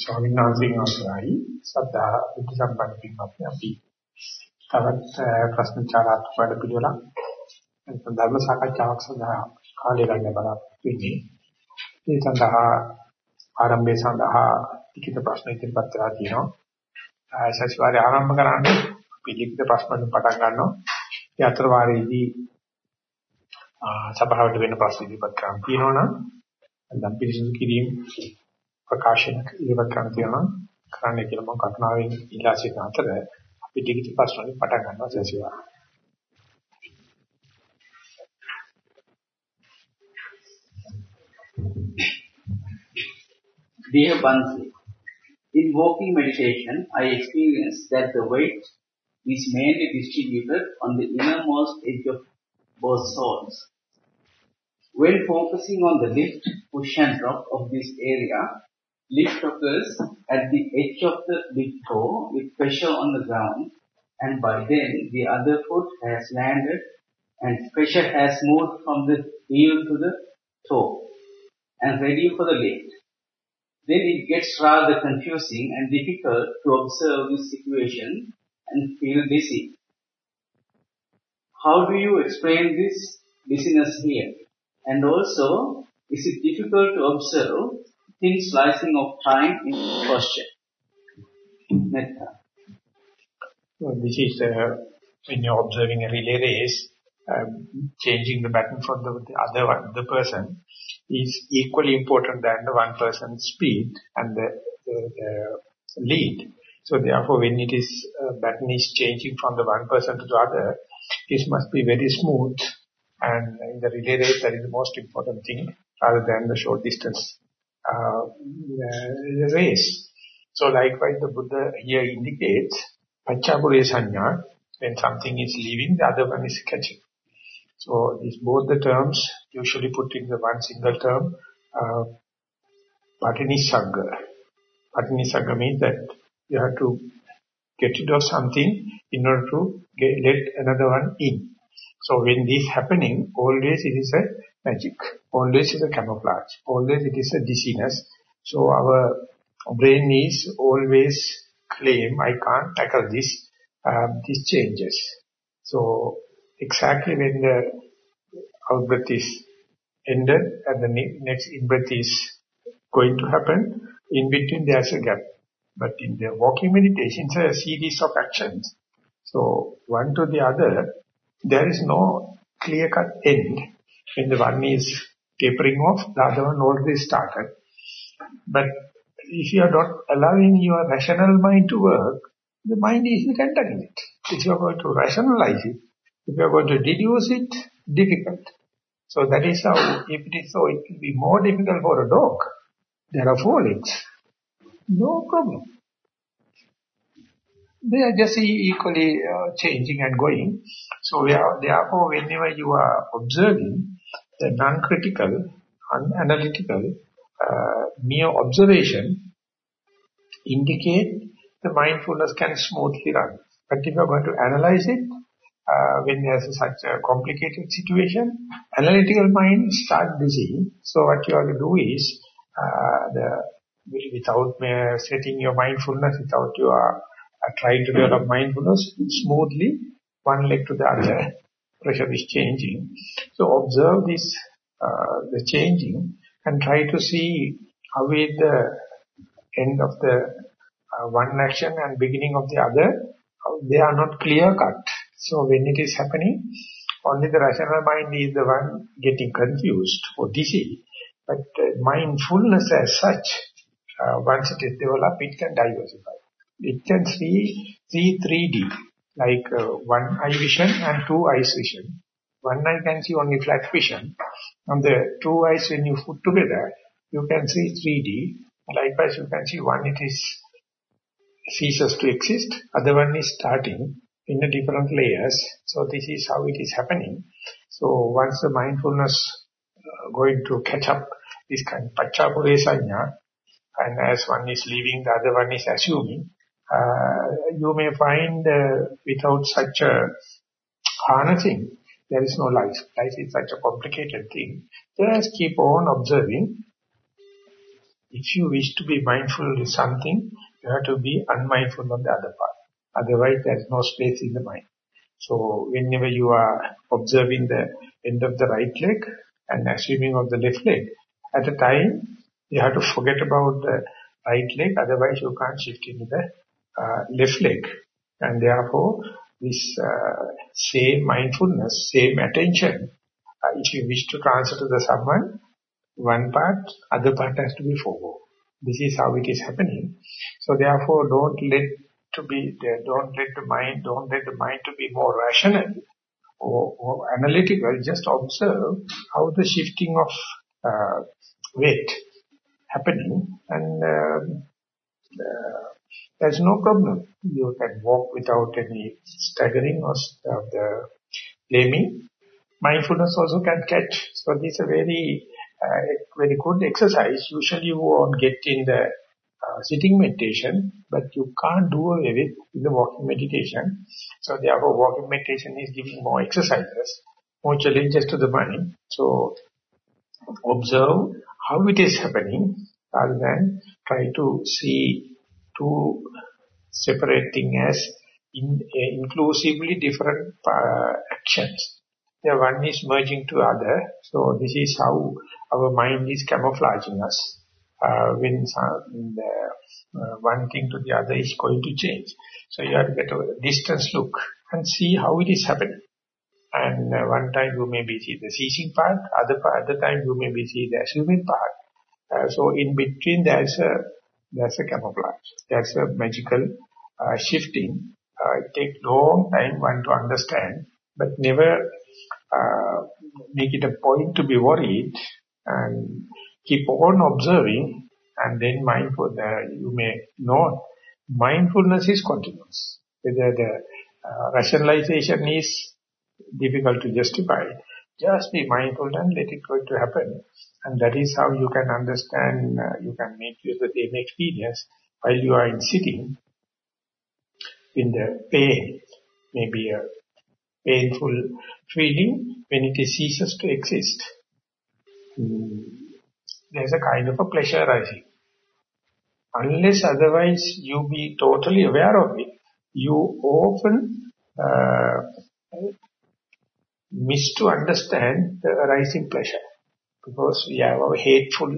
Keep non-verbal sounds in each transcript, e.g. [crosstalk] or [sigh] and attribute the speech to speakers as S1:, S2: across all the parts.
S1: ස්වාමීන් වහන්සේගෙන් අවසරයි සද්ධා බුද්ධ සම්පන්න පින්වත්නි අපි තවත් ප්‍රශ්න චාරාත්මක වැඩ පිළිවෙලක් නැත්නම් ධර්ම සාකච්ඡාවක් සඳහා කාලය ගන්න බලාපොරොත්තු වෙන්නේ. ඒ සඳහා ආරම්භය සඳහා ලිඛිත ප්‍රශ්න ඉදිරිපත් කරලා තියෙනවා. සතිವಾರය ආරම්භ කරන්නේ අපි ලිඛිත ප්‍රශ්න වලින් පටන් ගන්නවා. ඒ අතර වාරයේදී සභාවට වෙන ප්‍රශ්න ඉදිරිපත් කරන්න තියෙනවා නම් නැත්නම් පිළිසුදු කිරීම ප්‍රකාශන ඉවත් කරන්න තියෙනවා කරන්න කියලා මම කල්පනාවෙන් ඉල්ලා සිටින අතර අපි ටික ප්‍රශ්න වලින් පටන් ගන්නවා සැසිවා.
S2: Dear Bansi, in walking meditation, I experience that the weight is mainly distributed on the innermost edge of both soles. When focusing on the lift, push and drop of this area, Lift occurs at the edge of the big toe with pressure on the ground and by then the other foot has landed and pressure has moved from the heel to the toe and ready for the lift. Then it gets rather confusing and difficult to observe this situation and feel dizzy. How do you explain this dizziness here? And also, is it difficult to observe thin slicing of time in posture. Metta.
S1: Well, this is uh, when you're observing a relay race, um, changing the button for the, the other one, the person, is equally important than the one person's speed and the, the, the lead. So therefore, when it is uh, button is changing from the one person to the other, this must be very smooth. And in the relay race, that is the most important thing, rather than the short distance uh, race. So likewise the Buddha here indicates Pachapure Sanya, when something is leaving, the other one is catching. So these both the terms usually put in the one single term, uh. Patinisagga means that you have to get rid of something in order to get, let another one in. So when this happening, always it is a magic. Always is a camouflage. Always it is a dizziness. So our brain is always claim, I can't tackle this, um, this changes. So exactly when the out-breath is ended and the ne next in-breath is going to happen, in between there's a gap. But in the walking meditation, it's a series of actions. So one to the other, there is no clear-cut end. When the one is tapering off, the other one already started. But if you are not allowing your rational mind to work, the mind is contaminate. If you are going to rationalize it, if you are going to deduce it, difficult. So that is how, if it is so, it will be more difficult for a dog. There are four legs. No problem. They are just equally uh, changing and going. So are, therefore, whenever you are observing, the non-critical, unanalytical, uh, mere observation indicate the mindfulness can smoothly run. But if you are going to analyze it, uh, when there's such a complicated situation, analytical mind start busy. So what you have to do is, uh, the without uh, setting your mindfulness, without your uh, trying to develop mindfulness smoothly, one leg to the other, pressure is changing. So observe this, uh, the changing and try to see how is the end of the uh, one action and beginning of the other, they are not clear cut. So when it is happening, only the rational mind is the one getting confused or dizzy. But uh, mindfulness as such, uh, once it is developed, it can diversify. It can see, see 3D like uh, one eye vision and two eyes vision. One eye can see only flat vision. On the two eyes when you put together, you can see 3D. Likewise, you can see one it is ceases to exist, other one is starting in the different layers. So this is how it is happening. So once the mindfulness uh, going to catch up this kind of pachapure sanya, and as one is leaving, the other one is assuming, you may find uh, without such a harnessing, there is no life. Life is such a complicated thing. Just keep on observing. if you wish to be mindful of something, you have to be unmindful on the other part. Otherwise, there is no space in the mind. So whenever you are observing the end of the right leg and assuming of the left leg, at a time you have to forget about the right leg, otherwise you can't shift into the uh, left leg. And therefore, this uh, same mindfulness, same attention, uh, if you wish to transfer to the someone, one part, other part has to be forward. This is how it is happening. So therefore, don't let to be don't let the mind, don't let the mind to be more rational or, or analytical. Just observe how the shifting of uh, weight happening, and um, uh, there's no problem. You can walk without any staggering or the blaming. Mindfulness also can catch. So this is a very uh, very good exercise. Usually you won't get in the uh, sitting meditation, but you can't do away with in the walking meditation. So therefore walking meditation is giving more exercises, more challenges to the mind. So observe how it is happening rather than try to see two separate things as in, uh, inclusively different uh, actions. The one is merging to other. So this is how our mind is camouflaging us. Uh, when the, uh, one thing to the other is going to change. So you have to get a distance look and see how it is happening. And uh, one time you may be see the ceasing part, other part, other time you may be see the assuming part. Uh, so in between there's a there's a camouflage, That's a magical uh, shifting. Uh, it takes long time one to understand, but never uh, make it a point to be worried and keep on observing and then mindful, uh, you may know mindfulness is continuous. Whether the uh, rationalization is difficult to justify, just be mindful and let it go to happen. And that is how you can understand, uh, you can make use of the same experience while you are in sitting in the pain, maybe a painful feeling when it ceases to exist. Hmm. There's a kind of a pleasure rising. Unless otherwise you be totally aware of it, you often uh, miss to understand the arising pleasure. Because we have a hateful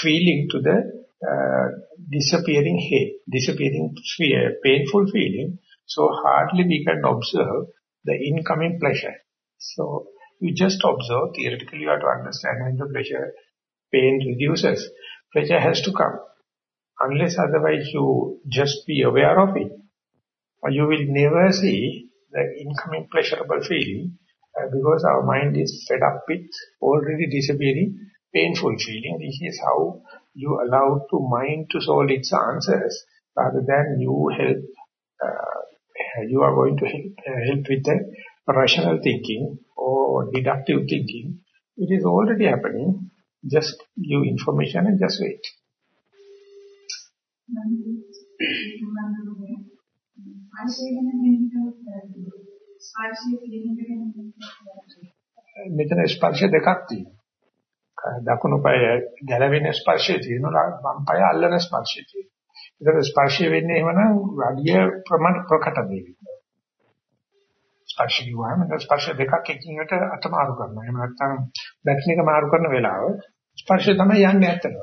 S1: feeling to the uh, disappearing hate, disappearing fear, painful feeling. So hardly we can observe the incoming pleasure. So you just observe, theoretically you have to understand when the pleasure, pain reduces, pleasure has to come. Unless otherwise you just be aware of it, or you will never see the incoming pleasurable feeling uh, because our mind is fed up with already disappearing painful feeling. This is how you allow to mind to solve its answers rather than you help uh, you are going to help, uh, help with the rational thinking or deductive thinking. It is already happening. Just give information and just wait. මෙතන ස්පර්ශ දෙකක් තියෙනවා. දකුණු පාය ගැලවෙන ස්පර්ශය තියෙනවා වම් පාය අල්ලන ස්පර්ශය තියෙනවා. ඒකට ස්පර්ශය වෙන්නේ එහෙමනම් වැඩි ප්‍රමාණ ප්‍රකට දෙයක්. ස්පර්ශ කිව්වම ස්පර්ශ දෙකක් එකිනෙකට අතමාරු කරනවා. එහෙම නැත්නම් බැටන් එක මාරු කරන වෙලාව ස්පර්ශය තමයි යන්නේ ඇත්තටම.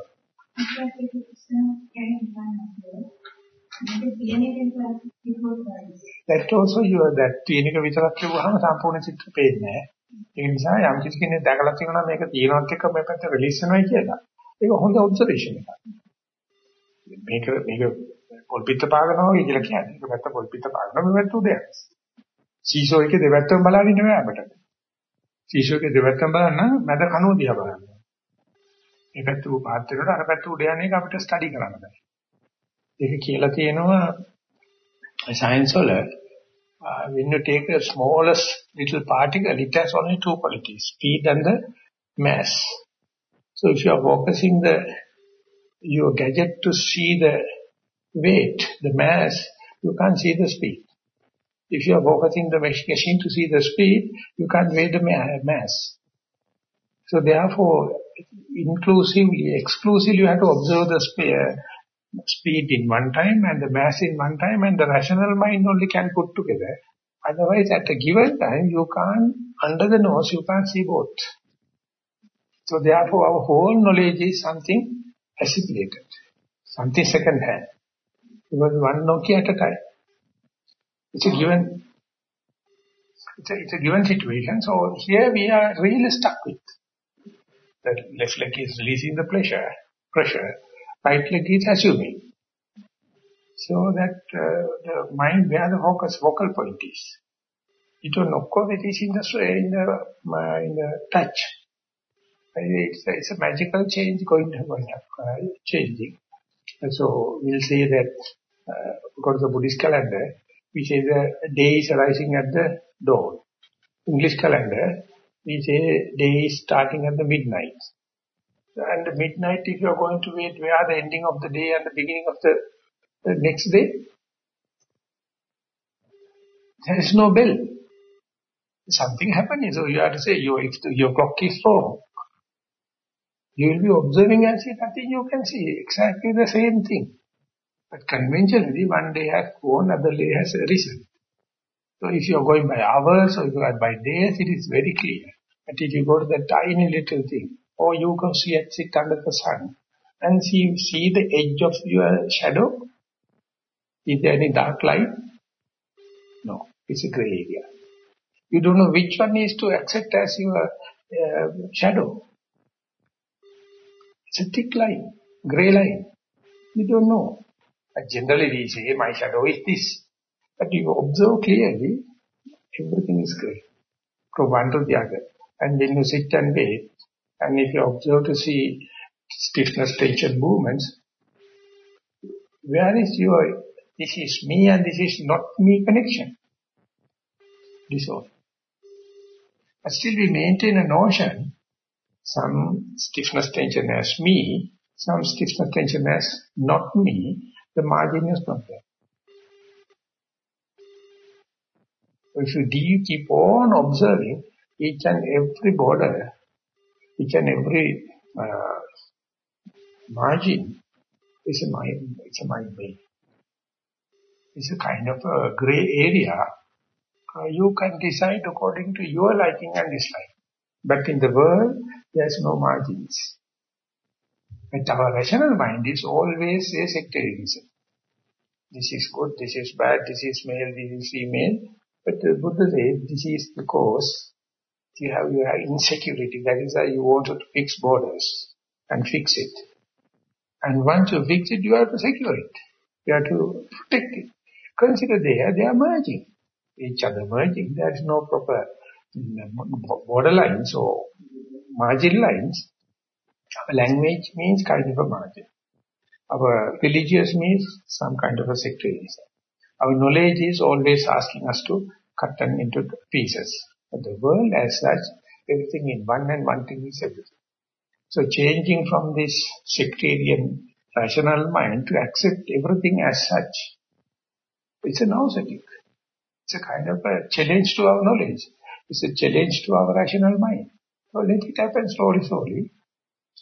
S1: That also you are that තියෙනක විතරක් කිව්වහම සම්පූර්ණ චිත්‍ර පේන්නේ නැහැ. ඒ නිසා යම් කිසි කෙනෙක් දැකලා තියෙනවා මේක තියෙනවත් එක්ක මේ පැත්ත රිලීස් වෙනවා කියලා. ඒක හොඳ ඔබ්සර්වේෂන් එකක්. මේක මේක පොල්පිට පාගනවා වගේ කියලා කියන්නේ. ඒක පැත්ත පොල්පිට පාගනවා මේ පැත්ත උදයක්. සීසෝ එකේ දෙවැත්තම බලන්න ඉන්න බෑ අපිට. සීසෝ එකේ දෙවැත්තම බලන්න මැද කනුව දිහා බලන්න. මේ පැත්ත උ පාත් වෙනකොට අර පැත්ත උඩ යන එක අපිට ස්ටඩි කරන්න බෑ. ඒක කියලා තියෙනවා science වල uh, when you take the smallest little particle, it has only two qualities, speed and the mass. So if you are focusing the your gadget to see the weight, the mass, you can't see the speed. If you are focusing the machine to see the speed, you can't weigh the mass. So therefore, inclusively, exclusively you have to observe the speed in one time and the mass in one time and the rational mind only can put together. Otherwise, at a given time, you can't, under the nose, you can't see both. So therefore, our whole knowledge is something assimilated, something second hand. Because one Nokia at a time. It's a given, it's a, it's a given situation. So here we are really stuck with. The left leg is releasing the pressure, pressure. Right leg is assuming. So that uh, the mind where the focus focal point is. It will of course it is in the in the, uh, in the touch. It's it's a magical change going to uh, changing. And so we'll say that uh, according to the Buddhist calendar, we say the day is arising at the dawn. English calendar, we say day is starting at the midnight. And midnight, if you are going to wait where the ending of the day and the beginning of the, the next day, there is no bell. Something happening, so you have to say your, your clock is wrong. You will be observing and see nothing you can see, exactly the same thing. But conventionally, one day has gone, other day has risen. So if you are going by hours or if you are by days, it is very clear. But if you go to the tiny little thing, or you can see it sit under the sun, and see, see the edge of your shadow, is there any dark light? No, it's a gray area. You don't know which one is to accept as your uh, shadow. It's a thick line, grey line. You don't know. Generally we say, my shadow is this. But you observe clearly, everything is grey. From one to the other. And when you sit and wait, and if you observe to see stiffness, tension, movements, where is your, this is me and this is not me connection? Dissolve. But still we maintain a notion, some stiffness, tension as me, some stiffness, tension as not me, the margin is not there. If you keep on observing each and every border, each and every uh, margin, is a mind, it's a mind way. It's a kind of a gray area. Uh, you can decide according to your liking and dislike. But in the world, there's no margins. But our rational mind is always a sectarianism. This is good, this is bad, this is male, this is female. But the Buddha says this is the cause. You have your insecurity. That is why you want to fix borders and fix it. And once you fix it, you have to secure it. You have to protect it. Consider there, they are merging. Each other merging. There is no proper mm, border lines or margin lines. Our language means kind of a margin. Our religious means some kind of a sectarianism. Our knowledge is always asking us to cut them into pieces. But the world as such, everything in one and one thing is everything. So changing from this sectarian rational mind to accept everything as such, it's a nauseatic. It's a kind of a challenge to our knowledge. It's a challenge to our rational mind. So let it happen slowly, slowly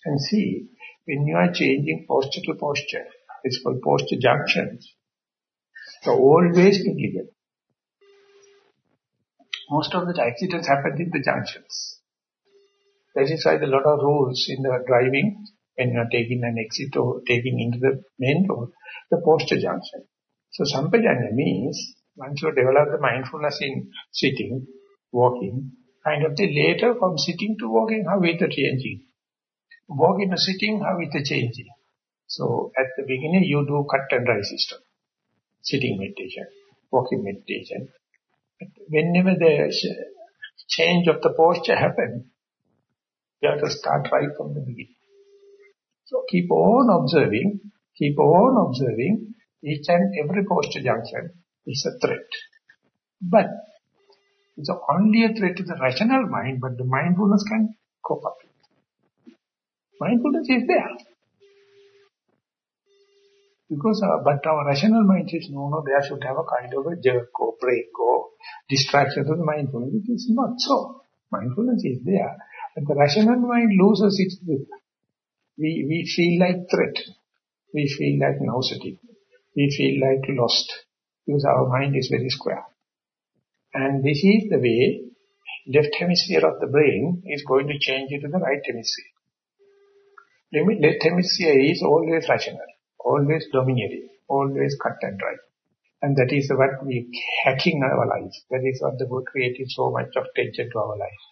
S1: and see when you are changing posture to posture, it's called posture junctions. So always negligent. Most of the accidents happen in the junctions. That is why a lot of rules in the driving, when you are taking an exit or taking into the main road, the posture junction. So sampajanya means, once you develop the mindfulness in sitting, walking, kind of the later from sitting to walking, how is the changing? walk in a sitting, how is the changing? So at the beginning you do cut and dry system, sitting meditation, walking meditation. But whenever the change of the posture happens, you have to start right from the beginning. So keep on observing, keep on observing, each and every posture junction is a threat. But it's only a threat to the rational mind, but the mindfulness can cope up. Mindfulness is there. Because, uh, but our rational mind says, no, no, there should have a kind of a jerk or break or distraction to the mindfulness. It is not so. Mindfulness is there. But the rational mind loses its grip. We, we feel like threat. We feel like nauseating. We feel like lost because our mind is very square. And this is the way left hemisphere of the brain is going to change into the right hemisphere. Left hemisphere is always rational, always domineering, always cut and dry. And that is what we hacking our lives. That is what the book creating so much of tension to our life.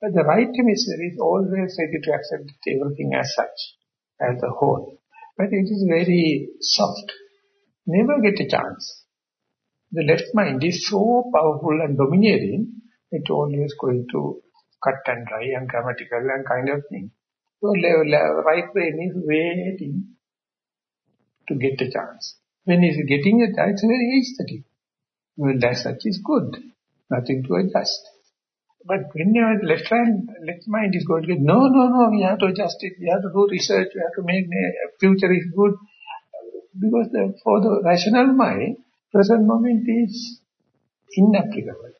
S1: But the right hemisphere is always ready to accept everything as such, as a whole. But it is very soft. Never get a chance. The left mind is so powerful and domineering, it always going to cut and dry and grammatical and kind of thing. So right brain is waiting to get a chance. When he's getting a chance, it's very aesthetic. Well, that such is good. Nothing to adjust. But when your left hand, left mind is going to get, no, no, no, we have to adjust it, we have to do research, we have to make uh, future is good. Because the, for the rational mind, present moment is inapplicable.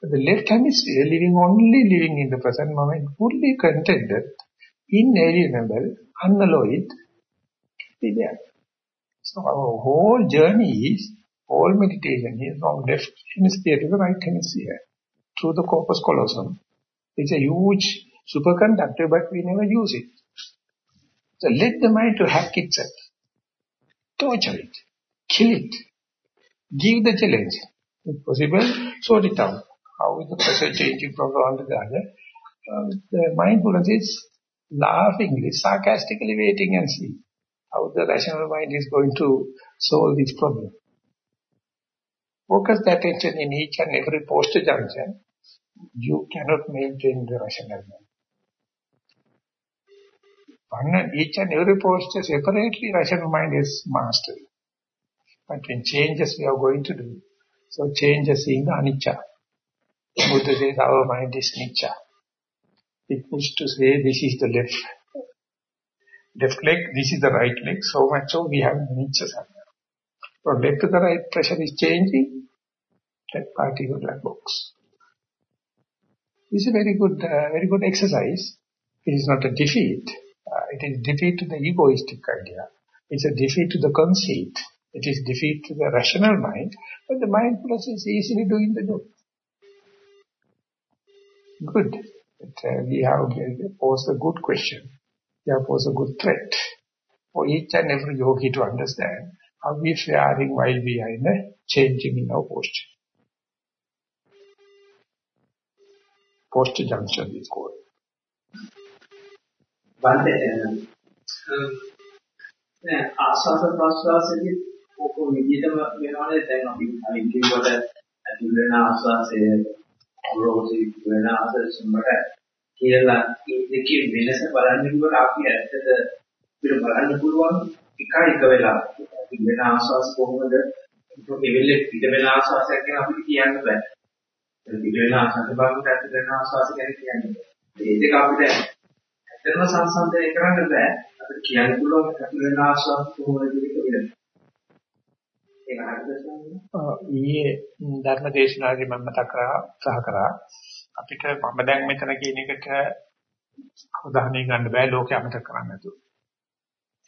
S1: But the left hemisphere living only living in the present moment, fully contented, inalienable, unalloyed, be there. So our whole journey is, whole meditation is from left hemisphere to the right hemisphere through the corpus callosum. It's a huge superconductor, but we never use it. So let the mind to hack itself. Torture it. Kill it. Give the challenge. If possible, sort it out. How is the pressure changing from one to the other? Uh, the mindfulness is laughingly, sarcastically waiting and see how the rational mind is going to solve this problem. Focus the attention in each and every posture junction you cannot maintain the rational mind. One, each and every posture separately, rational mind is mastered. But in changes we are going to do, so changes in the anicca. Buddha says our mind is nicca. It means to say this is the left, left leg, this is the right leg, so much so we have nicca somewhere. From left to the right, pressure is changing, that part is a black box. This is a very good, uh, very good exercise. It is not a defeat. Uh, it is defeat to the egoistic idea. It's a defeat to the conceit. It is defeat to the rational mind. But the mind mindfulness is easily doing the job. Good. But, uh, we have posed a good question We have posed a good threat for each and every yogi to understand how we are faring while we are in a changing in our posture. post junction is called.
S3: බන්දේ දැන් ආස්වාද ප්‍රස්වාසයේ ඔක විදිහටම වෙනවනේ දැන් අපි අනිත් කිව්වට ඇතුල් වෙන ආස්වාසය අවරෝසි වෙන ආස්වාසෙමට කියලා ඒ දෙකේ වෙනස බලන්න කිව්වට අපි ඇත්තට අපිට බලන්න පුළුවන් එක එක වෙලා ඇතුල් වෙන ආස්වාස කොහොමද ඒ වෙලේ පිට වෙන ආස්වාසයක් ගැන අපිට කියන්න බෑ පිට වෙන ආසන්න බංගුට ඇතුල් වෙන ආස්වාස ගැන කියන්නේ. මේ දෙක අපිට ඇත්තටම සංසන්දනය කරන්න බෑ. අපිට කියන්න පුළුවන් ඇතුල් වෙන ආස්වාස කොහොමද කියලා. ඒක හරිද
S1: ඊයේ ධර්ම දේශනාවේ මම මතක් කරා සහ කරා අපිට මම දැන් මෙතන කියන එකට අවධානය ගන්න බෑ ලෝකෙ අමතක කරන්න නැතුව.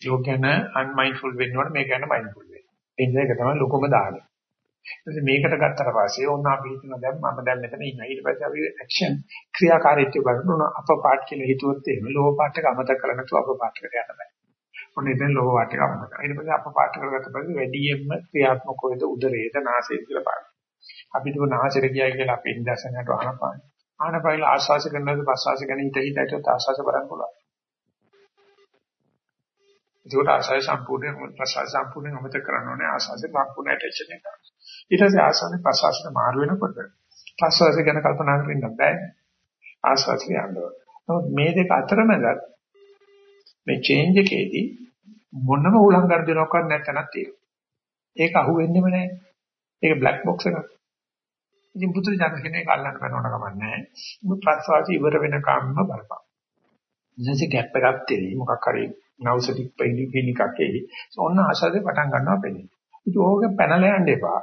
S1: යෝග්‍යන අන්මයින්ඩ්ෆුල් වෙන්නකොට මේක ගැන මයින්ඩ්ෆුල් වෙන්න. ඒ නිසා ඒක තමයි ලොකම දාන්නේ. ඊට මේකට ගත්තට පස්සේ ඕන අපි හිතන දැන් මම දැන් මෙතන ඉන්නවා. ඊට පස්සේ අපි ඇක්ෂන් ක්‍රියාකාරීත්වය බලන අප පාට් කියලා හිතුවොත් එහෙම ලෝහ පාට් එක අමතක කරලා නැතුව අප පාට් එකට යන්න බෑ. ඔන්න ඉතින් ලෝහ පාට් එක අමතක කරා. ඊට පස්සේ අප පාට් කරගත්ත පස්සේ වැඩියෙන්ම ක්‍රියාත්මක වෙද උදරයේද නාසයේ කියලා බලන්න. අපි දුක නාසයට ගියයි කියලා අපි ඉන්දසනට ආනපාන. ආනපාන ආශ්වාස කරනකොට ප්‍රශ්වාස ගැන හිත හිත හිතට ආශ්වාස බලන්න පුළුවන්. ඒකට ආශ්වාස සම්පූර්ණ ප්‍රශ්වාස සම්පූර්ණ අමතක කරන්න ඕනේ ආශ්වාසය සම්පූර්ණ ඇටෙන්ෂන් එක. ඊට පස්සේ ආස්වාදේ ප්‍රසවාසයට මාරු වෙනකොට ප්‍රසවාසය ගැන කල්පනා කරන්න බෑ. ආස්වාදේ යනවා. නමුත් මේ දෙක අතරමැද මේ චේන්ජ් එකේදී මොනම උලංගර දෙනවක්වත් නැතනක් තියෙනවා. ඒක අහුවෙන්නෙම නැහැ. ඒක බ්ලැක් බොක්ස් එකක්. ඉතින් පුදුර ජන කෙනෙක් අල්ලන්න බැනවන කමක් නැහැ. මුත් ප්‍රසවාසය ඉවර වෙනකම්ම බලපන්. ඊටසේ ગેප් එකක් තියෙයි. මොකක් හරි නවුසටික් පෙයිලි කෙනෙක්ක් එයි. ඕන්න ආශාවේ පටන් ගන්නවා පෙන්නේ. ඉතින් ඕක පැනලා යන්න එපා.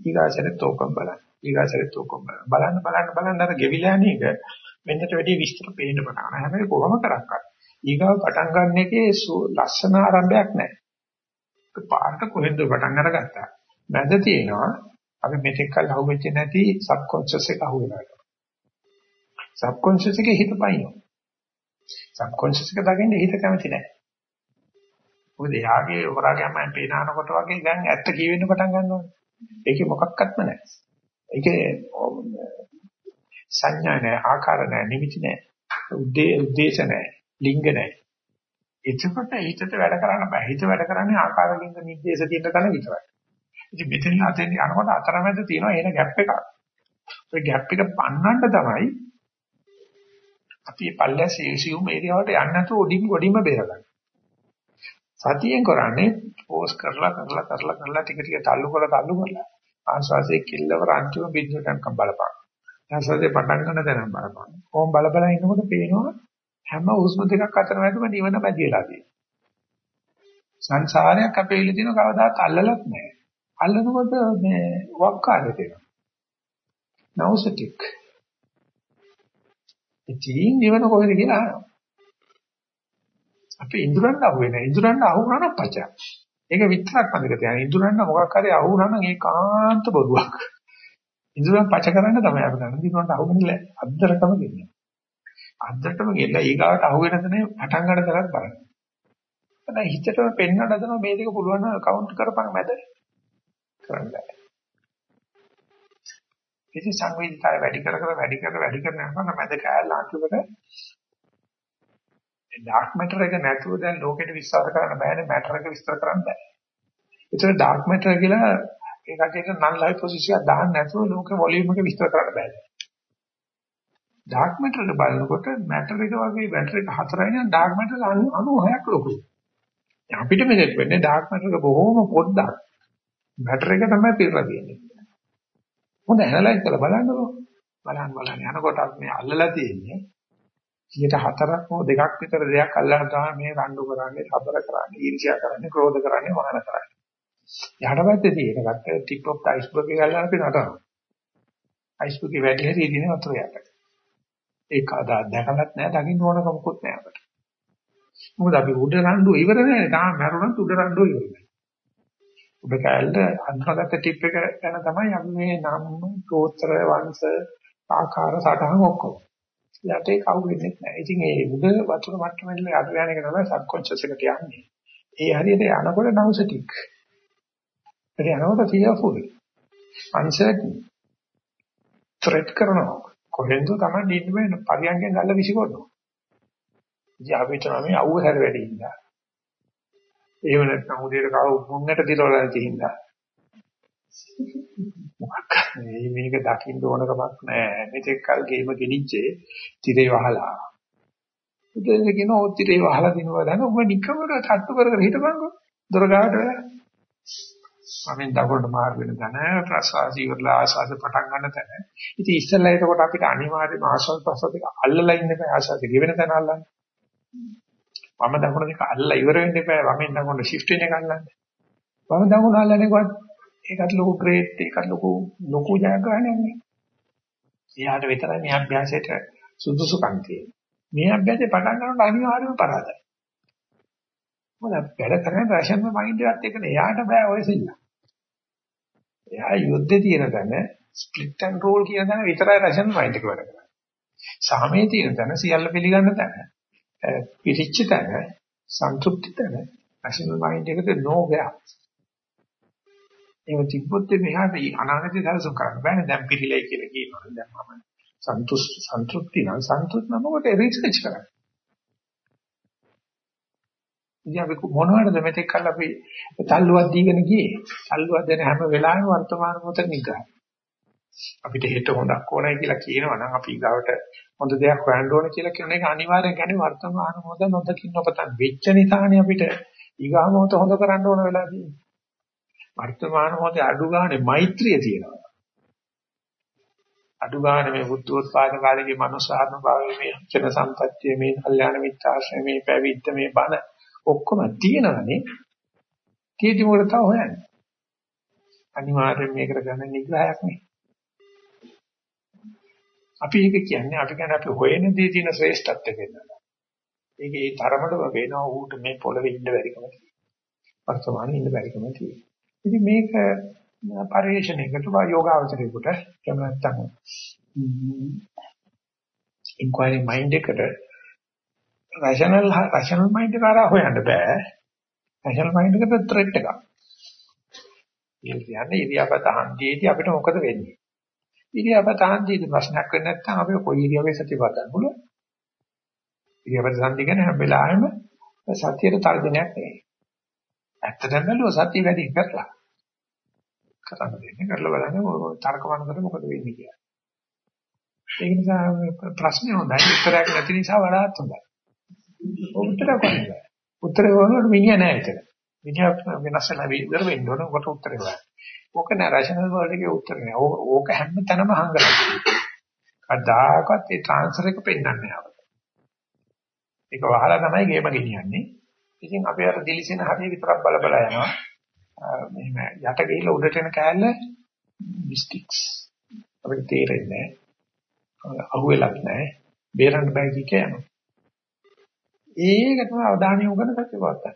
S1: ඊගාසරෙත් ඕකම බලන්න. ඊගාසරෙත් ඕකම බලන්න. බලන්න බලන්න බලන්න අර ගෙවිලා යන එක වෙනදට වැඩිය විස්තර පේන්න පටන් ගන්නවා. හැබැයි කොහොම කරක්වත් ඊගාව පටන් ගන්න එකේ ලස්සන ආරම්භයක් නැහැ. පාට කොහෙන්ද පටන් අරගත්තා. මැද තියෙනවා අපි මෙතෙක් කල් අහුවෙච්ච නැති සබ්කොන්ෂස් එක අහුවෙනවා. සබ්කොන්ෂස් එකේ හිත පයින්නවා. සබ්කොන්ෂස් එක දකින්න හිත කැමති නැහැ. මොකද එයාගේ හොරාගෑම මම පේනනකොට වගේ දැන් ඇත්ත කියවෙන්න පටන් ගන්නවා. ඒකේ මොකක්වත්ම නැහැ. ඒකේ සංඥා නැහැ, ආකාර නැහැ, නිමිති නැහැ. උද්දේ උද්දේශ නැහැ, ලිංග නැහැ. එතකොට හිතට වැඩ කරන්න බෑ. හිත වැඩ කරන්නේ ආකාර ලිංග නිर्देश තියෙන තැන විතරයි. ඉතින් මෙතන අතෙන් යනකොට අතරමැද තියෙනවා එන ગેප් එකක්. ඒ ગેප් එක පන්නන්න තමයි අපි පල්ලැ සීසියුම් ඒරියාවට යන්න නැතුව ඔඩින් ඔඩින්ම බේරගන්න. සතියෙන් කරන්නේ පෝස් කරලා කරලා කරලා කරලා ටික ටික තල්ලු කරලා තල්ලු කරලා ආස්වාසේ කිල්ලවර අන්තිම බිඳුවටම බලපං. ආස්වාසේ පටන් ගන්න තැන බලපං. කොහොම බල බල ඉන්නකොට පේනවා හැම හුස්ම දෙකක් අතර මැදම නිවන මැදිලා තියෙනවා. සංසාරයක් අපේ ඉල්ල තියෙන කවදාත් අල්ලලත් නැහැ. අල්ලනකොට මේ වක්කාරය දෙනවා. නවුසටික්. ඉතින් නිවන කොහෙද කියලා අහනවා. අපි ඉඳුරන්න අහුවෙන්නේ ඉඳුරන්න අහු වුණා නම් පචා. ඒක විතරක් මතක තියාගන්න. ඉඳුරන්න මොකක් හරි අහු වුණා නම් ඒකාන්ත බොරුවක්. ඉඳුරන් පච කරන්න තමයි අපි කරන්නේ. ඉඳුරන්න අහු වෙන්නේ අද්දරටම දෙන්නේ. අද්දරටම ගෙල්ලා ඊගාවට අහු වෙන තැන පටන් ගන්න තරක් බලන්න. නැත්නම් හිතටම පෙන්වන්න හදනවා මේ දෙක පුළුවන් නම් කවුන්ට් කරපන් මැද. කරන්න බෑ. ඉතින් සංවේදීතාවය වැඩි කර කර වැඩි කර වැඩි කර යනකොට මැද කෑල්ල අන්තිමට ඩාර්ක් මැටර් එක නැතුව දැන් ලෝකෙට විශ්වාස කරන්න බෑනේ මැටර් එක විස්තර කරන්න බෑ. ඒතර ඩාර්ක් මැටර් කියලා ඒකට නන් හයිපොතීසිස් එකක් දාන්න නැතුව ලෝකෙ වොලියුම් එක විස්තර කරන්න බෑ. ඩාර්ක් මැටර් එක බලනකොට මැටර් එක වගේ බැටරි එක හතරයි නම් ඩාර්ක් මැටර් 96ක් ලොකුයි. අපිට මෙතෙක් වෙන්නේ ඩාර්ක් මැටර් එක බොහොම පොඩ්ඩක්. බැටරි එක තමයි පිරලා තියෙන්නේ. හොඳ ඇනලයිස් කරලා බලන්නකෝ. බලන්න බලන්න යනකොට මේ අල්ලලා තියෙන්නේ 104ක් හෝ දෙකක් විතර දෙයක් අල්ලන තමයි මේ රණ්ඩු කරන්නේ, සබර කරන්නේ, ඊර්ෂ්‍යා කරන්නේ, ක්‍රෝධ කරන්නේ, වහන කරන්නේ. යහටපැත්තේ තියෙන ගැත්ත ටිප් ඔෆ් ද අයිස්බර්ග් එක අල්ලන අපි නටනවා. අයිස්බර්ග් එක වැඩි හරි ඉදිනේ වතුර යට. ඒක අදා දැකලත් නැහැ, දකින්න ඕන කමකුත් නැහැ අපිට. මොකද අපි උඩ රණ්ඩු ඉවර නැහැ, තාම මරුණත් උඩ රණ්ඩු ඉවර නැහැ. ඔබ කැලේ අන්තර්ගත ටිප් එක ගැන තමයි අපි මේ නම්, ගෝත්‍ර, වංශ, ආකාර, සටහන් ඔක්කොම. යටේ කවු වෙන්නේ නැහැ. ඉතින් ඒ උඩ වතුර මට්ටමේ අද යන එක තමයි සබ්කොන්ෂස් එකට යන්නේ. ඒ හරියට යනකොට නවුසටික්. ඒ යනකොට fearful. uncertain. threat කරනවා. කොහෙන්ද තමයි ඉන්න බෑ පරියන්ගෙන් ගල්ල විසිකොනවා. ඉතින් අපිට නම් අවුව හැර වැඩි ඉඳා. ඒව නැත්නම් උදේට කව මුන්නට දිරවලා තියෙනවා. මොකක් මේ මේක දකින්න ඕන කමක් නැහැ. මෙතෙක් කල් ගේම ගෙනිච්චේ තිරේ වහලා. උදේට කියන ඔය තිරේ වහලා දිනුවා දැන් ඔබ නිකමර තට්ටු කර කර හිටපන්කෝ. දොර ගාවට වෙලා. මමෙන් දකුණට මාරු වෙන තැන ප්‍රසවාසී වල ආසාද පටන් ගන්න තැන. ඉතින් ඉස්සෙල්ලා එතකොට අපිට අනිවාර්යයෙන්ම ආසල් ප්‍රසවාස දෙක අල්ලලා ඉන්න බෑ ආසාද ගෙවෙන තැන අල්ලන්න. වම දකුණ දෙක අල්ලලා ඉවර වෙන්න එපා. වමෙන් දකුණට shift වෙන එක අල්ලන්න. වම දකුණ අල්ලන්නේවත් ඒකට ලොකු ග්‍රේඩ් ඒකට ලොකු ලොකු ජයග්‍රහණයක් නේ. එයාට විතරයි මේ අභ්‍යාසයට සුදුසුකම් තියෙන්නේ. මේ අභ්‍යාසය පටන් ගන්නකොට අනිවාර්යයෙන්ම පරාදයි. මොකද වැඩ කරන රෂන් මයින්ඩ් එකත් එක්කනේ එයාට බෑ ඔය සිල්ල. එයා යුද්ධේ තියෙන තැන ස්ප්ලිට් ඇන්ඩ් රෝල් කියන තැන විතරයි රෂන් මයින්ඩ් එක වැඩ කරන්නේ. සාමයේ තියෙන තැන සියල්ල පිළිගන්න තැන පිටිච්ච තැන සන්තුෂ්ටි තැන රෂන් මයින්ඩ් එකට නෝ ගෑප්ස්. ඒක තිබ්බොත් මෙහාට අනාගතේ සැලසුම් කරන්න බෑනේ දැන් පිළිලයි කියලා කියනවා දැන් මම සන්තුෂ්ටි සන්තුෂ්ටි නම් සන්තුෂ්ටි නමකට රිසර්ච් කරන්න. ඉතින් අපි මොනවටද මෙතෙක් කල් අපි තල්ලුවක් දීගෙන ගියේ? තල්ලුවක් දෙන හැම වෙලාවෙම වර්තමාන මොහොත නිග්‍රහය. අපිට හෙට හොඳක් ඕනයි කියලා කියනවා නම් අපි ඊගාවට හොඳ දෙයක් හොයන්න ඕන කියලා කියන එක අනිවාර්යෙන් කියන්නේ වර්තමාන මොහොත නොදකින්න ඔබතන් වෙච්ච නිසානේ අපිට ඊගා මොහොත හොඳ කරන්න ඕන වෙලා තියෙන්නේ. වර්තමාන මොහොතේ අඩු ගානේ මෛත්‍රිය තියෙනවා. අඩු ගානේ මේ බුද්ධෝත්පාද කාලේදී මනුසාරණ භාවයේ මේ චන සම්පත්තිය මේ කල්යාණ මිත්‍යාශ්‍රය මේ පැවිද්ද මේ බණ ඔක්කොම තියෙනවනේ. කීටි මොකද තව හොයන්නේ? අනිවාර්යෙන් මේකට ගන්න නිග්‍රහයක් නේ. අපි ඒක කියන්නේ අපි කියන්නේ අපි හොයන දේ තියෙන ශ්‍රේෂ්ඨත්වය වෙනවා. ඒක ඒ තරමටම වෙනවා ඌට මේ පොළවේ ඉන්න බැරිකම තියෙනවා. වර්තමානයේ ඉන්න බැරිකම තියෙනවා. ඉතින් මේක පරිශ්‍රණයකට වා යෝගාවචරයකට එහෙම නැත්නම් ඉන්ක්වයරි මයින්ඩ් එකට රෂනල් රෂනල් මයින්ඩ් එක කරා හොයන්න බෑ. රෂනල් මයින්ඩ් එකට ත්‍රෙට් එකක්. ඒ කියන්නේ ඉරියාපත හන්දියේදී අපිට මොකද වෙන්නේ? ඉරියාපත හන්දියේදී ප්‍රශ්නයක් වෙන්නේ නැත්නම් අපි කොයි ඉරියාවේ සතිය වදන්න පුළුවන්? ඉරියාපත හන්දිය ගැන හැම වෙලාවෙම සතියේ තර්ජනයක් නෙවෙයි. ඇත්තටම බැලුවා සතිය වැඩි කරලා. කරන්න දෙන්නේ කරලා බලන්න තර්ක මනසට මොකද වෙන්නේ කියලා. ඒ නිසා ප්‍රශ්නේ හොඳයි උත්තරයක් නැති නිසා වඩාත් හොඳයි. උත්තර කොහොමද? උත්තරේ වලට මිනිහ නැහැ එතන. මිනිහ වෙනස් වෙලා විතර වෙන්න ඕන කොට උත්තරේ වල. ඕක නෑ රෂනල් වර්ල්ඩ් එකේ උත්තරේ නෑ. ඕක හැම තැනම හංගලා තියෙනවා. කවදාකවත් ඒ ට්‍රාන්ස්ෆර් එක පෙන්වන්නේ නැහැ. ඒක වහලා තමයි ගේම ගෙනියන්නේ. ඉතින් අපි අර දිලිසෙන හරිය විතරක් බල බල යනවා. මෙහෙම යට ගිහිල්ලා උඩට එන කෑල්ල මිස්ටික්ස්. අපිට තේරෙන්නේ නැහැ. අහුවෙලක් නැහැ. බේරන්න බෑ කිය යනවා. ඒක තමයි අවධානය යොමු කරන සත්‍ය වාර්තා.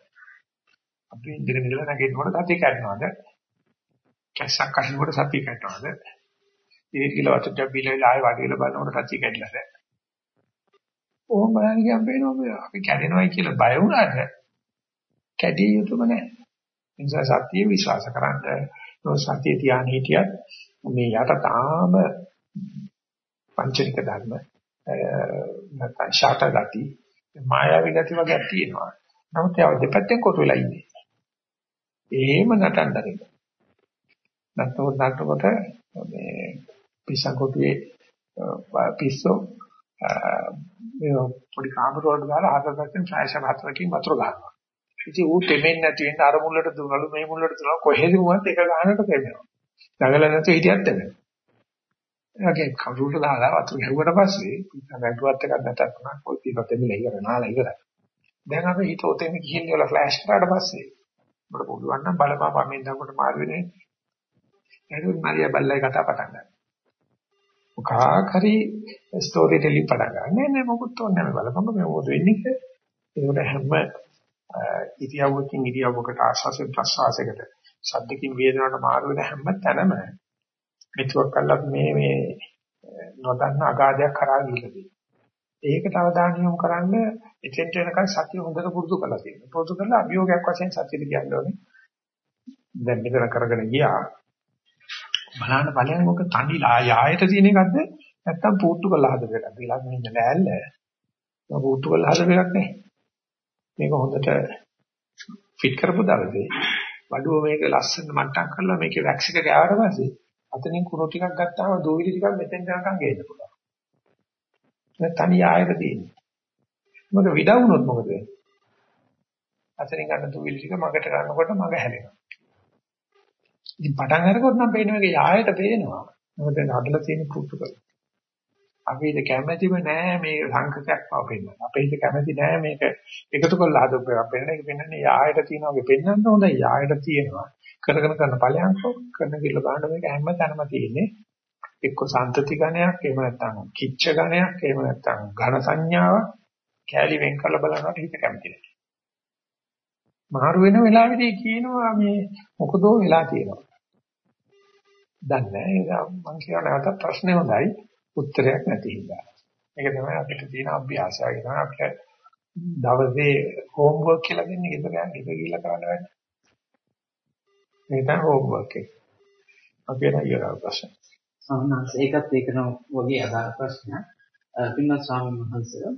S1: අපි ඉඳගෙන ඉඳලා නැගෙනකොට සතිය කැඩනවාද? කැස්සක් අහිනකොට සතිය කැඩනවාද? ඒ කියලා වතුර ඩබ්බිලා ආයෙ වඩේල බලනකොට සතිය කැඩලාද? ඕම බලන්න කියම් පේනවා අපි කැඩෙනවයි කියලා බය වුණාට කැඩිය යුතුම නැහැ. ඒ නිසා සතිය විශ්වාස කරන්න නෝ සතිය තියාන හිටියත් මේ යට තාම පංචනික ධර්ම නැත්නම් ශාත ගති මායාවී ගති වගේ තියෙනවා. නමුත් ඒවා දෙපැත්තෙන් කොට වෙලා ඉන්නේ. එහෙම නටන්න දෙන්න. නැත්නම් නටනකොට මේ පිසකොටුවේ පිස්සෝ මේ පොඩි කාමර වලට දාලා හතරකින් ඡායශන හතරකින් වතුර ගන්නවා. ඉතින් ඌ දෙමෙන් නැති වෙන්න අර මුල්ලට දුනලු මේ මුල්ලට දුනලු කොහෙද වුණත් එක ගන්නට දෙනවා. දඟල නැතුව හිටියත් දෙනවා. ඒකේ කවුරුට දාලා වතුර ගැහුවට පස්සේ නැටුවත් එකක් නැතත් උනා කොයි පිටත් එන්නේ ඉවර නාලා ඉවරයි. දැන් අපි හිත ඔතෙන් ගිහින් වල ෆ්ලෑෂ් කරාට පස්සේ අපිට පුළුවන් නම් බලපන් මම ඉඳන්කොට මාරු වෙන්නේ. ඒක මාරියා බල්ලයි කතා පටන් ගන්නවා. මොකක් හරි ස්ටෝරි ටෙලිං පටන් ගන්න. නෑ නෑ මොකුත් ඕනේ නෑ බලපන් මේ මොකද වෙන්නේ කියලා. ඒකට හැම ඉරියව්වකින් ඉරියව්වකට ආශාසෙන් ප්‍රසආසයකට සද්දකින් වේදනාවට මාරු වෙන හැම තැනම මෙතුවක් කළා මේ මේ නොදන්න අගාධයක් කරා ගිහිල්ලා ඒකට අවධානය යොමු කරන්න එතෙන්ට වෙනකන් සතිය හොඳට පුරුදු කරලා තියෙනවා. පුරුදු කරලා අභියෝගයක් වශයෙන් සතියට කියන්න ඕනේ. දැන් මෙතන කරගෙන ගියා. බලන්න බලයන් මොක තනිලා යායට තියෙන එකක්ද නැත්තම් පුට්ටු කරලා හදපු එකක්ද? ඊළඟ මිනිහ නෑල්ල. මම පුට්ටු කරලා හදපු එකක් නේ. මේක හොඳට ෆිට කරපු දවසේ වඩුව මේක ලස්සන මට්ටම් කරලා මේකේ වැක්ස් එක ගෑවට පස්සේ අතනින් කුණු ටිකක් ගත්තාම දෝවිලි ටිකක් මෙතෙන් යනකම් ගේන්න පුළුවන්. තනි ආයත තියෙන්නේ. මොකද විඩවුනොත් මොකද වෙන්නේ? අතරින් ගන්න තුවිලි ටික මගට ගන්නකොට මග හැලෙනවා. ඉතින් පටන් අරගොත් නම් පේන මේක යායට පේනවා. මොකද නඩල තියෙන පුටු කර. අපි ඉත කැමැතිම නෑ මේ සංකතයක් පවෙන්න. අපි ඉත කැමැති නෑ මේක එකතු කරලා හදපු එකක් වෙන එක පෙන්වන්නේ යායට තියෙන වගේ පෙන්වන්න හොඳයි. යායට තියෙනවා. කරගෙන කරන ඵලයන්කෝ කරන කිල්ල බලන්න මේක හැම තැනම තියෙන්නේ. එක්ක සන්තති ගණයක් එහෙම නැත්නම් කිච්ච ගණයක් එහෙම නැත්නම් ඝන සංඥාවක් කැලි වෙන් කරලා බලනකොට හිත කැමති නැහැ. මාරු වෙන වෙලාවෙදී කියනවා මේ මොකදෝ වෙලා තියෙනවා. දන්නේ නැහැ. මම කියන නැවත ප්‍රශ්නේ හොඳයි. උත්තරයක් නැති හින්දා. ඒක තමයි අපිට තියෙන අභ්‍යාසය. ඒක තමයි අපිට දවසේ හෝම්වර්ක් කියලා දෙන්නේ ගෙදර යන්න ගෙදර ගිහිල්ලා කරන්න වෙන්නේ. මේ තමයි හෝම්වර්ක් එක. අපි නයිරා ප්‍රශ්න.
S2: සමහරවිට ඒකත් ඒකන වගේ අදාළ ප්‍රශ්නයක්. පින්වත් ස්වාමීන් වහන්සේ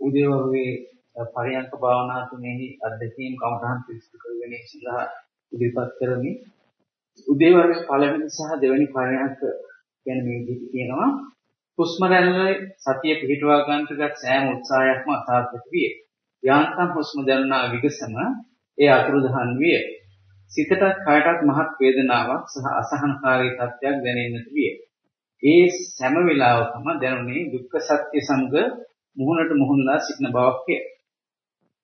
S2: උදේ වගේ පරියන්ක භාවනා තුනේහි අධ්‍යක්ීම් කමඨහන් පිළිසිදු කරගෙන ඉස්සලා ඉදිරිපත් කරමි. උදේ වගේ පළවෙනි සහ දෙවෙනි පරියන්ක කියන මේ විදිහට කියනවා හුස්ම රැල්ලේ සතිය පිහිටුවා ගන්නට සෑම උත්සාහයක්ම අසාර්ථක විය. යාන්තම් හුස්ම දැනුණා විගසම ඒ අතුරුදහන් විය. සිතටත් කයටත් මහත් වේදනාවක් සහ අසහනකාරී තත්ත්වයක් දැනෙන්නට විය. ඒ සෑම වෙලාවකම දැනුනේ දුක්ඛ සත්‍ය සංග මුහුණට මුහුණලා සිටින බවක්ය.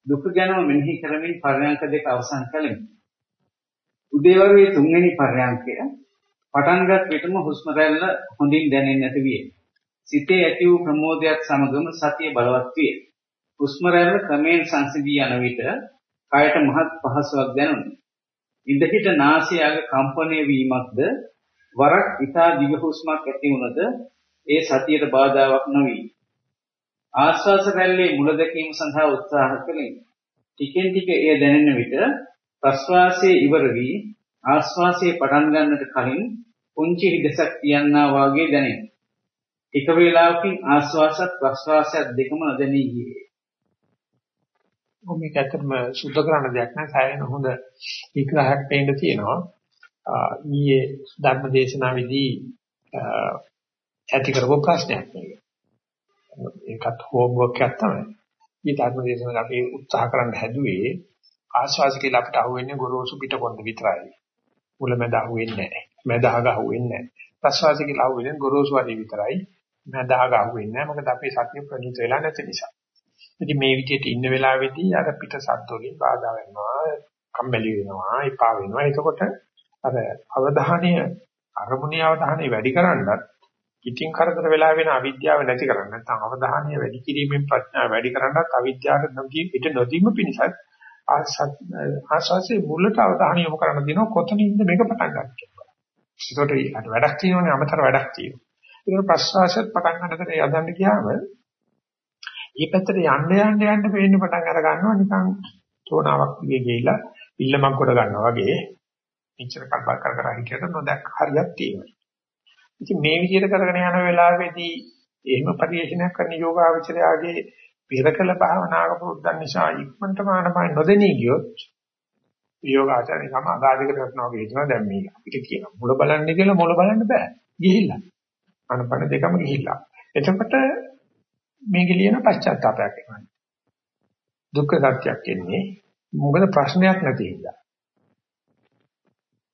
S2: දුක ගැනම මෙනෙහි කරමින් පරයන්ක දෙක අවසන් කළෙමි. උදේවරුේ තුන්වෙනි පරයන්කය පටන්ගත් විටම හුස්ම රැල්ල හොඳින් දැනෙන්නට විය. සිතේ ඇති වූ ප්‍රමෝදයක් සමගම සතිය බලවත් විය. හුස්ම රැල්ල ක්‍රමයෙන් සංසිඳී යන විට කයට මහත් පහසුවක් දැනුනි. ඉඳහිට නාසය අග කම්පණය වීමක්ද වරක් ඊතා දිග හුස්මක් ඇති වුණද ඒ සතියට බාධාවක් නොවේ. ආශ්වාස රැල්ලේ මුල දැකීම සඳහා උත්සාහ කළෙමි. ටිකෙන් ටික එය දැනෙන විට ප්‍රශ්වාසයේ ඉවර වී ආශ්වාසයේ පටන් ගන්නට කලින් පුංචි හිදසක් තියන්නා වාගේ දැනේ. ටික වේලාවකින් ආශ්වාසත් ප්‍රශ්වාසයත් දෙකම නොදැනී ගියේ.
S1: මේක ඇත්තටම සුද්ධ කරන දෙයක් නෑ සායන හොඳ විග්‍රහයක් දෙන්න තියෙනවා. ඊයේ ධර්ම දේශනාවේදී ඇති කරපු ප්‍රශ්නයක් මේක. ඒකත් හෝම්වර්ක් එකක් තමයි. මේ ධර්ම දේශනාව අපි උත්සාහ කරන්න හැදුවේ ආස්වාස කියලා අපිට අහුවෙන්නේ ගොරෝසු පිටකොන්ද විතරයි. මුලමෙද අහුවෙන්නේ නැහැ. මැද අග අහුවෙන්නේ නැහැ. ප්‍රස්වාස කියලා අහුවෙන්නේ ගොරෝසු වගේ විතරයි. මැද අග අහුවෙන්නේ නැහැ. මොකද අපේ සතිය ප්‍රණීත වෙලා නැති නිසා. ඉතින් මේ විදිහට ඉන්න වෙලාවේදී අර පිට සද්ද වලින් බාධා වෙනවා, කම්මැලි වෙනවා, එපා වෙනවා. එතකොට අර අවධානය අරමුණේ අවධානය වැඩි කරන්නත් ඉතින් කරදර වෙලා වෙන අවිද්‍යාව නැති කරන්න නැත්නම් අවධානය වැඩි කිරීමෙන් ප්‍රඥාව වැඩි කරන්නත් අවිද්‍යාවට නොදී පිට නොදීම පිණිසත් ආස්වාසේ මුලට අවධානය යොමු කරන්න දිනව කොතනින්ද මේක පටන් ගන්න කියලා. ඒකට අර වැඩක් තියෙනවනේ අමතර වැඩක් තියෙනවා. ඒක ප්‍රසවාසයත් පටන් ගන්නකොට යදන්න ගියාම මේ පැත්තට යන්න යන්න යන්න පේන්න පටන් අර ගන්නවා නිකන් තෝනාවක් දිගේ ගිහිලා ඉල්ලමක් කොට ගන්නවා වගේ. ඉච්චර කල්පනා කර කර හිටියට නොදැක් හරියක් තියෙනවා. ඉතින් මේ විදිහට කරගෙන යන වෙලාවේදී එහෙම පරිශීලනයක් කරන යෝගාවචරයාගේ පෙරකල භාවනාවක පුරුද්දන් නිසා ඉක්මනට මානපයි නොදෙනී ගියොත් යෝගාචරණිකම අගාධයකට වටනවා කියනවා දැන් මේක අපිට කියන මුල බලන්න කියලා මුල බලන්න බෑ. ගිහිල්ලා. අනපන දෙකම ගිහිල්ලා. එතකොට මේක ලියන පශ්චාත්තාවයක් එනවා. දුක්ඛ සත්‍යයක් එන්නේ. මොකද ප්‍රශ්නයක් නැති හින්දා.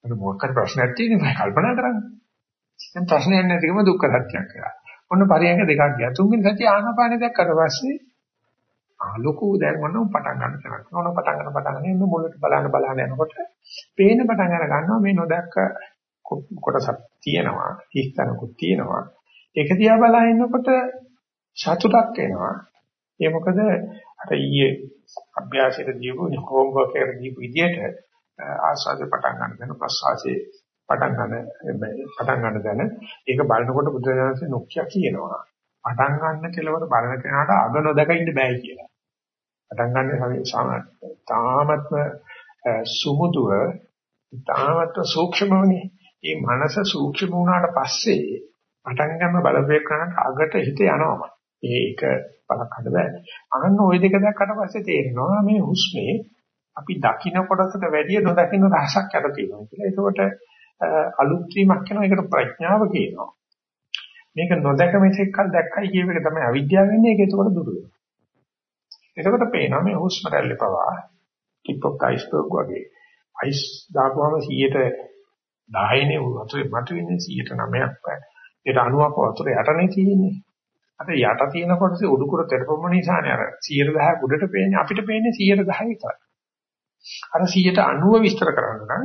S1: අර මොකක් හරි ප්‍රශ්නයක් තියෙනවා. කල්පනා කරන්නේ. දැන් ප්‍රශ්නයක් නැතිකම දුක්ඛ සත්‍යයක් කියලා. ඔන්න පරියන්ක දෙකක් ගියා. තුන්වෙනි සතිය ආනාපානෙ දැක්කට පස්සේ ආ ලොකු දැන් මොන පටන් ගන්න තැනක්. මොන පටන් ගන්න පටන් ගන්න ඉන්න මුලට බලන්න බලන්න යනකොට පේන පටන් අර ගන්නවා මේ නොදැක්ක කොටසක් තියෙනවා. හිස්තනකුත් තියෙනවා. ඒක දිහා බලා ඉන්නකොට සතුටක් එනවා. ඒ මොකද අර ඊයේ අභ්‍යාසයට දීපු හෝම්වර්ක් එකට දීපු විදිහට ආස්වාද පටන් ගන්න දෙන ප්‍රසවාසයේ පටන් ගන්න පටන් ගන්න දැන ඒක බලනකොට බුදුරජාණන්සේ නොකිය කියනවා පටන් ගන්න කෙලවර බලන කෙනාට අග නොදක ඉන්න බෑ කියලා. පටන් ගන්න තාමත්ම සුමුදුව තාමත්ම සූක්ෂමවනේ. මේ මනස සූක්ෂම වුණාට පස්සේ පටන් ගන්න බලපෑම් කරනට අගට හිත යනවා. ඒක බලක් හද බෑ. අන්න ওই දෙක දැක්කට පස්සේ තේරෙනවා මේ හුස්මේ අපි දකින්න කොටසට වැඩිය නොදකින්න රහසක් යට තියෙනවා කියලා. ඒකෝට අලුත් වීමක් වෙනවා ඒකට ප්‍රඥාව කියනවා. මේක නොදැක මෙතෙක් කල් දැක්කයි කියව එක තමයි අවිද්‍යාව වෙන්නේ ඒක ඒකට දුර වෙනවා. එතකොට පේනවා මේ හුස්ම රැල්ල පවා ටිප් ඔෆ් අයිස්බර්ග් වගේ අයිස් දාපුවම 100ට 10 නේ වතුරේ මතුවෙන්නේ 109ක්. ඒක 90ක් වතුර යටනේ තියෙන්නේ. අර යට තියෙන කොටසේ උඩුකුර තෙරපොම නිසානේ අර 110 උඩට පේන්නේ අපිට පේන්නේ 110 විතරයි. අර 190 විස්තර කරන්න නම්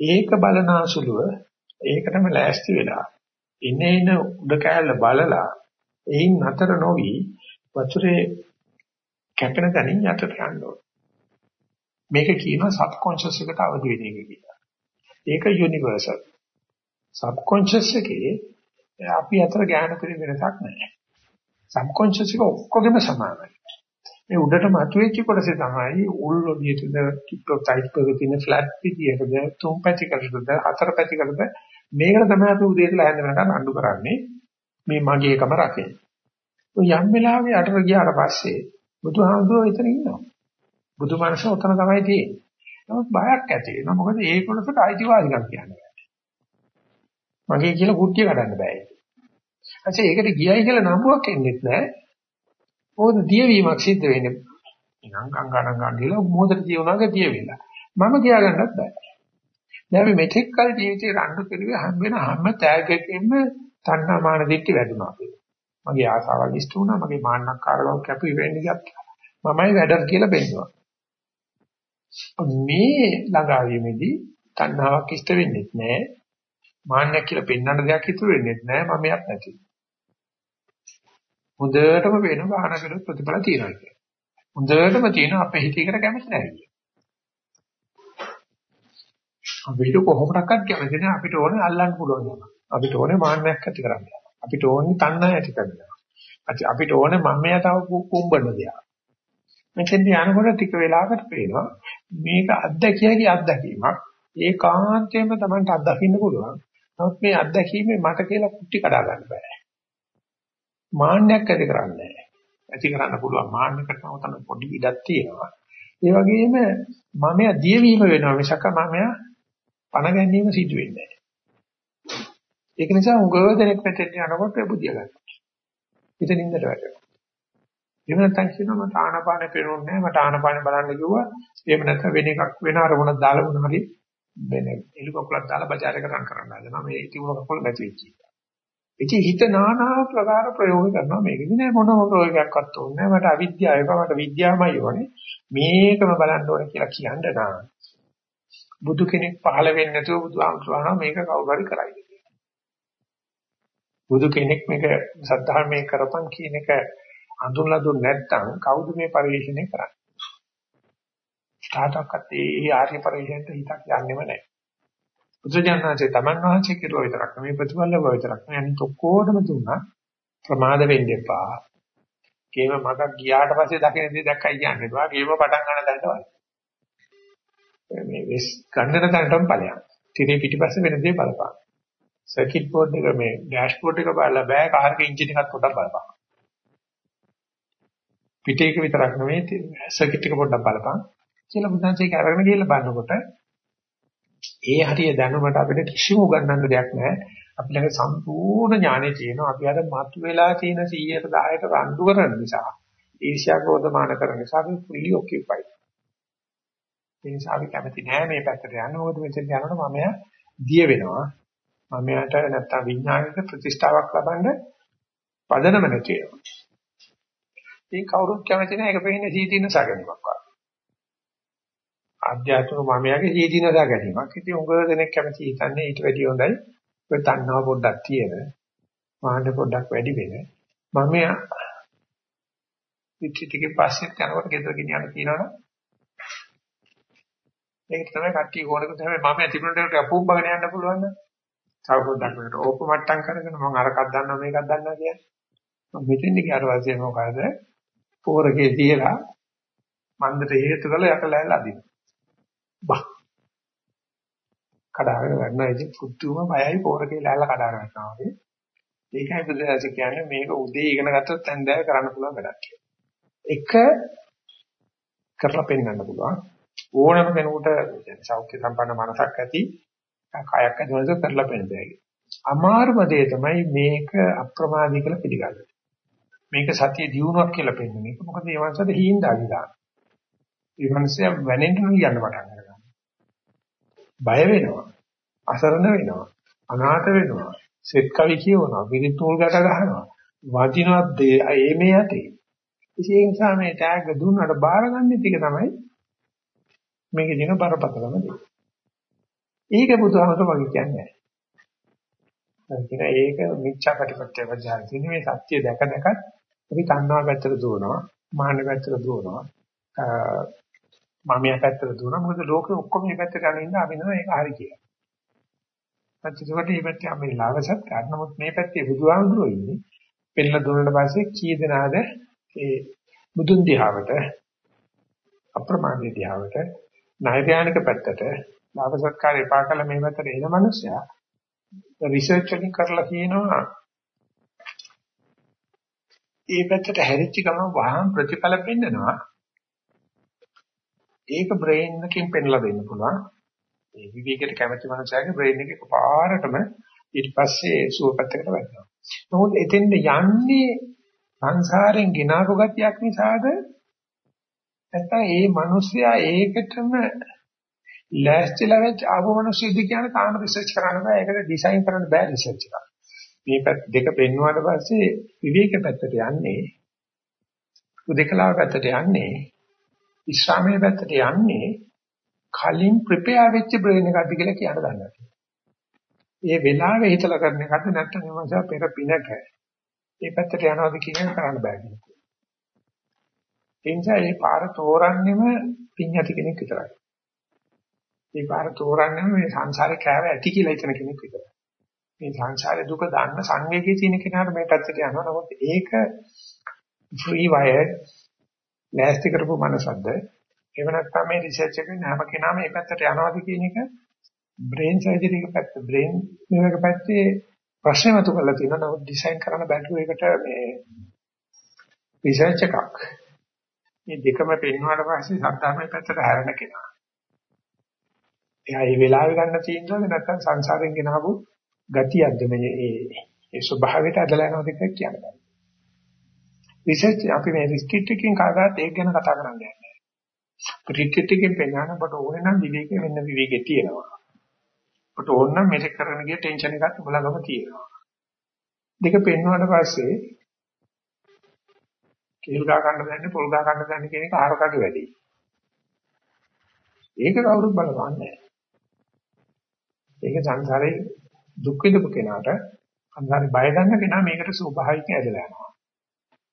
S1: ඒක බලනාසුලුව ඒකටම ලෑස්ති වෙලා ඉනේන උඩ කෑල්ල බලලා එයින් නතර නොවි වතුරේ කැපෙන තැනින් යටට යන්න ඕන. මේක කියනවා සබ්කොන්ෂස් එකට අවදි වෙන එක කියලා. ඒක යුනිවර්සල්. සබ්කොන්ෂස් එකේ අපි අතර ඥාන පිරි වෙනසක් නැහැ. සබ්කොන්ෂස් එක ඔක්කොගෙම සමානයි. මේ උඩට මතුවෙච්ච කොටසේ තමයි උල් ඔදියේද ටිප්ටොප් ටයිප් එකක තියෙන ෆ්ලැට් පිටියකද තුන් පැතිකඩද හතර පැතිකඩද මේකට තමයි අපි උදේ ඉඳලා හැන්ද වෙනකන් අඬු කරන්නේ මේ මගේ එකම රකේ. යම් වෙලාවෙ අතට ගියාට පස්සේ බුදුහාමුදුරුවෝ එතන ඉන්නවා. බුදු මනස උතන තමයි තියෙන්නේ. නමුත් බයක් ඇති වෙනවා. මොකද ඒ කොටසට අයිතිවාසිකම් කියන්නේ. මගේ කියලා කුට්ටිය කඩන්න බෑ. ඇයි ඒකට ගියයි කියලා නම්බුවක් එන්නේ නැහැ. මොකද දියවීමක් සිද්ධ වෙන්නේ. නිකන් ගංගානම් ගන්නදීලා මොහොතට දියුණාගේ දිය වෙලා. මම කියා ගන්නත් බෑ. දැන් මේ මෙතෙක් කල ජීවිතේ රණ්ඩු කෙරුවේ හැම වෙන හැම තෑග්ගකින්ම තණ්හා මාන දිට්ටි වැඩුණා කියලා. මගේ ආසාවල් ඉෂ්ට වුණා, මගේ මාන්නක්කාරකම් කැපී වෙන්නේ ගත්තා. මමයි වැඩ කියලා බෙන්නවා. මේ ළඟාවීමේදී තණ්හාවක් ඉෂ්ට වෙන්නේ නැහැ. මාන්නයක් කියලා පෙන්වන්න දෙයක් ඉතුරු වෙන්නේ නැහැ මම යක් නැති. හොඳටම වෙන වාහනකට ප්‍රතිඵල තියෙනවා කියන්නේ. හොඳටම තියෙන අපේ හිතේකට කැමති නැහැ කියන්නේ. අපිට කොහොමඩක්වත් කැමති නැහැ අපිට ඕනේ අල්ලන්න පුළුවන්. අපිට ඕනේ මාන්නයක් ඇති කරන්න. අපිට ඕනේ තණ්හා ඇති කරන්න. අපිට ඕනේ මම්මයා තව කුඹන දෙයක්. මෙතෙන්දී යනකොට ටික වෙලාවකට පේනවා මේක අත්දැකියගේ අත්දැකීමක්. ඒකාන්තයෙන්ම Tamanට අත්දකින්න පුළුවන්. නමුත් මේ අත්දැකීමේ මට කියලා කුටි කඩා ගන්න බෑ. මාන්නයක් ඇති කරන්නේ ඇති කරන්න පුළුවන් මාන්නයකට තමයි පොඩි ඉඩක් තියෙනවා. ඒ වගේම මමයා දියවීම වෙනවා මිසක මමයා පණ ගැනීම සිදු වෙන්නේ නැහැ. ඒක නිසා උගව දෙනෙක් මෙතෙන් යනකොට බුදිය ගන්නවා. හිත නින්දට වැටෙනවා. එහෙම නැත්නම් කියනවා මට ආනාපානෙ පේරුන්නේ නැහැ මට ආනාපානෙ බලන්න කිව්වා. එහෙම නැත්නම් වෙන එකක් වෙන අරමුණක් දාලා මොන හරි වෙන එලි කකුලක් දාලා බජාර කරන් කරන්න හදනවා. මේ තිබුණ කකුල නැති වෙච්ච එක. ඉතින් හිත নানা ප්‍රකාර ප්‍රයෝග කරනවා. මේකෙදි නෑ මොනම ප්‍රයෝගයක්වත් ඕනේ නෑ. මට අවිද්‍යාව එක මට විද්‍යාවමයි ඕනේ. මේකම බලන්න ඕනේ කියලා කියන්න නා බුදු කෙනෙක් පහළ වෙන්නේ නැතුව බුදුහාමුදුරුවෝ මේක කවුරු හරි කරයිද කියලා. බුදු කෙනෙක් මේක සද්ධාර්මයේ කරපන් කියන එක අඳුනලා දුන්න නැත්නම් කවුද මේ පරිශ්‍රණය කරන්නේ? තාතකත් ඒ ආර්ය පරිශ්‍රණයට හිතක් යන්නේම නැහැ බුදුජානනාංශේ තමන් වහන්සේ කිරුවා විතරක් නෙමෙයි ප්‍රතිඵල ලැබුවා විතරක් නෙමෙයි අනිත් ඔක්කොටම දුන්නා ප්‍රමාද වෙන්න එපා. ගේම මගක් ගියාට පස්සේ දකින්න දේ දැක්කයි කියන්නේ බා ගේම පටන් ගන්න තැනට වයි. මේ වෙස් ගන්නන තැනටම ඵලයක්. තිරේ පිටිපස්සේ වෙන දේ බලපං. සර්කිට් බෝඩ් එක මේ ඩෑෂ්බෝඩ් එක බලලා බෑ කාර්ක එන්ජින් එකත් පොඩ්ඩක් බලපං. පිටේ එක විතරක් නෙමෙයි සර්කිට් එක පොඩ්ඩක් බලපං. කියලා බුදුන්සේ කරගෙන ගිහලා බලනකොට ඒ හරිය දැනුමට අපිට කිසිම උගන්වන්න දෙයක් නැහැ. අපි ළඟ සම්පූර්ණ ඥානෙ තියෙනවා. අපි අර මතු වෙලා තියෙන 100ට 10ට රණ්ඩු කරන නිසා, ඊර්ෂ්‍යා ක්‍රෝධමාන කරන නිසා අපි fully occupied. ඒ නිසා අපි කැමති නෑ මේ පැත්තට යන්න. මොකද මෙතෙන් යනකොට මම දිය වෙනවා. මම යට නැත්තම් විඥානික ප්‍රතිෂ්ඨාවක් ලබන්න පදනම නැති වෙනවා. ඒ කවුරුත් කැමති නෑ ඒක පෙන්නේ සීතින සැකෙනවක් වගේ. ආධ්‍යාත්මික මමයාගේ ජීදිනදා ගැනීමක්. ඉතින් උඟ දෙනෙක් කැමති හිතන්නේ ඊට වැඩිය හොඳයි. ඔය තණ්හාව පොඩ්ඩක් තියෙන. මාන්න පොඩ්ඩක් වැඩි වෙන. මමයා පිටිටිකේ පස්සෙත් යනකොට ගෙදර ගෙනියන්න කියනවනේ. ඒක තමයි කට්ටිය ඕනක තමයි මම තිබුණට අපුම්බගෙන යන්න පුළුවන් නේද? තව පොඩ්ඩක් වෙනකොට ඕප මට්ටම් කරගෙන මම අරකක් දන්නවා මේකක් දන්නවා කියන්නේ. මම මෙතෙන් ගියාට පස්සේ මොකද? පෝරකේ තියලා මන්දට හේතු කළ යකලැල්ල අදිනවා. බා කඩාගෙන ගන්නවා ඉතින් පුදුම බයයි පොරකේ ලෑල්ල කඩා ගන්නවා වගේ ඒකයි බුදුරජාණන් කියන්නේ මේක උදේ ඉගෙන ගත්තොත් දැන් කරන්න පුළුවන් වැඩක් කියලා. එක කරලා පෙන්වන්න පුළුවන් ඕනම කෙනෙකුට සෞඛ්‍ය සම්පන්න මනසක් ඇති කයක් ඇති වෙනස කරලා පෙන්නන්න බැහැ. අමාරුම දේ තමයි මේක අප්‍රමාදී කියලා පිළිගන්න. මේක සතිය දියුණුවක් කියලා පෙන්වන්නේ. මේක මොකද මේ වංශද හීන්දාගේ දාන. මේ වංශය වැනෙන්න යන්න පටන් ගන්නවා. බය වෙනවා. අසරණ වෙනවා. අනාථ වෙනවා. සෙත් කවි කියවනවා. විරිතුල් ගැට ගහනවා. වදිනවත් ඒ මේ යතේ. ඒ නිසා මේ ටැග් දුන්නට බාරගන්න ටික තමයි මේකේ දින බරපතලම දේ. ඒක බුදුහමස වගේ කියන්නේ නැහැ. ඒක මිච්ඡා ප්‍රතිපත්තිය වජාන තියෙන මේ සත්‍ය දැක දැකත් අපි තණ්හා පැත්තට දුවනවා, මාන පැත්තට දුවනවා, මම මේ පැත්තට දුවනවා මොකද ලෝකෙ ඔක්කොම මේ පැත්තට යන ඉන්න අපි නෝ ඒක හරි කියලා. පැත්තට මේ පැත්තේ අපි ලාවසත් ගන්න. නමුත් මේ පැත්තේ බුදුහාමුදුරුවෝ ඉන්නේ. පෙන්න දුන්නාට පස්සේ කී දෙනාද ඒ බුදුන් දිහාවට අප්‍රමාදී දිහාවට නෛර්යානික පැත්තට ලාභසත්කාර එපා කළ මේ පැත්තට එන මනුස්සයා රිසර්ච් එකකින් කරලා කියනවා ඒ පැත්තට හැරිච්ච ගමන් වහාම ප්‍රතිඵල පෙන්නනවා. ඒක බ්‍රේන් එකකින් පෙන්ලා දෙන්න පුළුවන්. ඒ විවේකයට කැමති මනුස්සයාගේ බ්‍රේන් එක එකපාරටම ඊට පස්සේ සුව පැත්තකට වැටෙනවා. නමුත් එතෙන්ද යන්නේ සංසාරෙන් ගినాපු ගතියක් නිසාද නැත්නම් ඒ මිනිස්සයා ඒකටම ලෑස්තිලා වෙච්ච ආපු මිනිස්සුද කියන තාම රිසර්ච් කරන්න බෑ. ඒකට ඩිසයින් කරන්න බෑ රිසර්ච් එක. මේ පැත්ත දෙක පෙන්වුවාට පස්සේ විවේක පැත්තට යන්නේ උදේකලාව පැත්තට යන්නේ විශ්‍රාමයේ පැත්තට යන්නේ කලින් ප්‍රිපෙයාර් වෙච්ච බ්‍රේන් එකක්ද කියලා කියන්න දන්නවා. ඒ වෙලාවේ හිතලා කරන එකද නැත්නම් ඒ මාස පෙර පිනක ඒ පැත්තට යනවාද කියන එක කරන්න බෑ කියනවා. ඒ නිසා මේ පාර තෝරන්නෙම පිඤ්ඤති කෙනෙක් විතරයි. මේ පාර තෝරන්නෙම මේ සංසාරේ කෑව ඇති කියලා හිතන කෙනෙක් විතරයි. මේ සංසාරේ දුක දන්න සංවේගී තියෙන කෙනාට මේ පැත්තට යනවා. නමුත් ඒක free wired නැස්ති කරපු මනසක්ද? එහෙම නැත්නම් මේ රිසර්ච් එකේ හැම කෙනාම මේ පැත්තට යනවාද කියන එක? බ්‍රේන් සර්ජරි එක පැත්ත බ්‍රේන් මේක පැත්තේ ප්‍රශ්න මතු කරලා තියෙනවා. නමුත් ඩිසයින් කරන්න බැලුව එකට මේ රිසර්ච් එකක්. මේ දෙකම පෙන්වුවාට පස්සේ සද්ධාමය පැත්තට හැරෙන කෙනා. එයා මේ වෙලාවෙ ගන්න තීන්දුවද නැත්නම් සංසාරයෙන් ගෙනාවු ගතියක්ද? මේ ඒ ඒ ස්වභාවයට ඇදලා යනවද කියලා කියන්නේ. රිසර්ච් අපි මේ රිස්ට්‍රික්ට් එකකින් කාදාත් ඒක ගැන කතා කරන්නේ නැහැ. රිස්ට්‍රික්ට් එකකින් පෙන්නන ඔබට ඕනේ නම් විවේකයේ වෙන්න විවේකේ තියෙනවා. ඔබට ඕන නම් මේක කරන්න ගිය ටෙන්ෂන් එකක් ඔබලගම තියෙනවා. දෙක පෙන්වුවාට පස්සේ කේල් ගා ගන්න දැන්නේ පොල් ගා ගන්න දැන්නේ කියන එක ආරකගේ වැඩි. ඒක කවුරුත් බලවන්නේ නැහැ. ඒක සංසාරේ දුක් විඳපු කෙනාට සංසාරේ බය ගන්න කෙනා මේකට ස්වභාවිකව ඇදලා යනවා.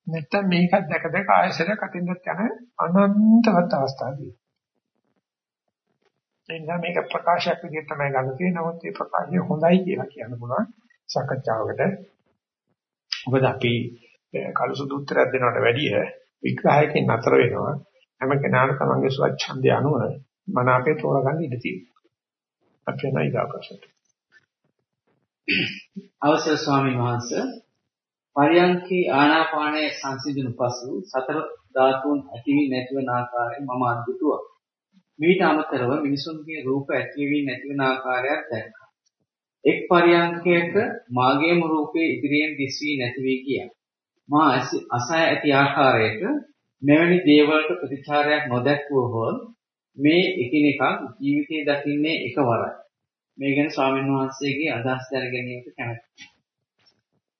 S1: නැත්තම් මේකත් දැක දැක ආයසරයක් අතින්දත් යන අනන්තවත් අවස්ථාවදී. එනිසා මේක ප්‍රකාශයක් විදිහට තමයි ගන්න තියෙන්නේ. නමුත් මේ ප්‍රකාශය හොඳයි කියලා කියන්න පුළුවන් සාකච්ඡාවකට. මොකද අපි කලසුදු උත්තරයක් දෙනවට වැඩිය විග්‍රහයකින් නතර වෙනවා. හැම කෙනාට තමන්ගේ ස්වච්ඡන්දය අනුව මන අපේ තෝරගන්න ඉඩ තියෙනවා. අපි නයි දාපසට.
S2: අවසර ස්වාමීන් වහන්සේ පරියන්කේ ආනාපානය සංසිඳුණු පසු සතර ධාතුන් ඇතිවි නැතිවන ආකාරය මම අද්දුටුවා. මීට අමතරව මිනිසුන්ගේ රූප ඇතිවි නැතිවන ආකාරයක් දැක්කා. එක් පරියන්කයක මාගේම රූපේ ඉදිරියෙන් දිස්වි නැති වී ගියා. මා අසය ඇති ආකාරයක මෙවැනි දේවල්ට ප්‍රතිචාරයක් නොදැක්වුවහොත් මේ එකිනෙකක් ජීවිතයේ දකින්නේ එකවරයි. මේ ගැන ස්වාමීන් වහන්සේගේ අදහස් දැනගැනීමට කැමැතියි.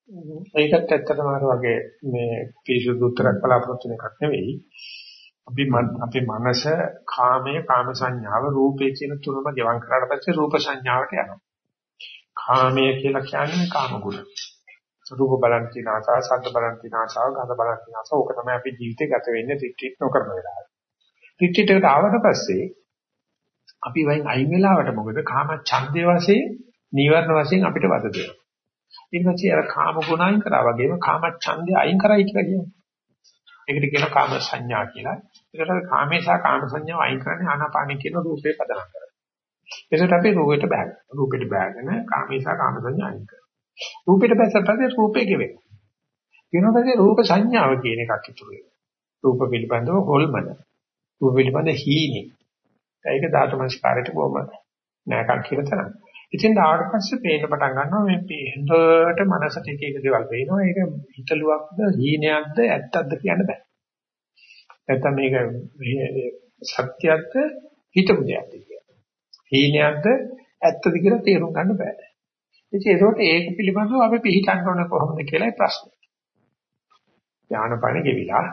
S1: ඒකත් ඇත්තටම අර වගේ මේ පිරිසුදු උත්තරයක් බලාපොරොත්තු වෙන එකක් නෙවෙයි. අපි අපේ මනස කාමයේ කාම සංඥාව රූපේ කියන තුනම ගෙවම් කරාට පස්සේ රූප සංඥාවට යනවා. කාමය කියලා කියන්නේ කාම ගුණ. රූප බලන් තියෙන ආසාව, ශබ්ද බලන් තියෙන ආසාව, ගඳ බලන් තියෙන ආසාව. ඕක තමයි අපි ජීවිතේ ගත වෙන්නේ රිට්‍රීට් නොකරන වෙලාව. රිට්‍රීට් එකට ආවට පස්සේ අපි වයින් අයින් වෙලාවට මොකද කාම ඡන්දේ වශයෙන්, නීවරණ වශයෙන් අපිට වද දෙනවා. ඊට පස්සේ අර කාම ගුණ අයින් කරා වගේම කාම ඡන්දය අයින් කරයි කියලා කියනවා. ඒකට කියනවා කාම සංඥා කියලා. ඒකට කාමේ සහ කාම සංඥාව අයින් කරන්නේ ආනාපාන කියන රූපේ පදනම් කරලා. ඒකට අපි රූපෙට බෑග. රූපෙට බෑගෙන කාමේ සහ කාම සංඥා අයින් කරනවා. රූපෙට බැස්සට පස්සේ රූපේ ගෙවෙනවා. ඊට පස්සේ රූප සංඥාව කියන එකක් ඉතුරු වෙනවා. රූප පිළිබඳව හොල්මන. රූප පිළිබඳ හීනි. ඒක ධාතු මනස්කාරයට බොම නෑකක් කියලා තරම්. ඉතින් ආවට පස්සේ පේන්න පටන් ගන්නවා මේ හොඳට මනසට එක එක දේවල් පේනවා. ඒක හිතලුවක්ද, හීනයක්ද, ඇත්තක්ද කියන්න බෑ. නැත්තම් මේක සත්‍යයක්ද, හිතපු දෙයක්ද කියලා. හීනයක්ද, ඇත්තද කියලා තේරුම් ගන්න බෑ. ඉතින් ඒකට ඒක පිළිබඳව අපි පිළිගන්න ඕන කොහොමද කියලා ප්‍රශ්නේ. ඥානපණ ගෙවිලා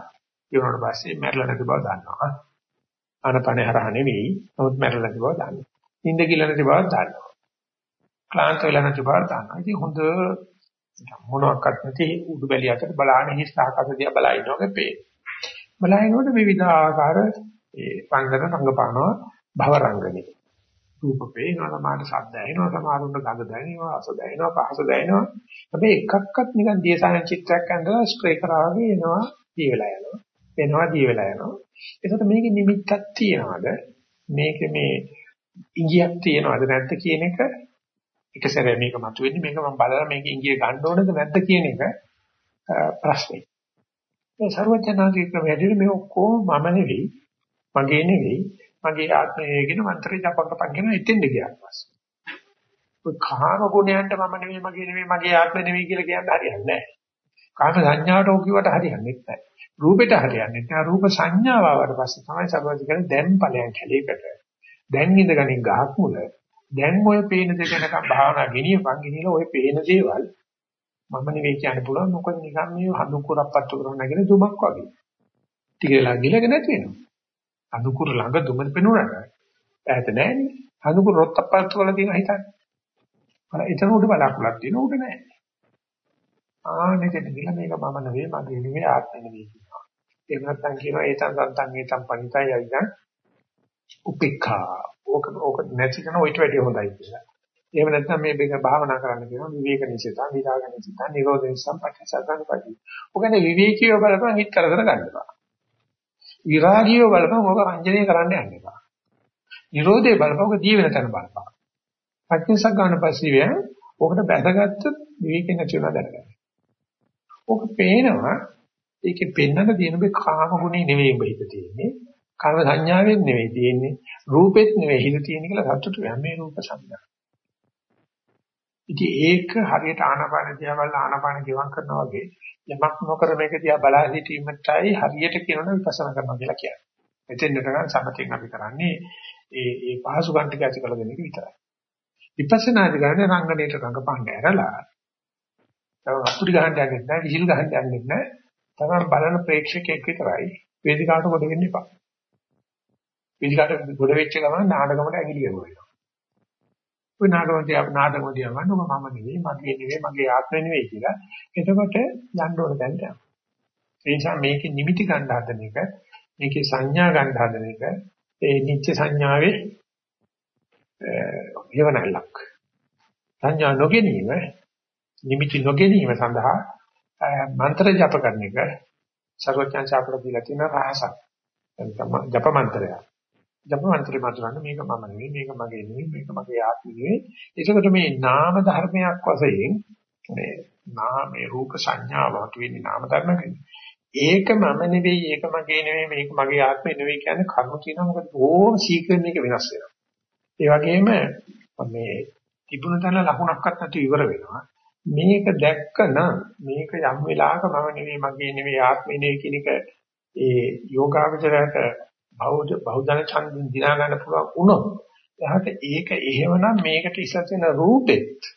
S1: ඊවරට පස්සේ මැරලා නැති බව දන්නවා. ආනපණ හරහා නෙවෙයි, නමුත් මැරලා නැති බව දන්නවා. නිින්ද කියලා නැති බව දන්නවා. ක්ලාන්ත වෙලා නැති බව දන්නවා. ඉතින් හොඳ මොනවාක්වත් නැති උඩු බැලිය අතර බලාගෙන හිස් සහකස දිහා බලා ඉන්නවා වගේ පේන. බලනකොට විවිධාකාර ඒ පංගන රංගපානවා භව රංගනේ. රූප පේනවා සමහර ශබ්ද ඇහෙනවා සමහරුන්ට ගඳ දැනෙනවා රස දැනෙනවා පහස දැනෙනවා. හැබැයි එකක්වත් නිකන් දියසාන චිත්‍රයක් අඳලා ස්ප්‍රේ කරා වගේ එනවා දී වෙලා යනවා. එනවා දී වෙලා යනවා. ඒකට මේකේ නිමිත්තක් තියනවාද? මේකේ මේ ඉංගියක් තියනවාද නැද්ද කියන එක එක සැරේ මේක මතුවෙන්නේ මේක මම බලලා මේක ඉංගිය ගන්න ඕනද නැද්ද කියන එක ප්‍රශ්නේ. ඒ ਸਰවඥාගේ ක්‍රමයේදී මේ ඔක්කොම මම නෙවෙයි මගේ නෙවෙයි මගේ ආත්මය කියන මන්ත්‍රය ජපකපන් කියන ඉතින්ද ගියා පස්සේ. ඔය කාම ගුණයන්ට මම නෙවෙයි මගේ නෙවෙයි මගේ ආත්මය නෙවෙයි කියලා කියන්න හරියන්නේ නැහැ. කාම සංඥාවට ඕක කිව්වට හරියන්නේ නැහැ. රූපෙට හරියන්නේ නැහැ. රූප සංඥාව ආවට පස්සේ තමයි සර්වඥ කියන්නේ දැන් ඵලයන් කැලේකට. දැන් ඉඳගනින් ගහක් මුල දැන් ඔය පේන දේ ගැනකම් භාවනා ගෙනියපන් ගෙනියලා ඔය පේන දේවල් මම නෙවෙයි කියන්න පුළුවන් මොකද නිකන් මේ හඳුකුරප්පත්තු කරන නැගෙන දුමක් වගේ. ටිකලා ගිලගෙන නැති වෙනවා. හඳුකුර ළඟ දුම පෙනුනට ඈත නැහැනේ. හඳුකුර රොත්තප්පත්තු කරලා තියෙන හිතන්නේ. එතන උඩ බලාකුලක් තියෙන උඩ නැහැ. ආනේ දෙන්න මේක මම නෙවෙයි මගේ නෙවෙයි ආත්මෙ නෙවෙයි කියනවා. එහෙම නැත්නම් කියනවා ඒතන් සන්තන් ඒතන් පණිතයි අයිදන් උපේක්ඛා. ඕක ඕක නැති කරන ඔයිට වැඩිය හොඳයි කියලා. එහෙම නැත්නම් මේ බෙක භාවනා කරන්න කියනවා විවේක නිසිතා, විරාග නිසිතා, නිරෝධ නිසිතා, පටිච්චසමුප්පාද පටි. ඔකනේ විවේකීව බලපන් හිත කරදර ගන්නවා. විරාගීව බලපන් ඔක රංජනීය කරන්න යන්න එපා. නිරෝධය බලපන් ඔක දී වෙන තැන බලපන්. පටිච්චසක් ගන්න පස්සේ වෙන ඔකට බැසගත්තොත් විවේකේ නැති වෙනවා දැනගන්න. ඔක පේනවා ඒකේ පෙන්නන තියෙන මේ කාම ගුණේ නෙවෙයි ඔබ හිත තියෙන්නේ. කර්ම සංඥාවෙන් නෙවෙයි තියෙන්නේ. රූපෙත් නෙවෙයි හිත තියෙන්නේ කියලා සතුටු වෙන මේ රූප සංඥා. ඉතින් ඒක හරියට ආනාපාන දිහා බලලා ආනාපාන ගෙවම් කරනවා වගේ යමක් නොකර මේක දිහා බලා සිටීමටයි හරියට කියනවා විපස්සනා කරනවා කියලා කියන්නේ. එතෙන් නේද සමතෙන් අපි කරන්නේ ඒ ඒ පහසුකම් ටික ඇති කරලා දෙන එක විතරයි. විපස්සනාදි කරන්නේ රංගනේට රංගපන්න ඇරලා තව අතුරු ගහන්න යන්නේ නැහැ, විහිළු ගහන්න යන්නේ නැහැ. තමයි බලන ප්‍රේක්ෂකයෙක් විතරයි වේදිකාවට කොට වෙන්න එපා. වේදිකාවට කොට වෙච්ච ගමන් නාටකමට ඇඟිලි ගහනවා. ඔය නාටකමදී අප නාටකමදී යවන්න ඔබ මම නෙවෙයි, මගේ නෙවෙයි, මගේ ආත්මෙ නෙවෙයි කියලා. එතකොට යන්න ඕන දැන් යනවා. ඒ නිසා මේකේ නිමිති ගන්න හදන එක, මේකේ සංඥා ගන්න හදන එක, ඒ නිත්‍ය සංඥාවේ යවනලක්. සංඥා නොගැනීම නිමිති නොගැනීම සඳහා මන්ත්‍ර ජප කරන එක සර්වඥාන් ශාපල දීලා තියෙන රහසක්. එතන ජප මන්ත්‍රය. ජප මන්ත්‍රය මාතුරන්න මේක මම නෙවෙයි මේක මගේ නෙවෙයි මේක මගේ ආත්මෙ නෙවෙයි. ඒකකට මේ නාම ධර්මයක් වශයෙන් මේ නාමේ රූප සංඥාව තුනේ නාම ධර්මකනේ. ඒක මම නෙවෙයි ඒක මගේ නෙවෙයි මේක මගේ ආත්මෙ නෙවෙයි කියන්නේ කර්ම කියනවා මොකද ඕම ශීක්‍රයෙන් මේක වෙනස් වෙනවා. ඒ වගේම මේ තිබුණ තැන ලකුණක්වත් නැතුව ඉවර වෙනවා. මේක දැක්කනම් මේක යම් වෙලාවක මම නෙවෙයි මගේ නෙවෙයි ආත්මේ නෙවෙයි කියන එක ඒ යෝගාවචරයට බෞද්ධ බෞද්ධන ඡන්දින් දිනා ගන්න පුළුවන් වුණොත් එහට ඒක එහෙමනම් මේකට ඉස්සත් වෙන රූපෙත්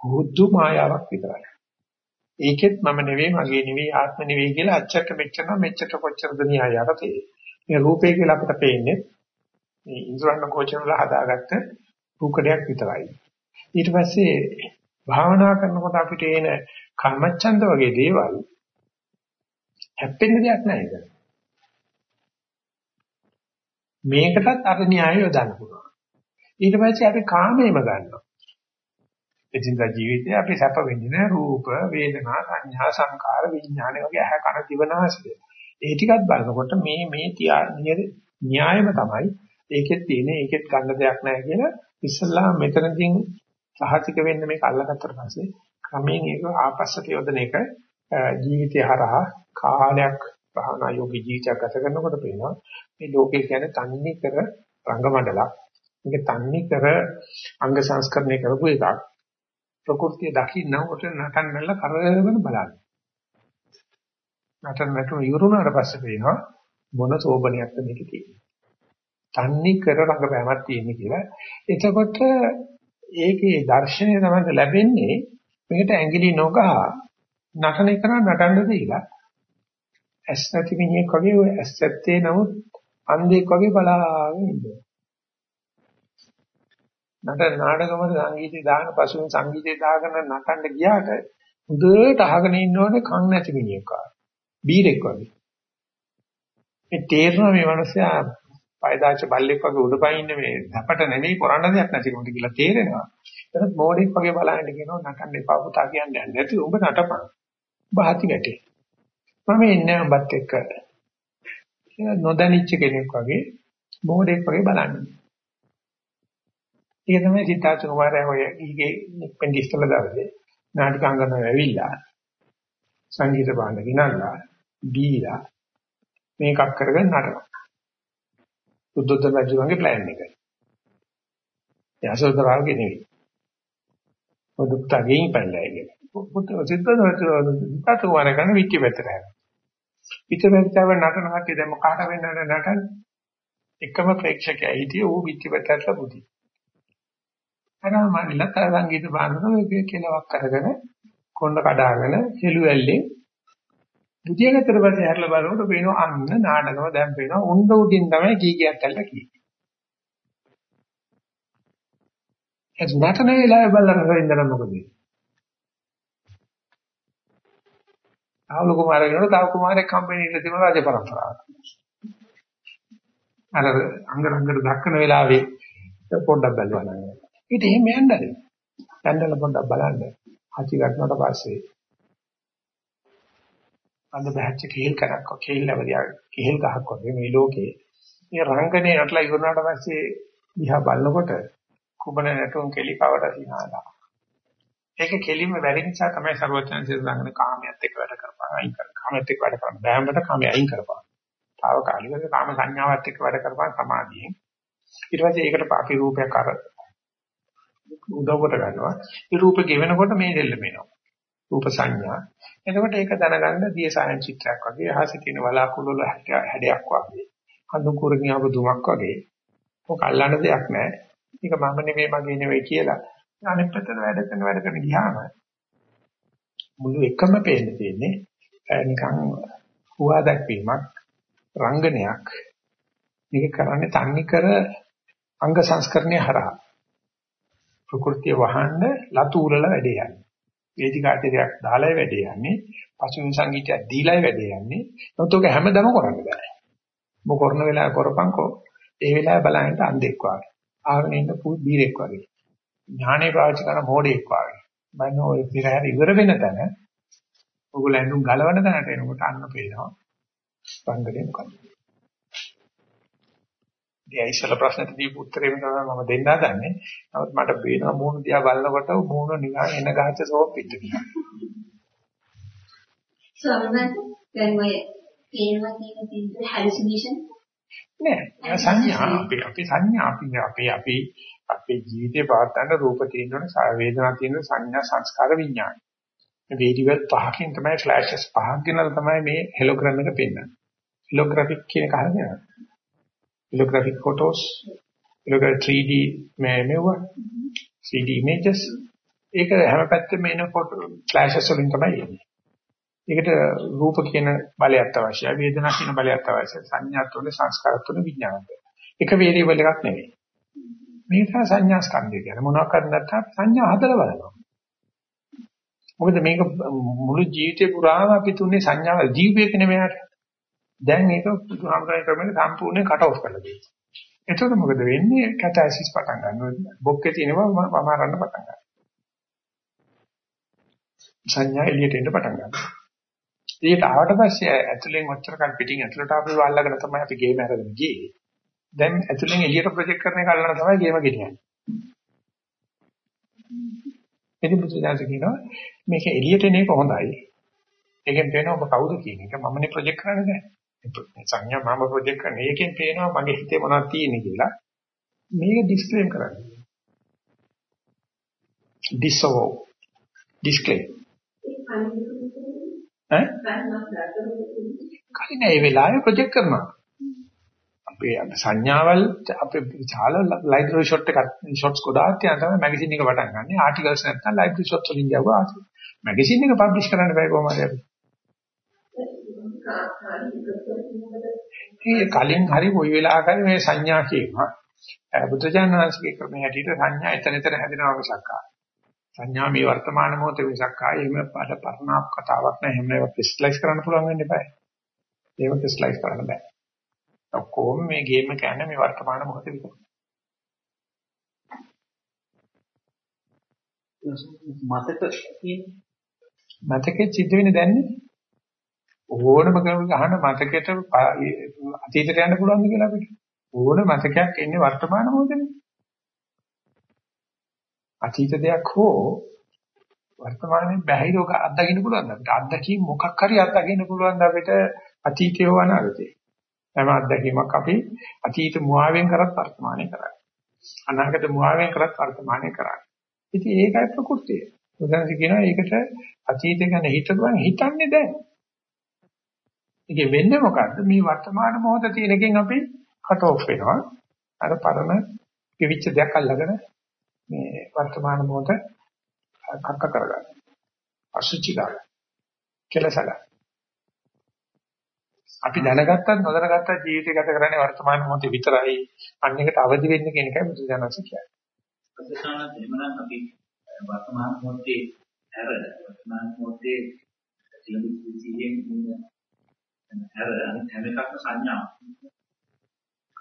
S1: හුදු මායාවක් විතරයි. ඒකෙත් මම නෙවෙයි මගේ නෙවෙයි ආත්ම නෙවෙයි කියලා අච්චක මෙච්චර මෙච්චර කොච්චරද න්‍යායයකට මේ රූපේ කියලා අපිට පේන්නේ මේ ඉන්ද්‍රයන් කෝචන වල හදාගත්ත රූකඩයක් විතරයි. ඊට පස්සේ භාවනා කරනකොට අපිට එන කර්මච්ඡන්ද වගේ දේවල් හැප්පෙන්න දෙයක් නැහැ ඒක. මේකටත් අර න්‍යාය යොදන්න පුළුවන්. ඊට පස්සේ අපි කාමයේම ගන්නවා. එදිනදා ජීවිතේ අපි සැප වෙන්නේ නැහැ රූප, වේදනා, සංඥා, සංකාර, විඥාන වගේ අහ කන දිවනාසය. ඒ ටිකත් බලනකොට මේ මේ න්‍යායම තමයි ඒකෙත් තියෙන ඒකෙත් ගන්න දෙයක් නැහැ කියලා ඉස්සල්ලා මෙතනකින් සහතික වෙන්න මේක අල්ලගත්තට පස්සේ ක්‍රමයෙන් ඒක ආපස්සට යොදන එක ජීවිතය හරහා කාලයක් භාවනා යෝගී ජීවිතයක් ගත කරනකොට පේනවා මේ ලෝකේ කියන්නේ තන්නේ කර රංගමණ්ඩලක්. මේක තන්නේ කර අංග සංස්කරණය කරපු එකක්. ප්‍රകൃතිය දකින්නකොට නටන්නල කරගෙන බලන්න. නටන නටන ඉවරුනාට පස්සේ පේනවා මොන සෝබනියක්ද මේකේ තියෙන්නේ. තන්නේ කර රංගපෑමක් තියෙන්නේ කියලා. එතකොට ඒකේ දර්ශනය තමයි ලැබෙන්නේ මේකට ඇඟිලි නොගහ නටන එක නටන්න දීලා ඇස් නැති මිනිහෙක් වගේ ඔය ඇස් ඇත්තේ නමුත් අන්ධෙක් වගේ බලාගෙන ඉන්නවා. නට නාටකමද සංගීතය දාන පසුවෙන් සංගීතය දාගෙන නටන්න ගියාට හොඳට අහගෙන ඉන්න ඕනේ කන් නැති මිනිහෙක් වගේ. බීරෙක් වගේ. මේ තේරෙනවා මේ මනුස්සයා පයදාච බල්ලෙක් වගේ උඩපයින් මේ අපට නෙමෙයි කරන්න දෙයක් නැති මොකද කියලා තේරෙනවා. ඒත් මෝඩෙක් වගේ බලන්න කියනවා නටන්න එපා පුතා කියන්නේ නැති උඹ නටපන්. බාති ගැටේ. මම ඉන්නේ උඹත් එක්ක. නොදැනිච්ච කෙනෙක් වගේ මෝඩෙක් වගේ බලන්නේ. ඒක තමයි සිතාර්ථ කුමාරයා ඔය ඊගේ නිප්පෙන්ඩි ඉස්සලා දාන්නේ. නාටිකාංගන ඇවිල්ලා සංගීත බාණ්ඩ ගිනල්ලා දීලා මේකක් කරගෙන නටනවා. බුද්ධෝත්තර රජුගේ ප්ලෑන් එක. ඒ අසෝතරාවගේ නෙවෙයි. ඔදුක්තගෙන් පැනලා ඒක. පුත් සිද්ධාර්ථ තුමාර ගන්න විච්ච පැත්තට හැරෙනවා. විච්ච පැත්තව නටන කට්ටිය දැන් මොකාට වෙන්නද නටන එකම ප්‍රේක්ෂකයා හිටියේ ඌ විච්ච පැත්තට බුදි. අරම මල්ලත සංගීත බානක කෙලවක් කරගෙන කොණ්ඩ කඩාගෙන හෙළුවැල්ලේ බුදිය ගැතර පස්සේ හැරලා බලනකොට පේනවා අන්න නාටකම දැන් පේනවා උණ්ඩ උඩින් තමයි කී කියක් ඇල්ල කී. ඒ නටන වෙලාවේ බලලා ඉඳලා මොකද වෙන්නේ? ආවුල කුමාරයෙකුට තව කුමාරයෙක් කම්පැනි එකේ තිබුණ රාජ පරම්පරාවක්. අර අංගරංගර දක්වන වෙලාවේ පොඩ්ඩක් බලනවා නේද? ඊට එහෙම යන්නද? යන්නල පොඩ්ඩක් බලන්න. හචි ගන්නකොට පස්සේ අන්න බහැච්ච කේල් කරක් කේල් ලැබදියා කේල් ගහක් වගේ මේ ලෝකේ මේ රංගනේ නටලා ඉවරනාට පස්සේ දිහා බලනකොට කුඹන නැටුම් කෙලි කවට සිනාලා. ඒක කෙලින්ම වැරදි නිසා තමයි ਸਰවඥාන්සේ දඟන කාමයට එක්ක වැඩ කරපාන අයින් කරන කාමයට එක්ක වැඩ කරන බෑමකට කාමයේ අයින් කරපාන. తాවකාලිකව කාම සංඥාවත් එක්ක වැඩ කරපාන සමාධියෙන්. ඊට පස්සේ ඒකට පාපී රූපයක් අර උදව්වට ගන්නවා. ඒ රූප ගෙවෙනකොට මේ දෙල්ල මෙනවා. රූප සංඥා. එතකොට ඒක දැනගන්න දිය සායන චිත්‍රයක් වගේ අහසේ තියෙන වලාකුළු වල හැඩයක් වගේ. හඳු කුරුණියව දුමක් වගේ. ඔක අල්ලන්න දෙයක් නැහැ. ඒක මම නෙවෙයි මගේ නෙවෙයි කියලා අනිත් පැත්තට වැඩ කරන වැඩ කරන ගියාම මුළු එකම පේන්න තියෙන්නේ නිකන් හුවා දැක්වීමක් රංගනයක්. මේක කරන්නේ තන්නේ කර අංග සංස්කරණය හරහා. ප්‍රകൃතිය වහන්න ලතු උරල වැඩේ යන්නේ. වේදිකාටයක් දාලා වැඩේ යන්නේ. පසුබිම් සංගීතයක් දීලා වැඩේ යන්නේ. නමුත් ඔක හැමදම කරන්න බෑ. මොක කරන වෙලාව කරපන්කෝ ඒ වෙලාවේ බලන්න අන්දෙක් වගේ. ආගෙන ඉන්න බීරෙක් වගේ. ඥානේ පාවිච්චි කරන මෝඩෙක් වගේ. මම ඔය පිරහැර ඉවර වෙන තැන ඔයගොල්ලෝ ඇඳුම් ගලවන තැනට එනකොට අන්න පේනවා. සංගලේ මොකක්ද? ඒ ඉස්සල ප්‍රශ්නෙට දීපු උත්තරේ තමයි මම දෙන්න හදන්නේ. නමුත් මට පේනවා මූණ දිහා බලනකොට මූණ නිකන් එන ගහච්ච සෝප් පිට කියලා.
S4: ස්වාමීන් දැන් ඔය පේනවා කියන තින්ද හැලුසිනේෂන්
S1: නෑ සංඥා අපි අපි සංඥා අපි අපි අපි අපේ ජීවිතේ පාත්තන්න රූප තියෙනවනේ වේදනා තියෙන සංඥා සංස්කාර විඥාන. මේ වේදිවල් පහකින් තමයි ෆ්ලෑෂස් පහක් ගෙනලා තමයි මේ හෙලෝග්‍රෑම් එක පෙන්වන්නේ. හෙලෝග්‍රැෆික් කියන හරියද? holographic photos, holographic 3D මේ මෙවුවා 3D images ඒක හැම පැත්තෙම එන ෆොටෝ ෆ්ලෑෂස් වලින් තමයි එන්නේ. ඒකට රූප කියන බලයක් අවශ්‍යයි, වේදනා කියන බලයක් අවශ්‍යයි, සංඥාත් වල සංස්කාරත් වල විඥානත්. එක වේරියබල් එකක් නෙවෙයි. මේක සංඥා ස්කන්ධය කියන්නේ මොනවක් කරන්නේ නැත්නම් සංඥා හදලා බලනවා. මොකද මේක මුළු ජීවිතේ පුරාම අපි තුනේ සංඥාවල් ජීවිතේ නෙමෙයි දැන් ඒක බුදුහාමරේ ක්‍රමෙට සම්පූර්ණයෙන් කට් ඔෆ් කරලා දෙනවා. එතකොට මොකද වෙන්නේ? කැටයිසිස් පටන් ගන්නවා. බොක්කේ තියෙනවා වමාරන්න පටන් ගන්නවා. සංඥා එළියට එන්න පටන් ගන්නවා. ඒක ආවට පස්සේ ඇතුලෙන් ඔච්චර කල් පිටින් ඇතුලට ආපු වල්ලාගෙන තමයි අපි ගේම අරගෙන ගියේ. දැන් ඇතුලෙන් එළියට ප්‍රොජෙක්ට් කරන එක අල්ලන තමයි ගේම ගෙනියන්නේ. ඉතින් බුදුදාස කියනවා මේක එළියට එන එක හොඳයි. ඒකෙන් පේනවා ඔබ කවුද කියන එක මමනේ ප්‍රොජෙක්ට් කරන්නේ දැන්. සංඥා මම ප්‍රොජෙක්ට් කරන එකෙන් පේනවා මගේ හිතේ මොනවද තියෙන්නේ කියලා. මේක ඩිස්ක්ලේම් කරන්න. disavow disclaim ඈ කලින් ඒ වෙලාවේ ප්‍රොජෙක්ට් කරනවා අපේ සංඥාවල් අපේ විශාල ලයිබ්‍රරි ෂොට් එකක් ෂොට්ස් ගොඩාක් තියෙන තමයි මැගසින් එක පටන් ගන්න. ආටිකල්ස් නැත්නම් ලයිබ්‍රරි ෂොට්ස් වලින් ගියවා. මැගසින් එක පබ්ලිෂ් කරන්න බෑ කොහොමද අපි. ඒ කලින් හරි කොයි වෙලාවක හරි මේ සංඥා කියනවා. බුදුජානනාංශිකේ ක්‍රමයේ හැටියට සංඥා එතන එතන හැදෙනවා මිසක් සංඥා මේ වර්තමාන මොහොතේ මිසක් ආයේ එහෙම පාඩ පරණාප කතාවක් නෑ. එහෙම ඒවා ක්‍රිස්ටලයිස් කරන්න පුළුවන් වෙන්නේ බෑ. ඒක ක්‍රිස්ටලයිස් කරන්න බෑ. ඔක්කොම මේ ගේම් එක යන්නේ මේ වර්තමාන මොහොතේ විතරයි.
S2: මතක
S1: මතකෙ සිද්ධ වෙන්නේ දැන්නේ ඕනම කෙනෙකුට අහන මතකයට අතීතයට යන්න පුළුවන්ද කියලා අපිට. ඕන මතකයක් එන්නේ වර්තමාන මොහොතේ. අතීත දෙයක් හෝ වර්තමානයේ බැහැරෝග අත්දකින්න පුළුවන් අපිට. අත්දැකීම් මොකක් හරි අත්දකින්න පුළුවන් අපිට අතීතය හෝ අනාගතය. හැම අත්දැකීමක් අපි අතීත මුවාවෙන් කරත් වර්තමානයේ කරන්නේ. අනාගත මුවාවෙන් කරත් වර්තමානයේ කරන්නේ. ඉතින් ඒකයි ප්‍රകൃතිය. උදාහරණ කියනවා ඒකට අතීත ගැන හිතපුවම හිතන්නේ දැන්. ඒකෙ වෙන්නේ මොකද්ද? මේ වර්තමාන මොහොත තියෙනකින් අපි කට් ඔෆ් වෙනවා. අර පරණ කිවිච්ච දෙයක් අල්ලගෙන මේ වර්තමාන මොහොත කක්ක කරගන්න. අසුචි ගන්න. කෙලසගන්න. අපි දැනගත්තත් නොදැනගත්තත් ජීවිතය ගත කරන්නේ වර්තමාන මොහොතේ විතරයි. අන්න එකට අවදි වෙන්න කියන එකයි බුදුදහමස කියන්නේ.
S3: ප්‍රසන්න එහෙමනම් අපි වර්තමාන මොහොතේ හැර වර්තමාන මොහොතේ සියලු සිහියෙන් ඉන්න හැර අනිත් හැම එකක්ම සංඥාවක්.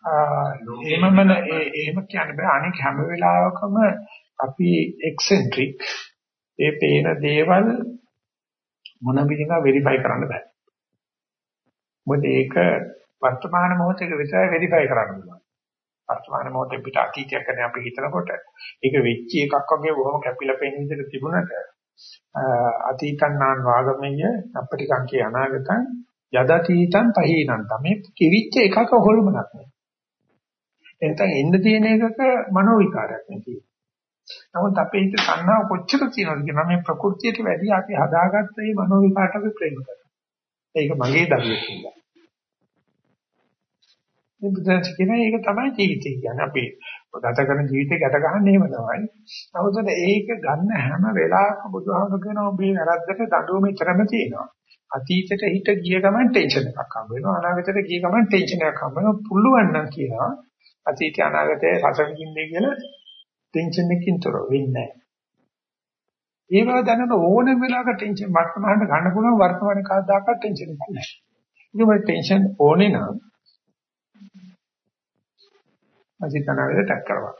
S1: එහෙමම ඒ එහෙම කියන්න බෑ අනික හැම වෙලාවකම අපි එක්සෙන්ට්‍රික් ඒ පේන දේවල් මොන විදිහක වෙරිෆයි කරන්න බෑ. මොකද ඒක වර්තමාන මොහොතේ විතරයි වෙරිෆයි කරන්න පුළුවන්. වර්තමාන මොහොතේ පිට අතීතයක් ගැන අපි හිතනකොට ඒක වෙච්ච එකක් වගේ බොහොම කැපිලා පෙනෙන විදිහට තිබුණට අතීතං නාන් වාගමෙය අපටිකං කිය අනාගතං යදතීතං පහීනං තමයි කිවිච්ච එකක හොල්මනක් නේ. එතන එන්න තියෙන එකක මනෝ විකාරයක් නෙකී. නමුත් අපේ හිත සංනාව කොච්චර තියෙනවද කියන මේ ප්‍රകൃතියට වැඩි අපි හදාගත්ත මේ මනෝ විකාරට අපි ප්‍රේම කරනවා. ඒක මගේ දරුවෙක් කියලා. මේ බුදුන් කියන එක තමයි ජීවිතය කියන්නේ. අපි ගත කරන ජීවිතේ ගැට ගන්න එහෙම තමයි. නමුත් ඒක ගන්න හැම වෙලාවකම බුදුහාමුදුරු කියනවා ඔබේ වැරද්දට දඬුවම ඉතරම තියෙනවා. අතීතයට හිත ගිය ගමන් ටෙන්ෂන් එකක් හම්බ වෙනවා. අනාගතයට ගිය ගමන් ටෙන්ෂන් එකක් හම්බ වෙනවා. පුළුවන් නම් කියනවා අතීතය අනාගතය රස විඳින්නේ කියලා ටෙන්ෂන් එකකින් තොර වෙන්නේ නැහැ. ඒ බව දැනන ඕනම වෙලාවක ටෙන්ෂන් වර්තමානට ගන්න පුළුවන් වර්තමානයේ කවදාකවත් ටෙන්ෂන් එකක් නැහැ. ඒක ටෙන්ෂන් ඕනේ නම් අතීත අනාගතයට ටැක් කරවා.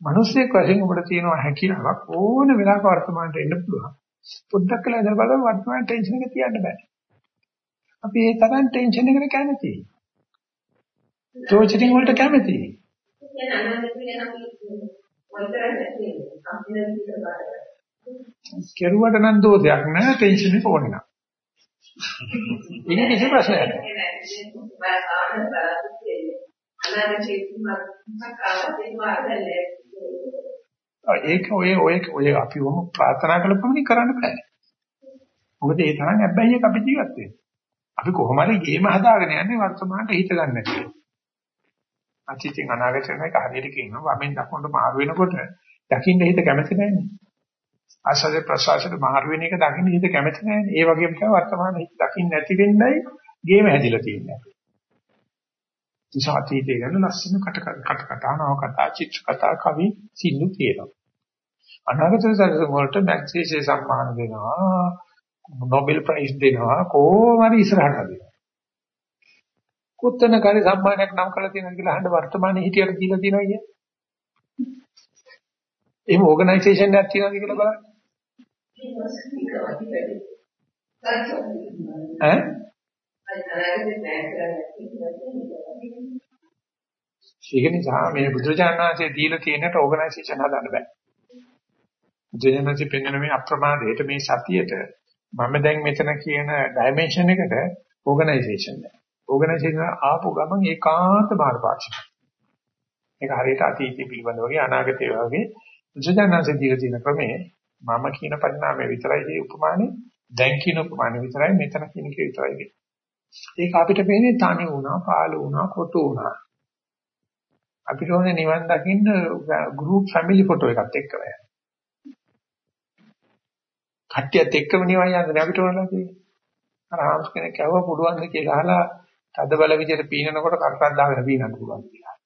S1: මිනිස්සෙක් වශයෙන් ඔබට තියෙන හැකියාවක් ඕන වෙලාවක වර්තමානට එන්න පුළුවන්. පොඩ්ඩක් කියලා ඉඳලා බලන්න වර්තමාන ටෙන්ෂන් එක තියන්න බෑ. අපි ඒ තරම් ටෙන්ෂන් එකකට කැමතියි. ටෝචරින් වලට
S4: කියන්නේ?
S1: කෙරුවට නම් දෝෂයක් නෑ ටෙන්ෂන් එක ඕනේ නෑ. ඒක කිසි ප්‍රශ්නයක් නෑ. ඒක ඔය ඔය ඔය අපි වම ප්‍රාර්ථනා කළ පමණින් කරන්න බෑ. මොකද ඒ තරම් හැබැයි අපි ජීවත් වෙන්නේ. අපි කොහොම හරි ගේම හදාගෙන යන්නේ වර්තමානට හිත ගන්න නැතුව. අතීතෙන් අනාගතයට එක හරියට කියනවා වමෙන් දකුණට මාරු වෙනකොට දකින්න හිත කැමති නැහැ. ආශාවේ ප්‍රසවාසයට මාරු වෙන එක දකින්න හිත කැමති නැහැ. ඒ වගේම තමයි වර්තමාන හිත දකින්න නැති වෙන්නයි ගේම හැදිලා තියෙන්නේ. ඉසాతීතේ ගැන ලස්සන කට කට කතා නව කතා චිත්‍ර කතා කවි සින්නු තියෙනවා. අනාගත සැලසුම් වලට මැග්සීසේ සම්මාන දෙනවා. නොබෙල් ප්‍රයිස් දෙනවා. කොහොම හරි ඉස්සරහට දෙනවා. කොත්තන කාලේ සම්මානයක් නම් කරලා තියෙනවා කියලා අහන්න වර්තමානයේ හිටියට දීලා තියෙනවා කියන්නේ. එහෙම ඕගනයිසේෂන් එකක් තියෙනවද කියලා බලන්න. ඈ? ඒක නිසා මේ බුදුජානනාංශයේ දීලා තියෙනට ඕගනයිසේෂන් හදන්න බෑ. බුදුජානනාංශයේ පෙන්වන මේ අප්‍රමාදයට මේ සතියට මම දැන් මෙතන කියන ඩයිමන්ෂන් එකට ඕගනයිසේෂන් නෑ. ඕගනයිසේෂන් ආපු ගමන් ඒකාන්ත මාර්ගපාක්ෂිකයි. ඒක හරියට අතීතය පිළිබඳ වගේ අනාගතය වගේ බුදුජානනාංශයේ දීලා තියෙන ක්‍රමේ මම කියන පරිණාමය විතරයි මේ උපමානේ දැන් කියන උපමානේ විතරයි මෙතන කියන එක විතරයි. ඒක අපිට පේන්නේ තනි වුණා, පාළු වුණා, කොටු වුණා. අපිට ඕනේ නිවන් දකින්න ගෲප් ෆැමිලි ෆොටෝ එකක් එක්ක වෙයි. කට්ටියත් එක්කම නිවන් යන්නේ අපිට ඕනලා තියෙන්නේ. අර ආම්ස් කෙනෙක් කවුව පුළුවන් ද කියලා අහලා තද බල විදියට පීනනකොට කරටක් දාගෙන පීනන්න පුළුවන් කියලා.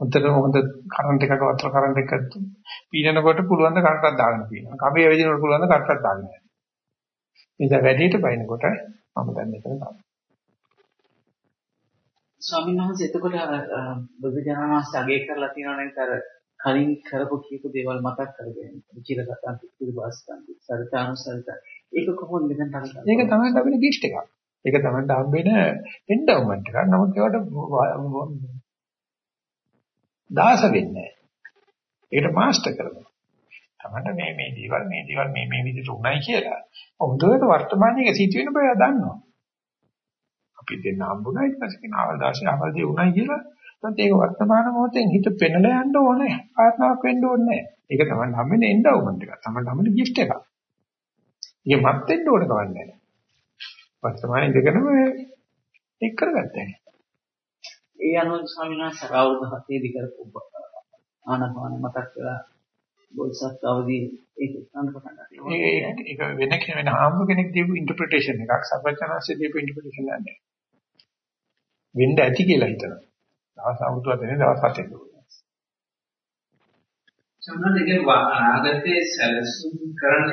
S1: උන්ට හොඳ කරන්ට් එකක වතුර කරන්ට් එකක් පීනනකොට පුළුවන් ද කරටක් දාගෙන පීනන්න. කඹේ වැදිනකොට පුළුවන් ද කරටක් දාගෙන. ඉතින් වැඩියට පයින්නකොට මම දැන් මෙතන තමයි.
S2: ස්වාමීන් වහන්සේ එතකොට බුදුජානක වහන්සේ අගය කරලා තියෙනවා නේද අර කලින් කරපු කීප දේවල් මතක් කරගෙන චිරගතන් පිළිබාස්තන් සරිතානුසරිත ඒක කොහොමද දැන් තරක
S1: ඒක තමයි අපේ ගිෂ්ට් එකක්. ඒක තමයි හම්බෙන එන්ඩවුමන්ට් එකක්. නමුත් ඒකට දාස වෙන්නේ නැහැ. ඒකට මාස්ටර් කරනවා. තමයි මේ මේ දේවල් මේ දේවල් මේ මේ විදිහට උණයි කියලා. හොඳට වර්තමානයේ සිට වෙන බය දන්නවා. අපි දෙන්න හම්බුණා ඊට පස්සේ කියන අවදාශය අවදී උණයි කියලා. නැත්නම් ඒක වර්තමාන මොහොතෙන් හිත පෙන්නලා යන්න ඕනේ. ආත්මාවක් වෙන්න ඕනේ නැහැ. ඒක තමයි හම්බෙන්නේ එන්ඩවුමන්ට් එක. තමයි හම්බෙන්නේ ගිෆ්ට් එකක්. ඒක මත් වෙන්න ඕන කවන්නේ නැහැ. වර්තමානයේ ඉඳගෙනම ඒක කරගත්තා.
S2: ඒ අනුව ස්වාමීන් වහන්සේ අවුරුදු 7 දී කරපු ආනපාන මතක් කරලා බෝසත් අවදී ඒක සංකප්පන
S1: ඒක ඒක වෙන කෙනෙක් ආම්බ කෙනෙක් දීපු ඉන්ටර්ප්‍රිටේෂන් එකක් සර්වඥාන්සේ දීපු ඉන්ටර්ප්‍රිටේෂන් නෑ වෙන්න ඇති කියලා හිතනවා දවස් අවුරුදු හතේ දවස් හතේ
S3: සම්මතයෙන් අනාගතයේ සැලසුම් කරන්න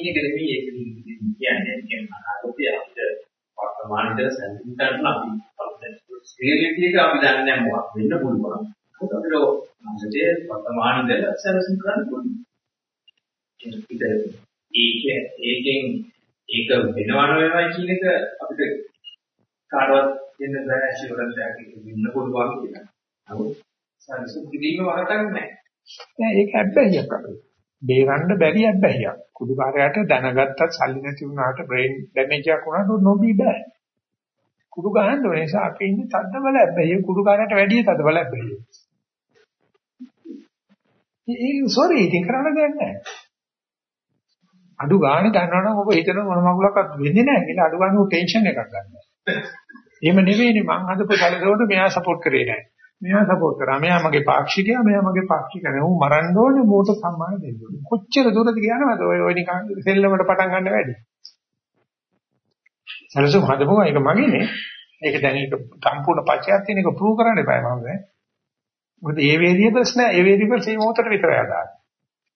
S3: එක නෙමෙයි ඒක කියන්නේ. කියන්නේ අනාගතයේ අපිට වර්තමානයේ සැලසුම් කරන්න අපි රියැලිටි එක අපි දන්නේ නැහැ මොකක් වෙන්න පුළුවන්. මොකද අපිට අනාගතයේ වර්තමානයේ සැලසුම් කරන්න පුළුවන්. ඒක ඒකෙන් ඒක වෙනවන වෙනවා කියන එක අපිට කාටවත් දෙන්න බෑ ෂුවරන්ස් එකක් වෙන්න පුළුවන් කියලා. නමුත් සැලසුම් කිරීම වරදක් නැහැ.
S1: නෑ ඒක හැබැයික් අපිට. බේරන්න බැරි හැබැයික්. කුඩුකාරයාට දැනගත්තත් සල්ලි නැති වුණාට බ්‍රේන් ඩැමේජ් එකක් වුණාට නොබී බෑ. කුඩු ගහන්න ඕන නිසා අපි ඉන්නේ තද්ද බල හැබැයි කුඩුකාරයාට වැඩි තද්ද බල හැබැයි. ඒ සෝරි ඉතින් කරන්න දෙයක් නෑ. අඩු ගානේ දන්නවනම් ඔබ හිතන මොන මගුලක්වත් වෙන්නේ නැහැ කියලා අඩු ගානේ ටෙන්ෂන් එකක් ගන්න. එහෙම නෙවෙයිනේ මං හදපු සැලසුමට මෙයා සපෝට් කරේ නැහැ. මෙයා සපෝට් කරා. මෙයා මගේ පාක්ෂිකයා, මෙයා මගේ පාක්ෂික නේ. ඌ මරන්න ඕනේ මෝට සම්මාන දෙන්න ඕනේ. කොච්චර දුරද කියනවද ඔය ඔය නිකන් සෙල්ලමට පටන් ගන්න වැඩි. සැලසුම් හදපුවා ඒක මගේනේ. ඒක දැන් ඒක සම්පූර්ණ පචයක් තියෙන එක ප්‍රූව් කරන්න එපා මම දැන්. මොකද ඒ වේරියබල්ස් නෑ. ඒ වේරියබල්ස් මේ මොහොතට විතරයි අදාළ.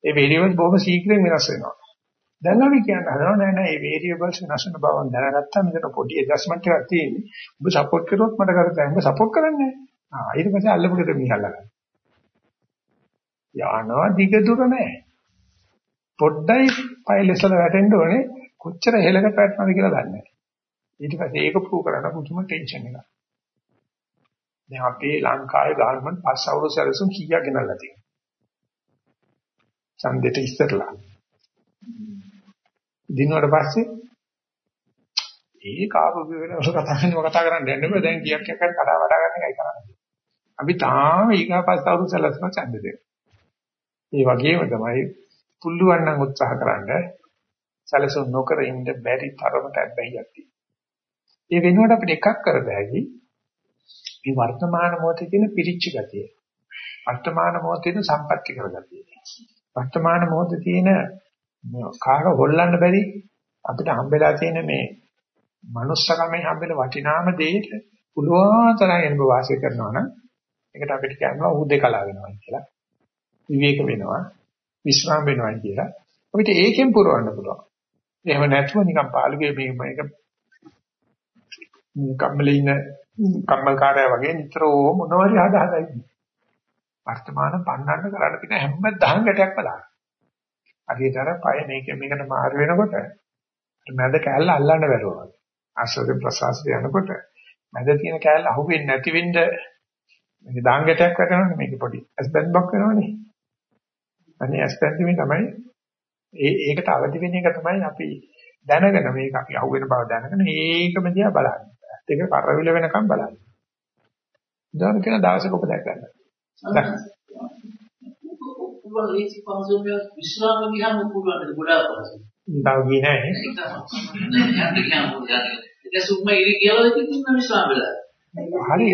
S1: ඒ වේරියබල්ස් බොහොම ශීඝ්‍රයෙන් වෙනස් වෙනවා. දැන් අපි කියන්න හදනවා නෑ නෑ මේ වේරියබල්ස් වෙනස් වෙන බව දැනගත්තා මෙතන පොඩි ඇඩ්ජස්ට්මන්ට් එකක් තියෙන්නේ. ඔබ සපෝට් කරුවොත් මට කරත හැම සපෝට් කරන්නේ නෑ. ආ ඊට පස්සේ අල්ලමුකට මිහල්ලා ගන්න. යනවා දිග දුර නෑ. පොඩ්ඩයි පයිලෙසල වැටෙන්න ඕනේ කොච්චර හෙලකට වැටෙනවද කියලා දන්නේ නෑ. ඊට පස්සේ ඒක ප්‍රූව් කරන්න පුදුම ටෙන්ෂන් එකක්. දැන් අපේ ලංකාවේ ගාල්මන් පස් අවුරුදු සැලසුම් කීයක් ගෙනල්ලා තියෙනවා. ඡන්දෙට ඉස්සරලා. දිනුවට පස්සේ ඒ කාපු වෙනස කතා කරනවා කතා කරන්න යන්න බෑ දැන් කීයක් එකක් කඩා වඩා ගන්න එකයි කරන්නේ. අපි තාම ඊගාපස් අවුරුදු සැලසුම ඡන්ද දෙනවා. ඒ වගේම තමයි පුල්ලුවන් නම් උත්සාහ කරන්න සැලසුම් නොකර ඉන්න බැරි තරමට බැහැියක් තියෙනවා. ඒ වෙනුවට අපිට එකක් කර බෑගි මේ වර්තමාන මොහොතේ තියෙන පිරිච්ච ගතිය. වර්තමාන මොහොතේ තියෙන සම්පත්‍ති කරගතිය. වර්තමාන මොහොතේ තියෙන කාක හොල්ලන්න බැරි අපිට හම්බෙලා තියෙන මේ manussකමෙන් හම්බෙන වටිනාම දෙයට පුළුවන් තරම් එන්න වාසය කරනවා නම් ඒකට අපිට කියනවා උදේකලා වෙනවා කියලා. විවේක වෙනවා, විශ්‍රාම වෙනවා කියලා. අපිට ඒකෙන් පුරවන්න පුළුවන්. එහෙම නැතුව නිකන් පාළුවේ මේ මේක කම්මලේ ඉන්න කම්මල්කාරය වගේ නිතරම මොනවද හදා හදා ඉන්නේ. වර්තමාන පන්නන්න කරන්න පිට හැමදාම ගැටයක් බලන්න. හරියට අර පය මේක මේකට මාරු වෙනකොට මැද කෑල්ල අල්ලන්න බැරුවා. ආශ්‍රද ප්‍රසවාසය යනකොට මැද තියෙන කෑල්ල අහුවෙන්නේ නැති වෙන්න මේක දාන් ගැටයක් වැටෙනවනේ මේක පොඩි ඇස්බැන් බක් වෙනවනේ. අනේ ඇස්බැන් මේ තමයි ඒ ඒකට අවදි වෙන එක තමයි අපි දැනගෙන මේක අපි අහුවෙන බව දැනගෙන ඒකම දිහා බලන්නේ. ඒක කරවිල වෙනකම් බලන්න. උදාහරණ කියන දවසක ඔබ දැක් ගන්න.
S2: පුළුවන් ලේසි පහසුම විශ්‍රාම ගියම පුළුවන් ගොඩාක් පහසු.
S1: තව ගියේ නැහැ.
S2: යන්න ගියාම පුළුවන්. ඒක සුම්ම ඉරි කියලා ඉතින් විශ්‍රාම වෙලා.
S1: හරි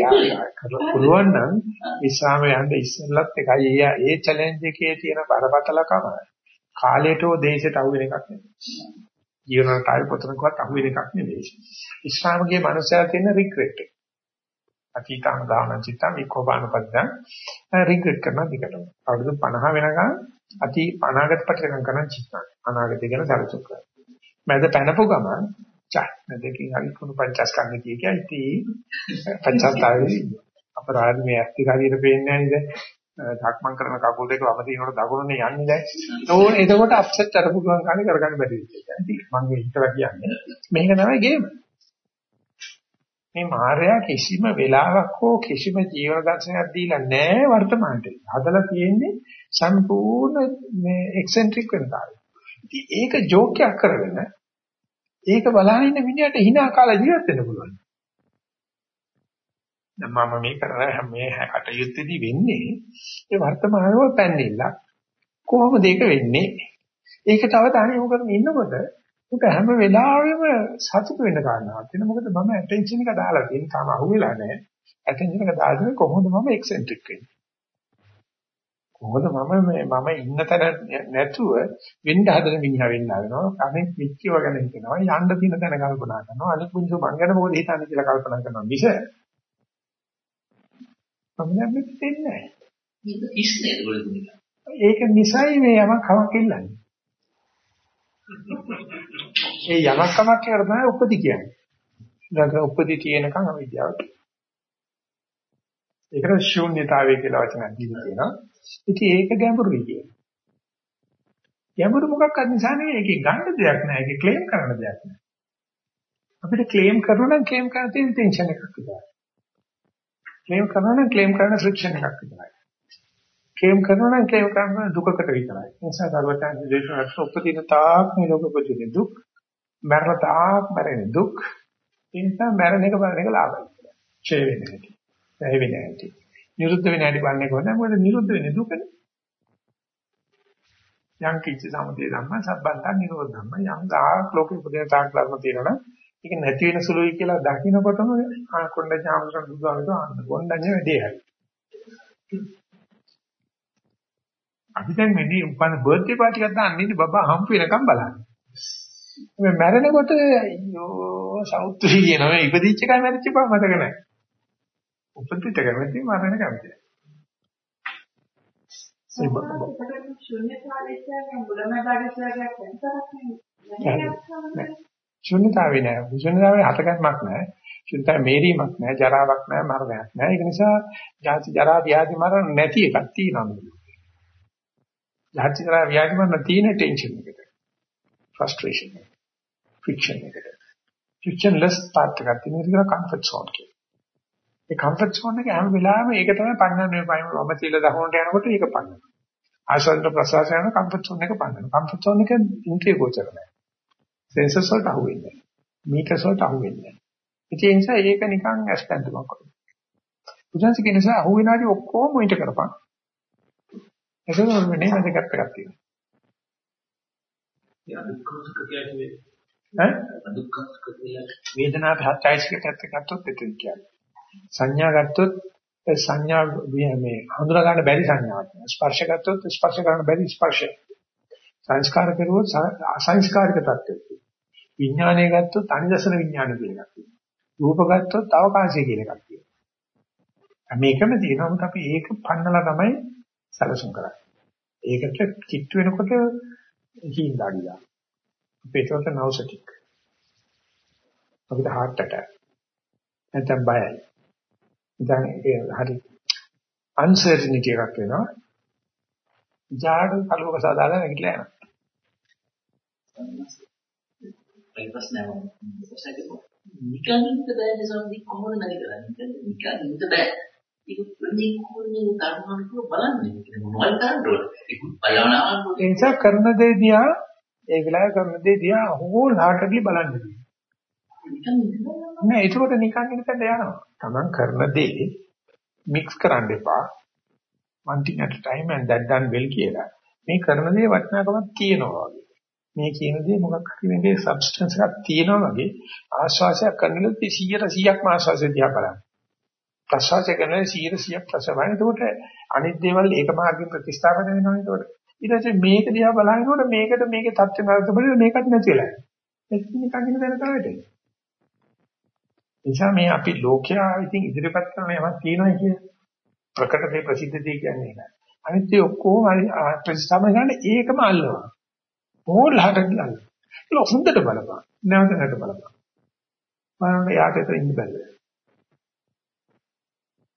S1: පුළුවන් නම් විශ්‍රාම යන්න ඉස්සෙල්ලත් එකයි ඒ ඒ චැලෙන්ජ් එකේ තියෙන බරපතලකම කාලයට හෝ දේශයට අහු වෙන එකක් නෙවෙයි. ජීවනට ආයෙ පොතනකවත් අහු වෙන එකක් නෙවෙයි. ඉස්ලාමගේ මනුස්සයා තියෙන රිග්‍රෙට් එක. අතීතම ගාමන චිත්තම් විකෝපානුපද්දන් රිග්‍රෙට් කරන දිගටම. අවුරුදු 50 වෙනකන් අති අනාගත පටලකම් කරන චිත්තම්. අනාගතය ගැන සැලසුම් කරනවා. මැද පැනපු ගමන් චා නැදකින් හරි කුණු පංචස්කන්ධ කිය කිය ඉතින් පංචස්කන්ධය අපරාධ මේ ඇත්ති හරියට පේන්නේ නැහැ නේද? ධක්මං කරන කකුල් දෙක වම දිනනකොට දකුණනේ යන්නේ දැන්. ඕන එතකොට අප්සෙට් අර පුළුවන් කාණේ කරගන්න බැරි වෙච්ච එක. මම මේ හිතලා කියන්නේ මේක තමයි ගේම. මේ මායя කිසිම වෙලාවක් හෝ කිසිම ජීවන දර්ශනයක් දීලා නැහැ වර්තමානට. හදලා තියෙන්නේ සම්පූර්ණ මේ එක්සෙන්ට්‍රික් වෙන කාර්යය. ඉතින් ඒක ජෝක් එකක් කරගෙන ඒක බලහින්න මිනිහට hina කාලා ජීවත් වෙන්න පුළුවන්. මම මේ කරන මේ කටයුත්තේදී වෙන්නේ ඒ වර්තමානව පැන්නිල්ල කොහොමද ඒක වෙන්නේ? ඒක තව තනියම කරගෙන ඉන්නකොට උට හැම වෙලාවෙම සතුට වෙන්න කාරණාවක් වෙන මොකද මම ඇටෙන්ෂන් එක දාලා තියෙන තාම අහුවෙලා නැහැ. ඇටෙන්ෂන් එක දාගෙන කොහොමද මම එක්සෙන්ට්‍රික් වෙන්නේ? කොහොමද මම මේ මම ඉන්න තැන නැතුව වෙන්න හදන මිනිහා වෙන්න හදනවා. අනෙක් මිච්චිව ගැන හිතනවා. යන්න තියෙන තැන කල්පනා කරනවා. අනෙක් මිනිස්සු මං ගැන මොකද හිතන්නේ කියලා කල්පනා කරනවා මිස මම දැන් මෙතෙන්නේ නැහැ.
S2: මේක ඉස්නේ ඒගොල්ලෝ දුන්නා.
S1: ඒක නිසයි මේ යමක් කමක් ඉල්ලන්නේ. ඒ යමක් කමක් කියලා තමයි උපදි කියන්නේ. ඊළඟ උපදි තියෙනකන් අවිද්‍යාව. ඒකට ශූන්‍යතාවය කියලා වචනක් දීලා තියෙනවා. ඉතින් ඒක ගැඹුරුයි කියන්නේ. ගැඹුරු මොකක්වත් නිසා නෙවෙයි ඒකේ ගන්න දෙයක් නෑ ඒකේ ක්ලේම් කරන්න දෙයක් නෑ. අපිට ක්ලේම් කරනවා නම් ක්ලේම් කරන තියෙන ටෙන්ෂන් එකක් විතරයි. ක්ලේම් කරනවා නම් ක්ලේම් කරන ෆ්‍රික්ෂන් එකක් විතරයි. ක්ලේම් කරනවා නම් ක්ලේම් කරන දුකකට විතරයි. ඒ නිසා දරුවචන් දේශනාවට උපදින තාක් මේ ලෝක උපදින දුක්, මරණ තාක් මරණ දුක්, ඒ නිසා මරණ එක බලන එක ලාභයි. ඡේ වෙන්නේ නැති. ඇහි වෙන්නේ නැති. නිරුද්ධ වෙන්නේ නැති බලන්නේ කොහොමද? මොකද නිරුද්ධ වෙන්නේ දුකනේ. යම් කිසි සමුදේ ධම්ම සම්බන්ධ නිරෝධ ධම්ම යම් දාක් ලෝකෙ උපදින තාක් ධර්ම තියෙනවා ඒක නැති වෙන සුළුයි කියලා දකින්නකොටම ආ කොණ්ඩ ඥානසන් බුදුහාමට ආන්න කොණ්ඩඤ්ඤ වැඩේ හරි. අපි දැන් මේ උපන්න බර්ත්ඩේ පාටි එකක් දාන්න ඉන්නේ බබා හම්බ වෙනකම් බලන්න. මේ මැරෙනකොට අයියෝ සෞත්‍රි කියනවා මේ ඉපදිච්ච එකයි මැරිච්ච එකයි මතක නැහැ. උපදිත කැමති මරණ කැමති. ඒ බබා ශුන්‍යතාවේ නෑ. ශුන්‍යතාවේ හතගන්මක් නෑ. ශුන්‍යතාවේ මේරීමක් නෑ, ජරාවක් නෑ, මරණයක් නෑ. ඒක නිසා ජාති ජරා ව්‍යාධි මරණ නැති එකක් තියෙනවා මේක. ජාති ජරා ව්‍යාධි මරණ තියෙන ටෙන්ෂන් එකට. ෆ්‍රස්ට්‍රේෂන් එක. ෆ්‍රික්ෂන් එකට. ෆ්‍රික්ෂන්ලස් පාර්ට් එකක් තියෙන එක කම්ෆර්ට් සෝන් එක. ඒ කම්ෆර්ට් සෝන් එක හැම වෙලාවෙම ඒක තමයි පන්නන්නේ පයින් වම තියලා දකුණට යනකොට ඒක පන්නනවා. ආශ්වාස ප්‍රශ්වාස යන කම්ෆර්ට් සෝන් එක පන්නනවා. කම්ෆර්ට් සෝන් එක ඉන්ද්‍රිය ගෝචර නැහැ. සෙන්සර්ස් වලට අහු වෙන්නේ නැහැ. මීටර්ස් වලට අහු වෙන්නේ නැහැ. ඒ නිසා ඒක නිකන් ඇස්පැන්දුමක් වගේ. බුදුන්ස කියන නිසා අහු වෙනාදී ඔක්කොම මොයිට කරපන්. ඒකම වෙන්නේ නැද එකක් එකක් තියෙනවා.
S3: ඒ අදුක්ඛසුඛ කියන්නේ
S1: ඈ
S3: අදුක්ඛසුඛ කියලා
S1: වේදනාව හත්යිසිකට ගත්තොත් එතන කියන්නේ. සංඥා ගත්තොත් සංඥා මේ හඳුනා ගන්න බැරි සංඥාවක්. ස්පර්ශ ගත්තොත් ස්පර්ශ ගන්න බැරි ස්පර්ශය. සංස්කාර කරුවොත් අසංස්කාරික තත්ත්වෙට. විඥානය ගත්තොත් අනිදසන විඥාන කියලා එකක් තියෙනවා. රූප ගත්තොත් අවකාශය කියලා එකක් තියෙනවා. මේකම තියෙනවා මොකද අපි ඒක පන්නලා තමයි සැලසුම් කරන්නේ. ඒකට කිට්ටු වෙනකොට හිඳාගියා. අපේට නවුසටික්. අපිට heart attack. නැත්නම් බයයි. දැන් ඒ හරි uncertainty එකක් වෙනවා. ජාඩ කලුවක සාදාලා නැගිටලා යනවා.
S2: ඒ ප්‍රශ්නය නිකන් ඉන්න බෑනේ සම්දි කොහොමද නැති කරන්නේ? නිකන් ඉන්න බෑ. ඒක ප්‍රදී කොහොමද කර්මවල බලන්නේ? මොනවද කරන්නේ ඒක බලනවා
S1: ඒ නිසා කරන දේ දිහා ඒ වෙලාවේ කරන දේ දිහා හෝල් හાર્ටඩ්ලි බලන්න නෑ ඒකට නිකන් ඉන්නකද යනවා. Taman කරන දේ මික්ස් කරන්න එපා. one thing at a time and that done well කියලා. මේ කරන දේ වටිනාකමක් තියෙනවා වගේ මේ කියන දේ මොකක් හරි මේකේ සබ්ස්ටන්ස් එකක් තියෙනවා වගේ ආශ්වාසයක් කරනකොට 100 100ක්ම ආශ්වාසය දිහා බලන්න. ප්‍රශ්වාසය කරනකොට 100 100ක් ප්‍රශ්වාසය බලන්න. එතකොට අනිත් දේවල් ඒක මාර්ගයෙන් ප්‍රතිස්ථාපන වෙනවා එතකොට. ඊට පස්සේ මේක දිහා බලනකොට මේකට මේකේ தත්ත්ව නැවත බලලා මේකත් නැති වෙලා යනවා. ඒක නිකන් ඉන්න දැන තමයි වෙන්නේ. එනිසා මේ අපි ලෝකයා ඉතින් ඉදිරිපත් කරන යමක් තියෙනවා කිය ප්‍රකට දේ ප්‍රසිද්ධ දේ කියන්නේ නෑ. අනිත් ඒ ඔක්කොම ප්‍රතිස්ථාපන කරන්න ඒකම අල්ලනවා. ඕල්හට ගියල්ල. ඒක හොඳට බලපන්. නැවත නැවත බලපන්. බලන්න යාට ඒතර ඉන්න බැහැ.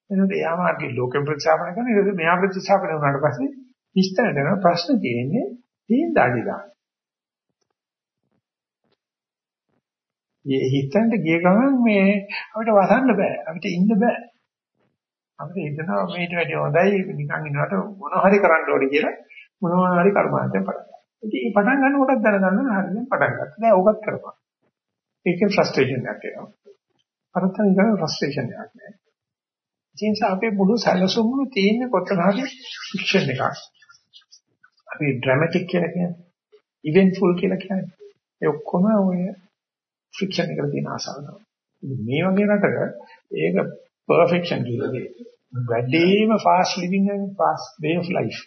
S1: එනකොට යා මාර්ගේ ලෝකෙ ප්‍රතිස්ථාපන කරන ඊට පස්සේ මෙයා ප්‍රතිස්ථාපන වුණාට පස්සේ විස්තර කරන ප්‍රශ්න තියෙන්නේ තීන් දාඩිලා. මේ හිතන්න ගිය ගමන් මේ අපිට වසන්න බෑ. අපිට ඉන්න බෑ. අපිට හිතනවා මේට වැඩිය හොඳයි නිකන් ඉන්නවට මොන හරි කරන්න ඕනේ කියලා මොනවා හරි කර්මාන්තයෙන් පටන් ඉතින් මේ පටන් ගන්න කොටත් දැනගන්න හරියට පටන් ගත්තා. දැන් ඕකත් කරපන්. ඒකේ ෆ්‍රස්ට්‍රේෂන් එකක් එනවා. අරතන ගන්න ෆ්‍රස්ට්‍රේෂන් එකක් නෑ. ඉතින් අපේ මුළු සැලසුම තියෙන කොතන හරි ෆික්ෂන් එකක්. අපි ඩ්‍රැමැටික් කියලා කියන්නේ. ඉවෙන්ට්ෆුල් කියලා කියන්නේ. ඒ ඔක්කොම ඔය ෆික්ෂන් එකට තියෙන ආසාව තමයි. මේ වගේ රටක ඒක පර්ෆෙක්ෂන් කියලා දෙන්නේ. වැඩිම fast living and fast way of life.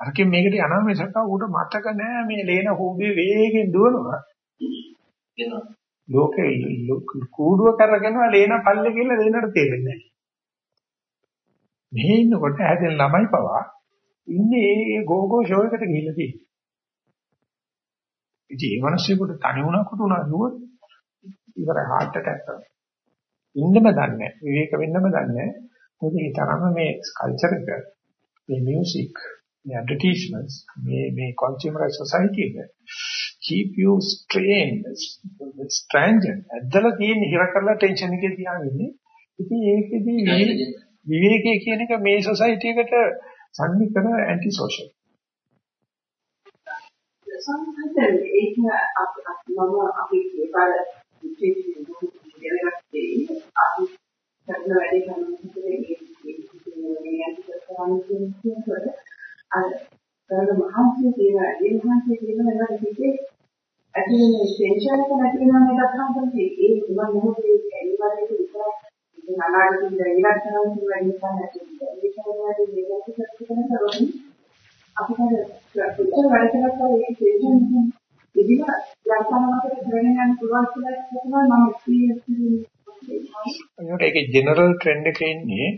S1: අරකින් මේකට යනවා මිසක ඌට මතක නෑ මේ ලේන හොබේ වේගෙන් දුවනවා.
S2: වෙනවා.
S1: ලෝකේ කූඩුව කරගෙනවා ලේන පල්ලේ කියලා ලේනට තේරෙන්නේ නෑ. මෙහි ඉන්නකොට හැදෙන ළමයි පවා ඉන්නේ ඒ ගෝගෝ ෂෝ එකට ගිහිල්ලා තියෙන්නේ. ඉතින් මේ මිනිස්සුන්ට තනි වුණා කුතුණා නුවොත් ඉවර heart attack කරනවා. ඉන්නම දන්නේ. විවේක වෙන්නම දන්නේ. මොකද ඒ තරම මේ කල්චර් එක මේ මියුසික් මේ ඇඩ්වර්ටයිස්මන්ට්ස් මේ මේ කන්සියුමර් සොසයිටි එක keep you strained stranded. ඇදලා තියෙන හිර කරලා ටෙන්ෂන් එකේ තියාගෙන ඉන්නේ ඉතින් ඒකෙදී විවේකයේ කියන එක මේ සොසයිටි එකට සම්නිකර ඇන්ටි සෝෂල්
S5: සම්පූර්ණ ඒක මම අපි ඒපාර ඉතිරි ගත්තේ අපි කරන වැඩේ කරනකොට මේ ඒ අර කරන මහන්සිය තියෙන ඒ මහන්සිය තියෙන වෙලාවට කිව්වේ ඇතුලේ ටෙන්ෂන් එක නැති වෙනවා එකක් හම්බුනේ ඒ මම මොහොතේ ඇලිවරේ විතර ඉතින් අනාගතේ ඉඳලා කරන දේවල් නිසා නැති ඒ කියන්නේ මේක පිටත් කරන කරොත් අපිට කොච්චර වැඩ කරලා ඒ ටෙන්ෂන් ඉදිරිය යම්කමකට කරගෙන යන්න පුළුවන් කියලා හිතනවා. මම එක්ස්පීරියන්ස්
S1: ඒකට ඒකේ ජෙනරල් ට්‍රෙන්ඩ් එකේ ඉන්නේ.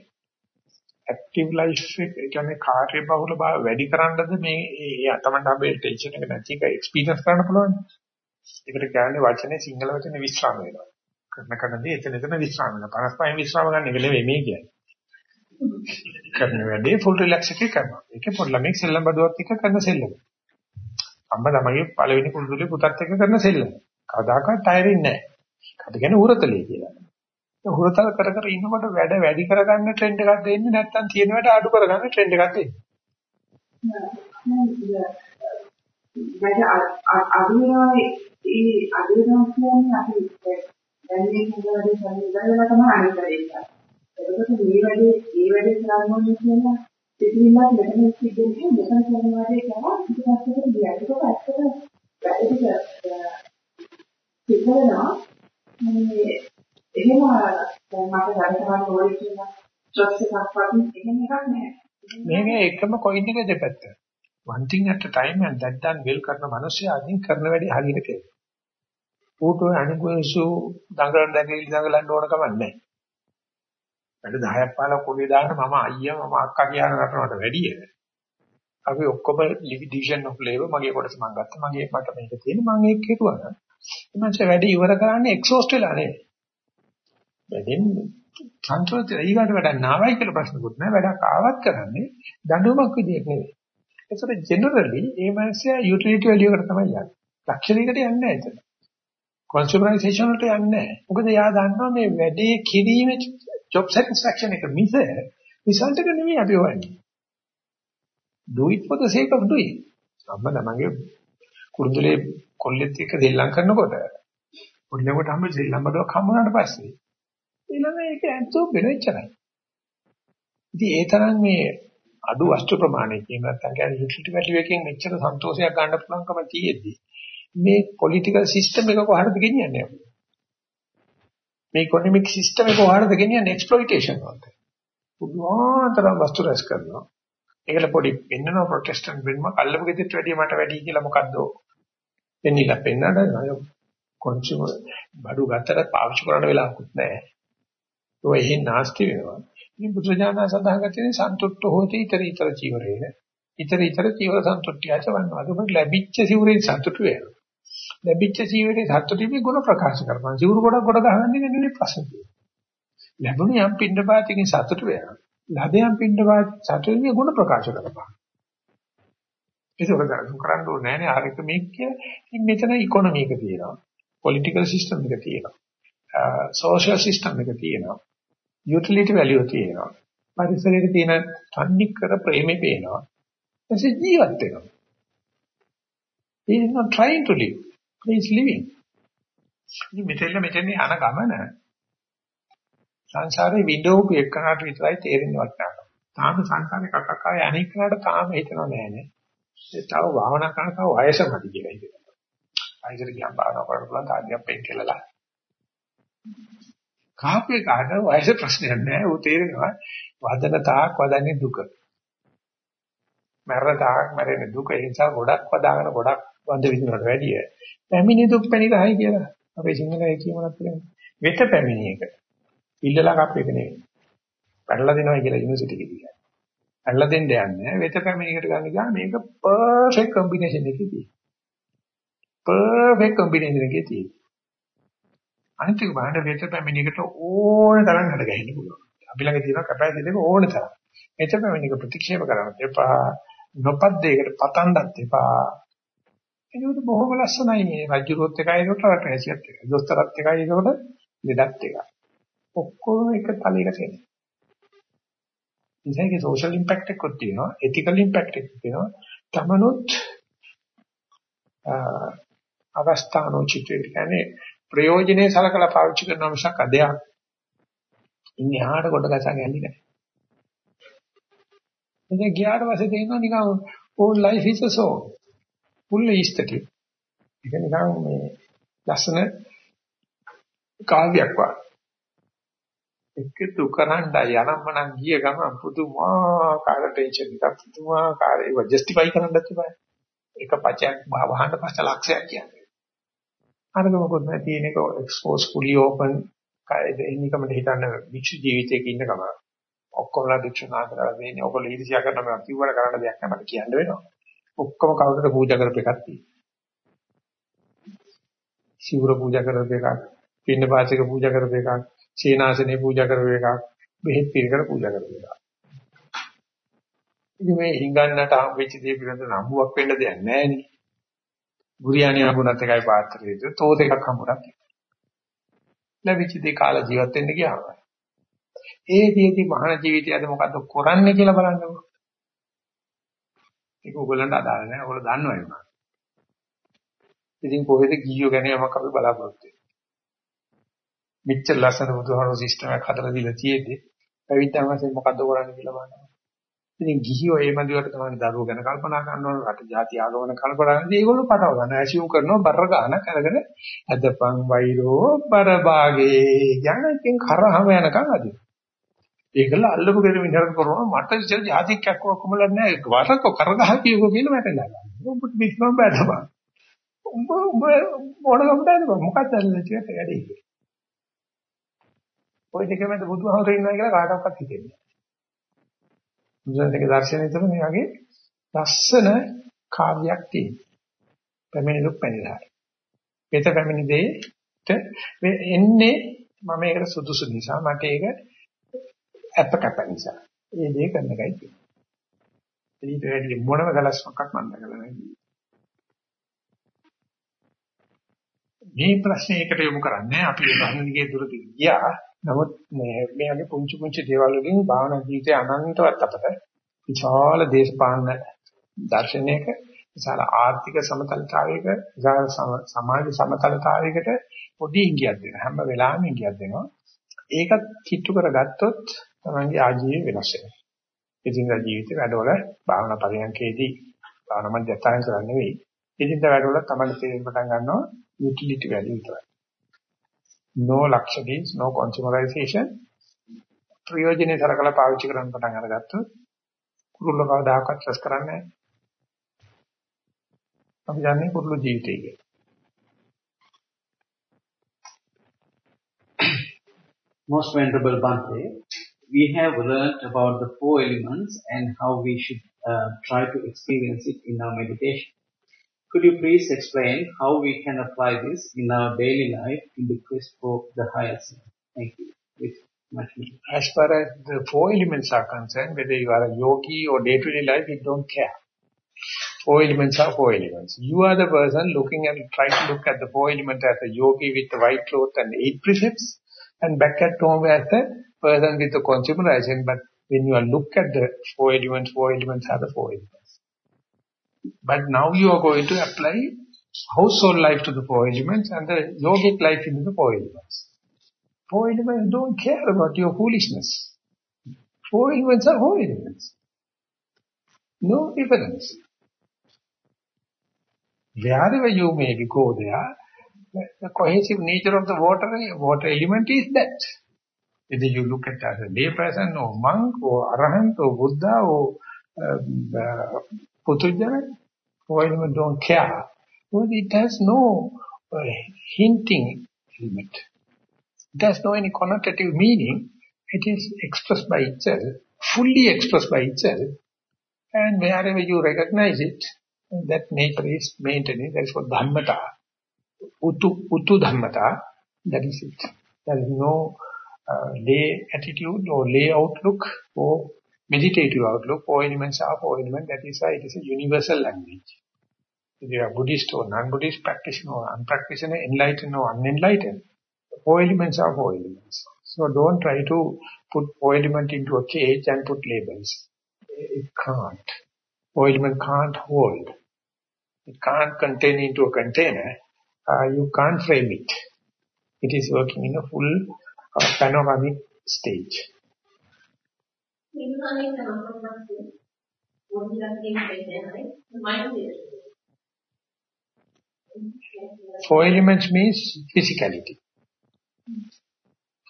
S1: ඇක්ටිව් ලයිෆ් එක කියන්නේ කාර්ය බහුල භාව වැඩි කරන්නද මේ ඒ තමයි අපේ ටෙන්ෂන් එක නැති එක එක්ස්පීරියන්ස් කරන්න පුළුවන්. ඒකට කියන්නේ වචනේ සිංහල වචනේ විස්්‍රාම වෙනවා. කරන කරනදී එතන එතන විස්්‍රාම වෙනවා. 55 විස්්‍රාම ගන්න එක නෙවෙයි මේ කියන්නේ. කරන වැඩේ ෆුල් රිලැක්ස් එකේ කරනවා. ඒකේ පොඩ්ඩක් සෙල්ලම් බදුවත් එක කරන සෙල්ලම. අම්මා තමයි පළවෙනි කුරුදුලේ පුතත් එක්ක කරන සෙල්ලම. කවදාකවත් ටයරින් නැහැ. කඩ කියන්නේ උරතලේ කියලා. හුරතල් කර කර ඉන්නකොට වැඩ වැඩි කරගන්න ට්‍රෙන්ඩ් එකක් දෙන්නේ නැත්නම් තියෙන වැඩ අඩු කරගන්න ට්‍රෙන්ඩ් එකක් දෙන්නේ.
S5: වැඩ අදිනවා ඒ අදිනවා කියන්නේ අපි දැන් මේ මොනවද කියන්නේ තමයි අනිත් ඒක. එතකොට මේ වැඩේ මේ වැඩේ කරනෝනේ කියලා පිටින්මත් මෙතන සිද්ධෙන්නේ මෙතන කරනවාදී කියලා පිටපස්සට ගියා. ඒක ඇත්තට වැඩිද ඉතලනවා මේ එහෙම දැන් මට ගණනවත් ඕනේ කියලා ස්ට්‍රෙස් එකක් වගේ එහෙම එකක් නෑ.
S1: මේකේ එකම කොයින් එක දෙපැත්ත. one thing at a time and that done will කරන මිනිස්සයා අදින් කරන වැඩේ හරියට කෙරේ. ඌට අනුගුණසු දඟලන දැඟලි දඟලන්න ඕන කමක් නැහැ. වැඩ 10ක් 15ක් කොලේ දාන මම අයියා මම අක්කා කියන නටනට වැඩිය. අපි ඔක්කොම ඩිවිෂන් ඔෆ් ලේබර් මගේ කොටස මම ගත්තා මගේ මට මේක තියෙන මම ඒක කෙරුවා. ඊමණට වැඩ ඉවර කරන්නේ එක්සෝස්ට් වෙලා නෙවෙයි. වැඩෙන් සන්තෝෂ ඊගාට වැඩක් නාවයි කියලා ප්‍රශ්නකුත් නෑ වැඩක් ආවත් කරන්නේ දඬුවමක් විදියට නෙවෙයි. ඒසර ජෙනරලි මේ මානසික යුටිලිටි වැලියු එකට තමයි යන්නේ. ලක්ෂණයකට යන්නේ නැහැ එතන. කොන්සියුමරයිසේෂන් වලට යන්නේ නැහැ. මොකද එයා දන්නවා මේ වැඩේ කිරීමේ job satisfaction එක මිස result එක නෙවෙයි අපි හොයන්නේ. do it for the sake of doing. අම්ම තමන්ගේ කුරුඳුලේ කොල්ලෙත් එක්ක දෙල්ලම් කරනකොට පොඩ්ඩකට හැම දෙල්ලම් බඩක් හම්බුනාට පස්සේ ඊළඟ ඒක ඇබ්සෝබ් වෙන එච්චරයි. ඉතින් ඒ තරම් මේ අඩු වස්තු ප්‍රමාණයකින් නැත්නම් කියන්නේ යුටිලිටි වැලියු එකකින් මෙච්චර සන්තෝෂයක් ගන්න පුළුවන්කම තියෙද්දි මේ පොලිටිකල් සිස්ටම් එක කොහටද ගෙනියන්නේ අපි? මේ ඉකොනොමික් සිස්ටම් එක කොහටද ගෙනියන්නේ එක්ස්ප්ලොයිටේෂන් වලට? පුදුමාතරම් වස්තු රැස් කරනවා. ඒකල පොඩි පෙන්නන ප්‍රොටෙස්ටන්ට් වෙනම කල්ලපු ගෙදරට වැඩිය මට වැඩි කියලා මොකද්ද? පෙන්නිලා පෙන්නන කොන්සියුමර් බඩු ගත්තට පාවිච්චි කරන්න වෙලාවකුත් නැහැ. ඔය එහෙන් නාස්ති වෙනවා. ඉතින් බුදුරජාණන් සඳහන් කරන්නේ සන්තුට්ඨ හෝති ඊතර ඊතර චීවරේන. ඊතර ඊතර චීවර සන්තුට්ඨියච වන්නවා. ඒක ලැබිච්ච සිවුරේ සතුටු වෙනවා. ලැබිච්ච ජීවිතේ සතුටින්ම ගුණ ප්‍රකාශ කරපන්. සිවුරු ගොඩක් ගොඩ ගහන්නේ නෙවෙයි ප්‍රශ්න තියෙන්නේ. ලැබුණේ යම් පින්නපාතකින් සතුට වෙනවා. ලැබෙන පින්නපාත සතුටින් ගුණ ප්‍රකාශ කරපන්. ඒක උදාහරණ කරන්න ඕනේ නෑනේ ආරික මේක ඉතින් මෙතන ඉකොනොමි එක තියෙනවා. පොලිටිකල් සිස්ටම් එක තියෙනවා. සෝෂල් සිස්ටම් එක තියෙනවා. යුටිලිටි වැලියු තියෙනවා. පරිසරයේ තියෙන තන්නේ කර ප්‍රේමේ පේනවා. එසේ ජීවත් වෙනවා. He is not trying to live. He is living. ඉතින් මෙතෙල්ල මෙතෙන් යන ගමන සංසාරේ විඳවපු එකනට විතරයි තේරෙන්නේ වටනවා. තාම සංසාරේ කකකාය අනිකනට තාම හිතනව නෑ නේ. ඒ තව භාවනා කරන තව වයසමදි කියලා හිතනවා. වයසට ගියාම භාවනා කරන්න පුළුවන් තාඩියක් පෙන් කෙලලා. කාපේ කාට වයස ප්‍රශ්නයක් නෑ. ඌ තේරෙනවා වදන තාක් වදන්නේ දුක. මරණ තාක් මරන්නේ දුක. ඒ නිසා ගොඩක් වදාගෙන ගොඩක් වඳ විඳිනවට වැඩිය පැමිණි දුක් පැනිරහයි කියලා අපේ සිංහලයේ කියමනක් තියෙනවා. වෙත පැමිණි එක. ඉල්ලලා කප් එක නෙවෙයි. පැනලා දෙනවා කියලා යුනිවර්සිටි එකේ කියනවා. අල්ල දෙන්න යන්නේ වෙත පැමිණිකට ගන්න ගියාම මේක පර්ෆෙක්ට් කොම්බිනේෂන් එකේ තියෙනවා. පර්ෆෙක්ට් කොම්බිනේෂන් එකේ තියෙනවා. අනිත් එක බලන්න වෙත පැමිණිකට ඕන තරම් හද ගහින්න පුළුවන්. අපි ළඟ තියෙන කැපැසිටි එක ඕන තරම්. වෙත පැමිණික ප්‍රතික්ෂේප කරන්නත් එපා. නොපද්දේකට පතන්නත් එපා. ඒකට බොහොම ලස්සනයි මේ රජුරුවත් එකයි ඒකට රටේසියත් එකයි. දොස්තරත් එකයි ඒකට ලෙඩත් එකයි. ඔක්කොම එක තලයක තියෙනවා. ඉතින් සෝෂල් ඉම්පැක්ට් එකක් තියෙනවා, එතිකල් ඉම්පැක්ට් එකක් තියෙනවා. තමනුත් අවස්ථානෝචිත කියන්නේ ප්‍රයෝජනේ සලකලා පාවිච්චි කරන මිසක් අධයක් ඉන්නේ එහාට කොට ගසා ගන්නේ නැහැ. ඉතින් ගියාට පස්සේ තේරෙනවා නිකන් all life is a song. full aesthetic. ඒක නිකන් මේ ලස්සන කාව්‍යයක් වගේ. එකතු කරන්න යනම්මනම් ගිය ගමන් පුදුමාකාර ටෙන්ෂන් එකක් පුදුමාකාර ඒක ජස්ටිෆයි කරන්නත් බෑ. එක පචයක් වහන්න පස්ස ලක්ෂයක් කියන්නේ. අරක මොකද නැති තියෙන එක එක්ස්පෝස් ෆුලි ඕපන් කායද එනිකමද හිතන්න වික්ෂ ජීවිතයක ඉන්න ගම ඔක්කොමලා දික්ෂනා කරලා දෙන්නේ ඔයගොල්ලෝ ඊර්ෂ්‍යා කරන මම කිව්වට කරන්න දෙයක් නැහැ මට කියන්න වෙනවා. ඔක්කොම කවුරුද පූජා කරපු එකක් තියෙනවා. සිවුර පූජා කරපු එකක්, පින්න පාචක පූජා කරපු එකක්, සීනාසනේ පූජා කරපු එකක්, බෙහෙත් පිළිකර පූජා කරපු එකක්. ඉතින් මේ හිඟන්නට හම්බෙච්ච දේ පිළිබඳ නම්බුවක් වෙන්න දෙයක් නැහැ නේ. ගුරියානි හම්බුනත් එකයි පාත්‍රයේද තෝත එකක් හම්බුනත්. ලැබිච්ච දේ කාලා ජීවත් වෙන්න ගියාම. ඒ දිදී මහාන ජීවිතයද මොකද්ද කරන්නේ කියලා බලන්නකෝ. ඒක ඕගොල්ලන්ට අදාළ නැහැ. ඕගොල්ලෝ දන්නවා ඒක. ඉතින් කොහෙද ගියෝ ගැන යමක් අපි බලාපොරොත්තු වෙන්නේ. මෙච්චර ලස්සන බුදුහාරෝ සිස්ටම් එකක් හදලා දීලා තියෙද්දි පැවිද්දාමසේ මොකද්ද කරන්නේ කියලා බලන්න. ඉතින් ගිහියෝ ඒ මන්දිවට තමයි දරුවෝ ගැන කල්පනා කරනවා රට ජාති ආගමන කල්පනා කරන්නේ ඒගොල්ලෝ පටව ගන්න. ඇසියුම් කරනවා බර ගන්න කරගෙන ඇදපන් වෛරෝ බර භාගේ යනකින් කරහම යනකම් අදින ඒකල අල්ලපු කෙරෙ විතරක් කරනවා. මට ඉතින් ජාතිකයක් කොහොමද නැහැ. වරක කරගහ කියුකෝ කියලා මට නෑ උඹට පිටම බෑදපන්. උඹ උඹ මොන ගමටද මොකක්ද ඇල්ලන්නේ කියලා වැඩේ ඔය දෙකම බුදුහමර ඉන්නවා කියලා කාටවත් හිතෙන්නේ බුදුන්සේගේ දර්ශනය තුළ මේ වගේ ලස්සන කාව්‍යයක් තියෙනවා. පැමිණි දුක් පැනිරහයි. මේත පැමිණි දෙයට එන්නේ මම ඒකට සුදුසු නිසා මට ඒක අප කැප නිසා. ඒ දේ කරන්න එකයි තියෙන්නේ. ඊට වැඩි මොනම ගලස්මක්ක් මම දැකලා නැහැ. මේ ප්‍රශ්නයකට යොමු කරන්නේ අපි ගහනගේ දුරට ගියා නමුත් මේ මේ වගේ පුංචි පුංචි දේවල් වලින් භාවනා ජීවිතය අනන්තවත් අපට විශාල දේශපාලන දර්ශනයක විශාල ආර්ථික සමතලතාවයක විශාල සමාජ සමතලතාවයකට පොඩි ඉඟියක් දෙනවා. හැම වෙලාවෙම ඉඟියක් දෙනවා. ඒකත් කිට්ටු කරගත්තොත් තමන්ගේ ආජීවය වෙනස් වෙනවා. ඉදින්දා ජීවිතේ වැඩවල භාවනා පරියන්කේදී භාවනා මධ්‍යස්ථාන කරන්නේ නෙවෙයි. ඉදින්දා වැඩවල තමයි තේරෙන්න පටන් ගන්නවා යුටිලිටි වැලියු විතරයි. no luxuries, no consumerization. ප්‍රයෝජනේ සරකලා පාවිච්චි කරන්න පටන් අරගත්තොත් කුරුල්ල කවදාකවත් රස කරන්නේ නැහැ. අපි දන්නේ කුරුළු ජීවිතය කියලා.
S2: Most Venerable Bhante, we have learned about the four elements and how we should uh, try to experience it in our meditation. Could you please explain how we can apply this in our daily life in the quest for the higher self? Thank you.
S1: As far as the four elements are concerned, whether you are a yogi or day-to-day life, you don't care. Four elements are four elements. You are the person looking and trying to look at the four elements as a yogi with the white cloth and eight precepts, and back at home as the person with the consumerization. But when you look at the four elements, four elements are the four elements. But now you are going to apply household life to the four elements and the yogic life into the four elements. Four elements don't care about your foolishness. Four elements are four elements. No difference. Wherever you may go there, the cohesive nature of the water, water element is that. Whether you look at as a lay person or monk or arahant or Buddha or um, uh, Putujana, Why don't care? Because it has no uh, hinting element. It has no any connotative meaning. It is expressed by itself fully expressed by itself. And wherever you recognize it, that nature is maintaining. That is what dhammata. Utu, utu dhammata. That is it. There is no uh, lay attitude or lay outlook or meditative outlook. Four elements are four elements. That is why it is a universal language. If you are Buddhist or non-Buddhist practitioner or unpractitioner, enlightened or unenlightened, four elements are four elements. So don't try to put four element into a cage and put labels. It can't. Four element can't hold. It can't contain into a container. Uh, you can't frame it. It is working in a full uh, panoramic stage. Four elements means physicality.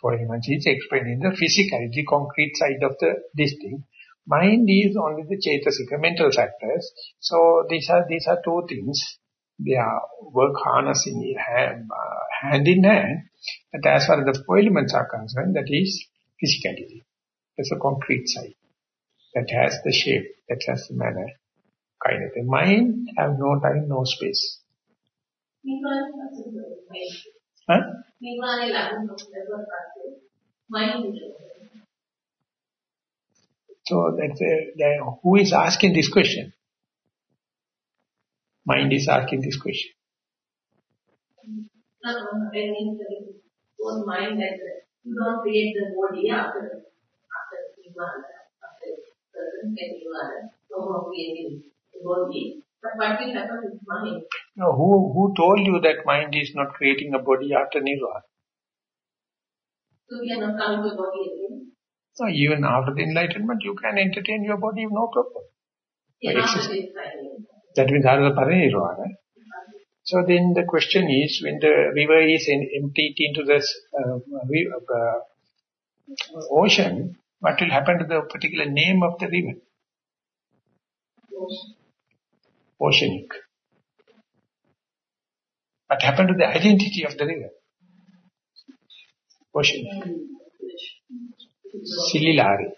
S1: Four elements is explaining the physicality, concrete side of the this thing. Mind is only the chetasika, mental factors. So these are these are two things. They are work harnessing hand, uh, hand in hand. But as far as the four elements are concerned, that is physicality. That's a concrete side. That has the shape, that has the manner, kind of. The mind have no time, no space. Huh? So that's a, uh, that, who is asking this question? Mind is asking this question.
S6: Don't mind that you don't create the body after after Nirvana, after person get Nirvana, no more creating the body. But what will happen with mind?
S1: No, who, who told you that mind is not creating a body after Nirvana?
S6: So we are not coming to body again.
S1: So even after the enlightenment, you can entertain your body no problem. That means after the parinirvana. So then the question is, when the river is emptied into this uh, uh, ocean, what will happen to the particular name of the river? Oceanic. What happened to the identity of the river? Oceanic. Sililari.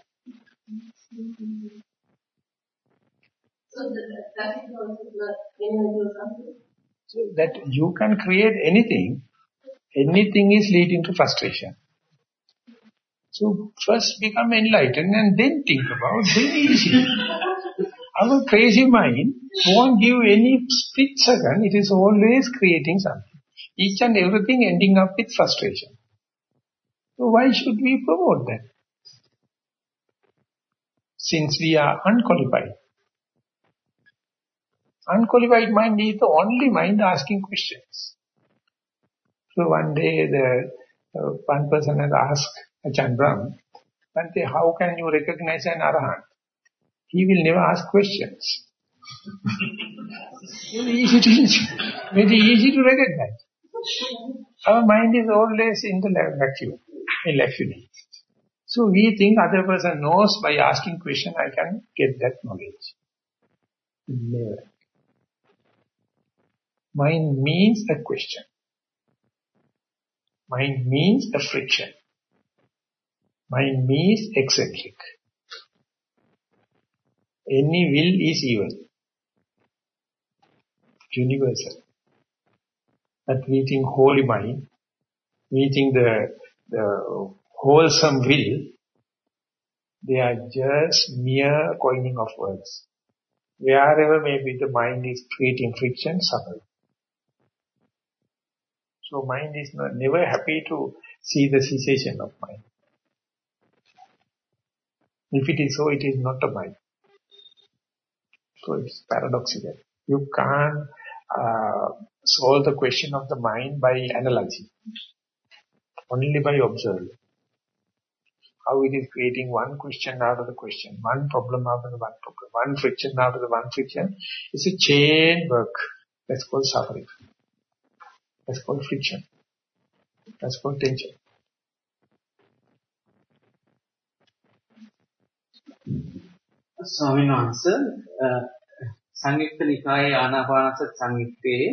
S6: So that.
S1: So that you can create anything, anything is leading to frustration. So first become enlightened and then think about, then easy. Our crazy mind won't give any split second, it is always creating something. Each and everything ending up with frustration. So why should we promote that? Since we are unqualified. Unqualified mind is the only mind asking questions. So one day the uh, one person has asked Ajahn Brahm, Bhante, how can you recognize an arahant? He will never ask questions. [laughs] very easy to [laughs] very easy to recognize. Our mind is always in the vacuum, intellectually. So we think other person knows by asking question I can get that knowledge. Never. Mind means a question. Mind means a friction. Mind means eccentric. Any will is evil. Universal. But meeting holy mind, meeting the, the wholesome will, they are just mere coining of words. Wherever maybe the mind is creating friction, suffering. So mind is not, never happy to see the cessation of mind. If it is so, it is not a mind. So it's paradoxical. You can't uh, solve the question of the mind by analyzing. Only by observing. How it is creating one question of the question, one problem of the one problem, one friction of the one friction. It's a chain work. That's called suffering. That's called friction. That's called tension.
S2: ස්වාමීන් වහන්සේ සංයුක්ත නිකායේ ආනාපානසති සංයුත්තේ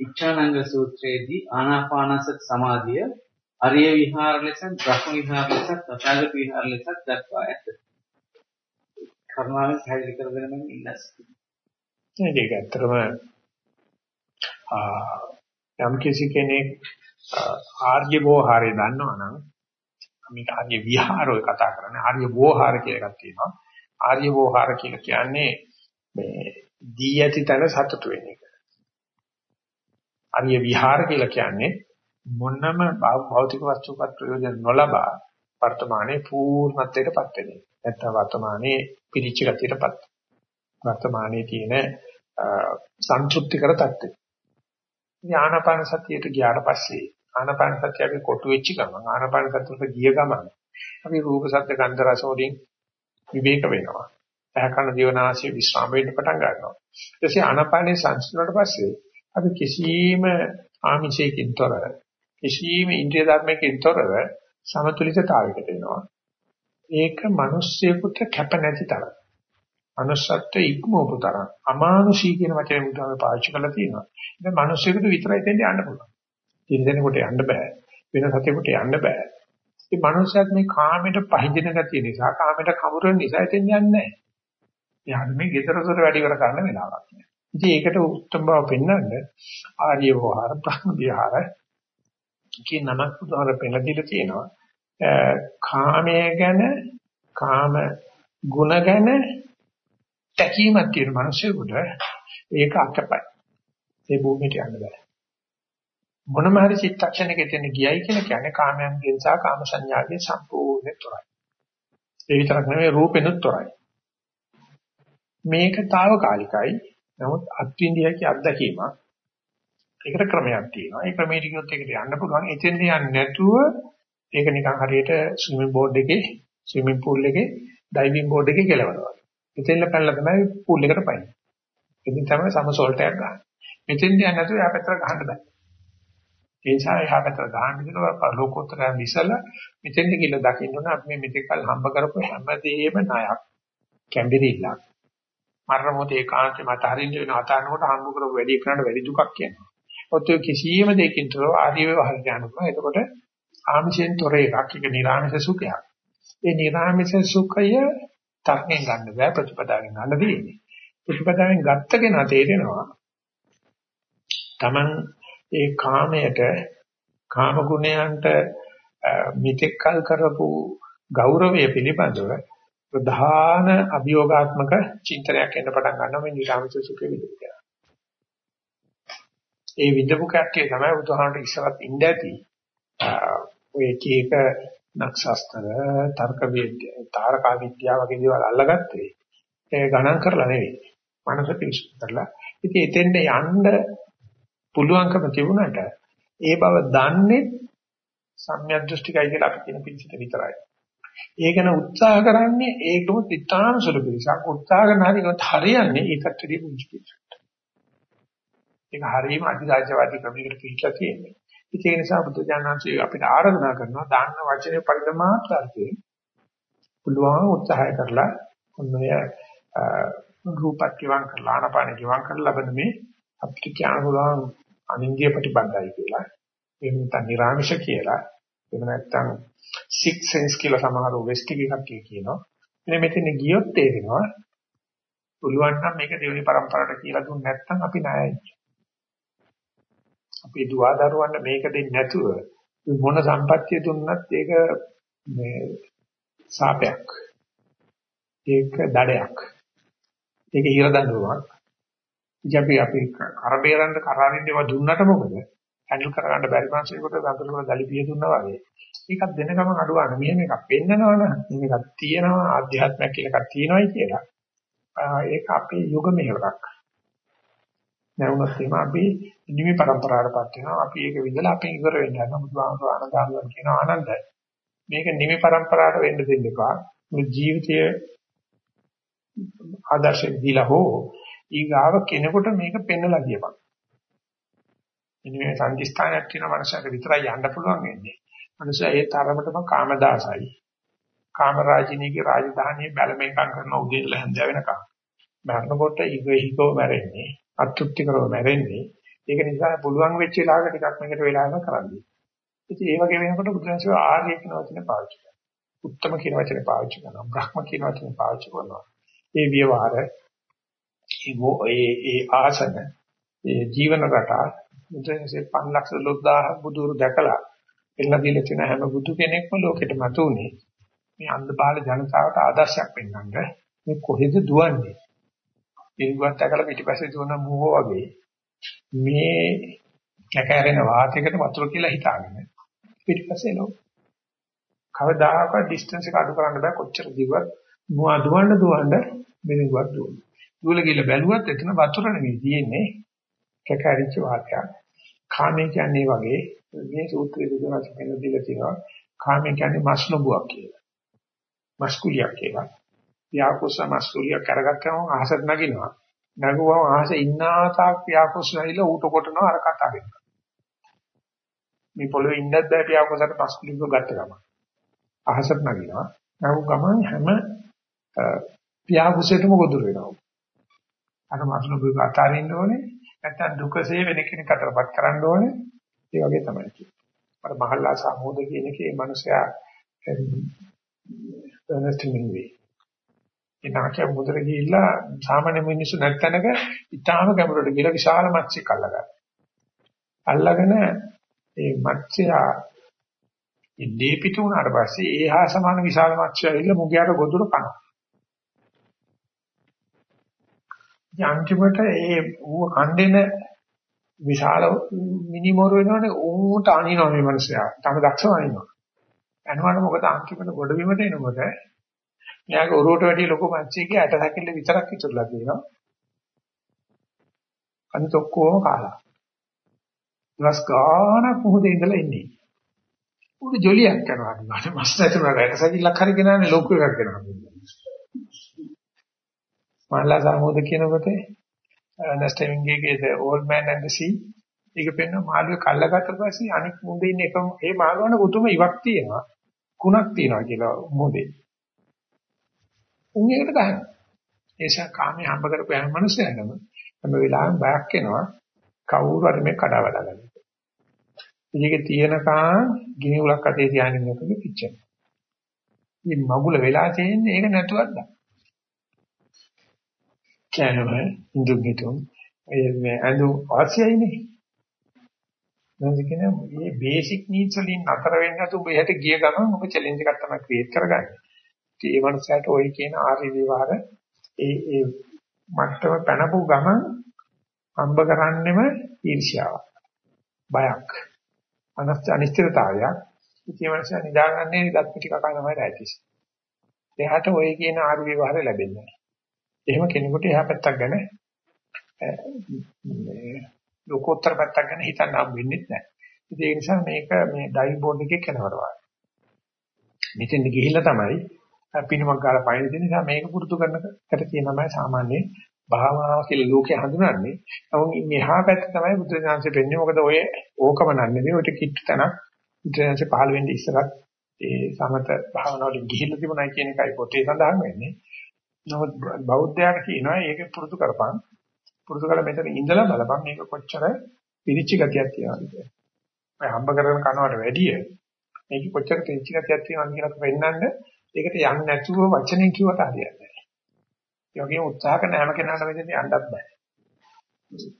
S2: ඉච්ඡානංග සූත්‍රයේදී ආනාපානසති සමාධිය අරිය විහාර ලෙස, බ්‍රහ්ම විහාර ලෙස, තථාගත විහාර ලෙස දක්වා ඇත. කරුණාවෙන් පැහැදිලි කරගෙන මම ඉන්නස්.
S1: ඒක ඇත්තටම යම් කිසි කෙනෙක් ආර්ය වෝහාරය දන්නවනම් මේක ආර්ය විහාරය කතා කරන්නේ ආර්ය වෝහාර කියලා එකක් තියෙනවා. ආර්ය වෝහාර කියලා කියන්නේ මේ දී ඇති තැන සතුට වෙන එක. ආර්ය විහාර කියලා කියන්නේ මොනම භෞතික වස්තුවක් ප්‍රයෝජන නොලබා වර්තමානයේ පූර්ණත්වයටපත් වෙන එක. නැත්නම් වර්තමානයේ පිරිච්ච ගතියටපත්. වර්තමානයේ තියෙන සන්තුෂ්ටිකර තත්ත්වය. ඥානපාන සතියට ගියාට පස්සේ ආනපාන සතිය අපි කොටු වෙච්ච ගමන් ආනපාන සතියට ගිය ගමන් අපි රූප ශබ්ද ගන්ධ රස වලින් විවේක වෙනවා. ඇහැකන දිවනාශය විශ්‍රාම වෙන්න පටන් ගන්නවා. ඊට පස්සේ ආනපානේ සංසිඳුණාට පස්සේ අපි කිසියම් ආමිෂයකින් තොරව කිසියම් ඉන්ද්‍රිය ධර්මයකින් තොරව සමතුලිතතාවයකට එනවා. ඒක මිනිස්සෙකුට කැප නැති තරම්. මනුෂ්‍යත්ව ඉක්මවපු තරම් අමානුෂී කියන වචනේ බුදුහාම පාවිච්චි කරලා තියෙනවා. ඒක මිනිස්සුෙකුට විතරයි දෙන්න යන්න පුළුවන්. තිරදෙනෙකුට යන්න බෑ. වෙන සතෙකුට යන්න බෑ. ඒ මනුස්සයත් මේ කාමයට පහඳින ගතිය නිසා කාමයට කමුරන නිසා එතෙන් යන්නේ නැහැ. එයාට මේ ගෙදරතොර වැඩි කර ගන්න වෙලාවක් නෑ. ඉතින් ඒකට උත්තම බව පෙන්වන්න ආර්ය වහාර බ්‍රහ්ම විහාර කියන නමක් උදාහර පෙන්නලා දීලා තියෙනවා. කාමයේ ගැන කාම ගුණ ගැන තැකීමක් තියෙන මිනිසෙකුට ඒක අකපයි. ඒ භූමියට යන්න බෑ. මොනම හරි චිත්තක්ෂණයක තියෙන ගියයි කියලා කියන්නේ කාමයන්ගෙන් සහ කාම සංඥාවෙන් සම්පූර්ණ තොරයි. ඒ විතරක් නෙවෙයි රූපෙනුත් තොරයි. මේක తాවකාලිකයි. නමුත් අත්විඳියකි අත්දැකීමක්. ඒකට ක්‍රමයක් තියෙනවා. ඒ ක්‍රමයට කිව්වොත් ඒකට යන්න පුළුවන්. එතෙන් යන්නේ නැතුව ඒක නිකන් හරියට ස්විමින් බෝඩ් එකේ ස්විමින් pool එකේ ඩයිවිං බෝඩ් එකේ කෙලවනවා. එතෙන්ල පැනලා තමයි pool එකට පයින්නේ. ඉතින් තමයි සමසෝල්ට් එකක් ගන්න. මෙතෙන් යන්නේ නැතුව යා පැත්තට ගහන්න බෑ. ඒ නිසා එහා පැත්තට ගහන්න කියලා ලෝකෝත්තරයන් ඉසලා මෙතෙන්ද කියලා දකින්න ඕන අපි මේ මෙතෙක්කල් හම්බ කරපු හැමදේම ණයක් කැම්බිරිල්ලක් මරණ මොහොතේ ඒකාන්තේ මත හරින්න වෙන අතාරනකොට හම්බ කරපු වැඩි කරන්න වැඩි දුකක් කියනවා. ඔත් කිසියම් දෙයකින් තොරව ආර්ය වේවහල් යනවා. එතකොට ආමිෂෙන් තොර එකක් ඒක නිර්ආමිෂ සුඛයක්. ඒ නිර්ආමිෂ සුඛය තරණයෙන් ගන්න බෑ ප්‍රතිපදාවෙන් ගන්න දෙන්නේ. ප්‍රතිපදාවෙන් ගත්ත කෙනා තේරෙනවා Taman ඒ කාමයට කාම ගුණයන්ට මිත්‍යකල් කරපු ගෞරවය පිළිබඳව ප්‍රධාන අභියෝගාත්මක චින්තනයක් එන්න පටන් ගන්නවා මේ නිරාමිත සුඛේ විදිහට. ඒ විදපු කට්ටිය තමයි උදාහරණට ඉස්සරත් ඉඳ ඇති. ඔය එක එක නක්ෂස්තර තර්ක විද්‍යාව තාරකා විද්‍යාව වගේ දේවල් අල්ලගත්තේ. ඒ ගණන් කරලා නෙවෙයි. මනස පිරිසිදු කරලා. ඉතින් එතෙන්ද යන්න පුළුවන්කම තිබුණාට ඒ බව දන්නේ සම්‍යක් දෘෂ්ටිකයි කියලා අපි කියන පිළිසිත විතරයි. ඒ ගැන උත්සාහ කරන්නේ ඒකම තිතාන සුළු පිළිසක් උත්සාහ කරන හරියට හරියන්නේ ඒකට දෙවි පුංචි පිළිසක්. ඒක හරියම අධිරාජ්‍යවාදී ක්‍රමයකට පිළිලා තියෙන්නේ. ඒ නිසා බුදු දානංශය අපිට ආරාධනා කරනවා දාන්න වචනේ පරිදමාත්‍රාර්ථේ පුළුවන් උත්සාහය කරලා ඔන්නය රූපත් කිවං කරලා ආනපාන කිවං කරලා ලබන මේ අපිට කියන්න පුළුවන් අනින්දිය ප්‍රතිබද්ධයි කියලා. එහෙම නැත්නම් නිර්ආමිෂ කියලා. එහෙම නැත්නම් six sense කියලා සමහර වෙස්ට් එකක් කියනවා. මෙන්න මෙතන ගියොත් තේරෙනවා පුළුවන් නම් මේක දෙවෙනි પરම්පරාවට කියලා දුන්නේ නැත්නම් අපි ණයයි. අපි දුවා දරුවන්ට මේක දෙන්නේ නැතුව මොන සම්පත්තිය දුන්නත් ඒක මේ සාපයක්. ඒක දඩයක්. ඒක ඉර දඬුවමක්. ඉතින් අපි අපි කරබේරන්න කරාරින්න ඒවා දුන්නට මොකද? හැන්ඩල් කරගන්න බැරි මානසිකවට දඟල වල ගලිපිය දුන්නා වගේ. ඒකත් දෙන ගමන් අඩුවන මෙහෙම එකක් පෙන්නනවනේ. මේකක් තියෙනවා ආධ්‍යාත්මයක් කියලා එකක් තියෙනවායි කියලා. ඒක අපේ යුග මෙහෙවරක්. නැවුනත් එහෙම අපි නිමි પરම්පරාවටපත් වෙනවා. අපි ඒක විඳලා අපි ඉවර වෙන්න යනවා. බුදුහාමුදුර ආනන්දයන් කියන ආනන්ද. මේක නිමි પરම්පරාවට වෙන්න දෙන්න එපා. මුළු ජීවිතය ආදර්ශයක් දීලා හෝ ඊගාව කෙනෙකුට මේක පෙන්වලා කියපන්. ඉතින් මේ සංදිස්ථානයක් තියෙන මනසට විතරයි යන්න පුළුවන් වෙන්නේ. මනුස්සයා ඒ තරමටම කාමදාසයි. කාමරාජිනීගේ රාජධානියේ බැලමෙන්කම් කරන උදේල හැන්ද වෙනකම්. මරනකොට ඉගෙහිකෝ මැරෙන්නේ. අතෘප්ති කරව මැරෙන්නේ. ඒක නිසා පුළුවන් වෙච්ච වෙලාවක ටිකක් මේකට වෙලාවම කරන්නේ. ඉතින් ඒ වගේ වෙනකොට බුදුන්සේ ආර්ය කියන වචනේ පාවිච්චි කරනවා. උත්තම කියන වචනේ පාවිච්චි කරනවා. බ්‍රහ්ම කියන වචනේ පාවිච්චි කරනවා. ඒ විවහාර ඒ ඒ ආසන ඒ ජීවන රටා මුද්‍රණසේ 5 ලක්ෂ 12000 බුදුරු දැකලා එන්න දීලා තියෙන හැම බුදු කෙනෙක්ම ලෝකෙට මතුනේ මේ අන්ධ බාල ජනතාවට ආදර්ශයක් වෙන්නන්න මේ කොහෙද දුවන්නේ? ඉන්වත් දැකලා පිටිපස්සේ දුවන මූහෝ වගේ මේ කැකෑරෙන වාතයකට වතුර කියලා හිතාගෙන පිටිපස්සේ එනවා. කවදාකවත් ඩිස්ටන්ස් එක අඩු කරන්න බෑ. කොච්චර දිව්වත් මුවා දුවන්න දුවන්න මෙලෙවත් දුවන. දුවල ගිහලා බැලුවත් එතන වතුර නෙවෙයි තියෙන්නේ කැකරිච්ච වාතයක්. කාමේ කියන්නේ වගේ මේ සූත්‍රයේ බුදුරජාණන් කියන දීලා තියෙනවා කාමේ කියන්නේ මස්නබුවක් කියලා. මස්කුලියක් කියලා. යාකුස මස්කුලිය කරගත්තම අහසට නගිනවා. නගුවම අහස ඉන්නා තාක් යාකුස් නැහිලා ඌට කොටනවා අර කතාවෙන්. මේ පොළවේ ඉන්නත් බෑ යාකුසට මස්කුලියක ගත්ත ගමන්. අහසට නගිනවා. නගු ගමන් හැම පියාකුසෙටම ගොදුරු වෙනවා. අර මස්නබුක අතාරින්න ඕනේ. නැත්තම් දුකසේ වෙන කෙනෙක් අතරපත් කරන්න ඕනේ. ඒ වගේ තමයි කියන්නේ. අර මහල්ලා සාමෝද කියන එකේ මනුස්සයා එර්නස්ට් මින්වේ. එනාකිය මුදර ගිහිල්ලා සාමාන්‍ය මිනිස්සු නැත්තනක ඊටාම ගැඹුරට ගිහලා විශාල මත්ස්‍යයක් අල්ලගන්නවා. අල්ලගෙන ඒ මත්ස්‍යයා ඉදී පිට උනාට පස්සේ ඒ හා සමාන විශාල මත්ස්‍යය ඇවිල්ලා මුගයාට ගොදුර කනවා. යන්තිමට ඒ ඌව කණ්ඩෙන විශාල මිනිමොර වෙනවනේ ඌට අනිනවා මේ මිනිස්සයා. තම දක්ෂව අනිනවා. යනවට මොකද අන්තිමට ගොඩ බිමට එනකොට මෙයාගේ ඔරුවට වැඩි ලොකු මච්චියගේ ඇට සැකිල්ල විතරක් ඉතුරුලා තියෙනවා. අනිත ඔක්කොම කාලා. දවස් ගානක් මොහොතේ ඉඳලා ඉන්නේ. උඩ ජොලියක් කරනවා. මස් නැතුණා ඇට සැකිල්ලක් හරි ගෙනානේ ලොකු එකක් ගෙනාවා. මහල්ලා සාමෝද කියනකොට නැස්ටෙවින්ගේගේ the old man and the sea ඒක පෙන්න මාළුවේ කල්ලාගත්ත පස්සේ අනික් මුඳේ ඉන්න එකම ඒ මාළුවන උතුම ඉවක් තියෙනවා කුණක් තියෙනවා කියලා මොදේ. උන් ඒකට ගහනවා. ඒසා කාමයේ හම්බ කරපු හැම මිනිස්සෙන්නම හැම වෙලාවෙම බයක් එනවා කවුරු හරි මේ කඩාවැලා ගන්න. ඉතින් තියෙනකන් ගිනි උලක් අතේ තියාගෙන ඉන්නකොට පිච්චෙන. මේ මගුල වෙලා තියෙන්නේ ඒක නැතුවත් දා. කෑනම ඉඳුම් හිටුම් මේ අඳු අවශ්‍යයිනේ. නේද කියන්නේ මේ බේසික් නීඩ්ස් වලින් අතර වෙන්නේ නැතු ඔබ එහට ගිය ගමන් ඔබ චැලෙන්ජ් එකක් තමයි ක්‍රියේට් කරගන්නේ. ඉතින් ඒ මනසට ওই කියන ආර්ය විවහාර ඒ ඒ මට්ටම පැනපු ගමන් හම්බ කරන්නෙම ඊර්ෂ්‍යාවක්. බයක්. අනස්ත අනිශ්චිතතාවයක්. ඉතින් මනස නිදාගන්නේ දත් පිටි කකා තමයි රැයිතිස්. එයාට ওই කියන ආර්ය විවහාර ලැබෙන්නේ නැහැ. එහෙම කෙනෙකුට එහා පැත්තක් ගැන මේ ලෝකෝත්තර පැත්තක් ගැන හිතන්න හම් වෙන්නේ නැහැ. ඒ නිසා මේක මේ ඩයිව් බෝඩ් එකේ කෙනවර වගේ. මෙතෙන්ද ගිහිල්ලා තමයි පිනුමක් ගාලා පයින් දෙන නිසා මේක පුරුදු කරනකට කියනමයි සාමාන්‍ය භාවනාව කියලා ලෝකේ හඳුනන්නේ. නමුත් මෙහා පැත්ත තමයි බුද්ධ ඥානසේ වෙන්නේ. මොකද ඔය ඕකම නන්නේ ඔය කිට්ටු තනක් බුද්ධ ඥානසේ පහළ වෙන්නේ ඉස්සරත් ඒ සමත භාවනාවලින් ගිහිල්ලා තිබුණා කියන එකයි පොතේ සඳහන් වෙන්නේ. නමුත් බෞද්ධයාට කියනවා ඒක පුරුදු කරපන්. පුරුදු කරලා මෙතන ඉඳලා බලපන් මේක කොච්චර පිරිච්ච ගතියක් තියනවද කියලා. ඔය හම්බ කරගෙන කනවට වැඩිය මේක කොච්චර පිරිච්ච ගතියක් තියනවද කියලා පෙන්නන්න ඒකට යන්නේ නැතුව වචනෙන් කිව්වට හරියන්නේ නැහැ. ඒ වගේම උත්සාහ කරන හැම කෙනාටම මෙතන යන්නත් බෑ.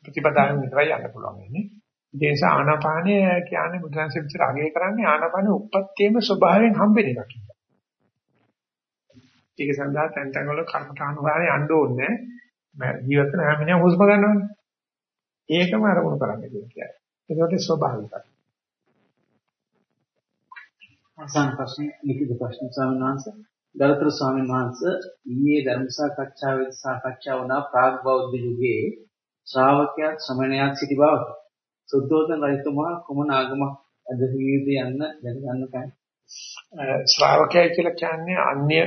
S1: ප්‍රතිපදාවෙන් විතරයි යන්න පුළුවන් වෙන්නේ. ඒ නිසා ආනාපානය කියන්නේ බුදුන්සේ විතර අගය කරන්නේ ආනාපාන උප්පත්තියේම ස්වභාවයෙන් හම්බෙන එකක්. ඒක සඳහා තැන් තැන් වල කර්මතානුභාවය යන්න ඕනේ. ජීවිත හැම වෙලේම හුස්ම ගන්නවනේ. ඒකම අරමුණු කරන්න කියන්නේ. ඒකට ස්වභාවිකයි.
S2: අවසාන ප්‍රශ්නේ ලිඛිත ප්‍රශ්න ස්වාමීන් වහන්සේ ගරුතර ස්වාමීන් වහන්සේ ඊයේ ධර්ම සාකච්ඡාවේදී සාකච්ඡා වුණා ප්‍රාග් බෞද්ධ යුගයේ ශ්‍රාවකයා ශ්‍රමණයක් සිටි බව. සුද්ධෝදන රජතුමා කුමන ආගමක් අධිවිද යන්න දැනගන්න කයි.
S1: ශ්‍රාවකයා කියලා කියන්නේ අන්‍ය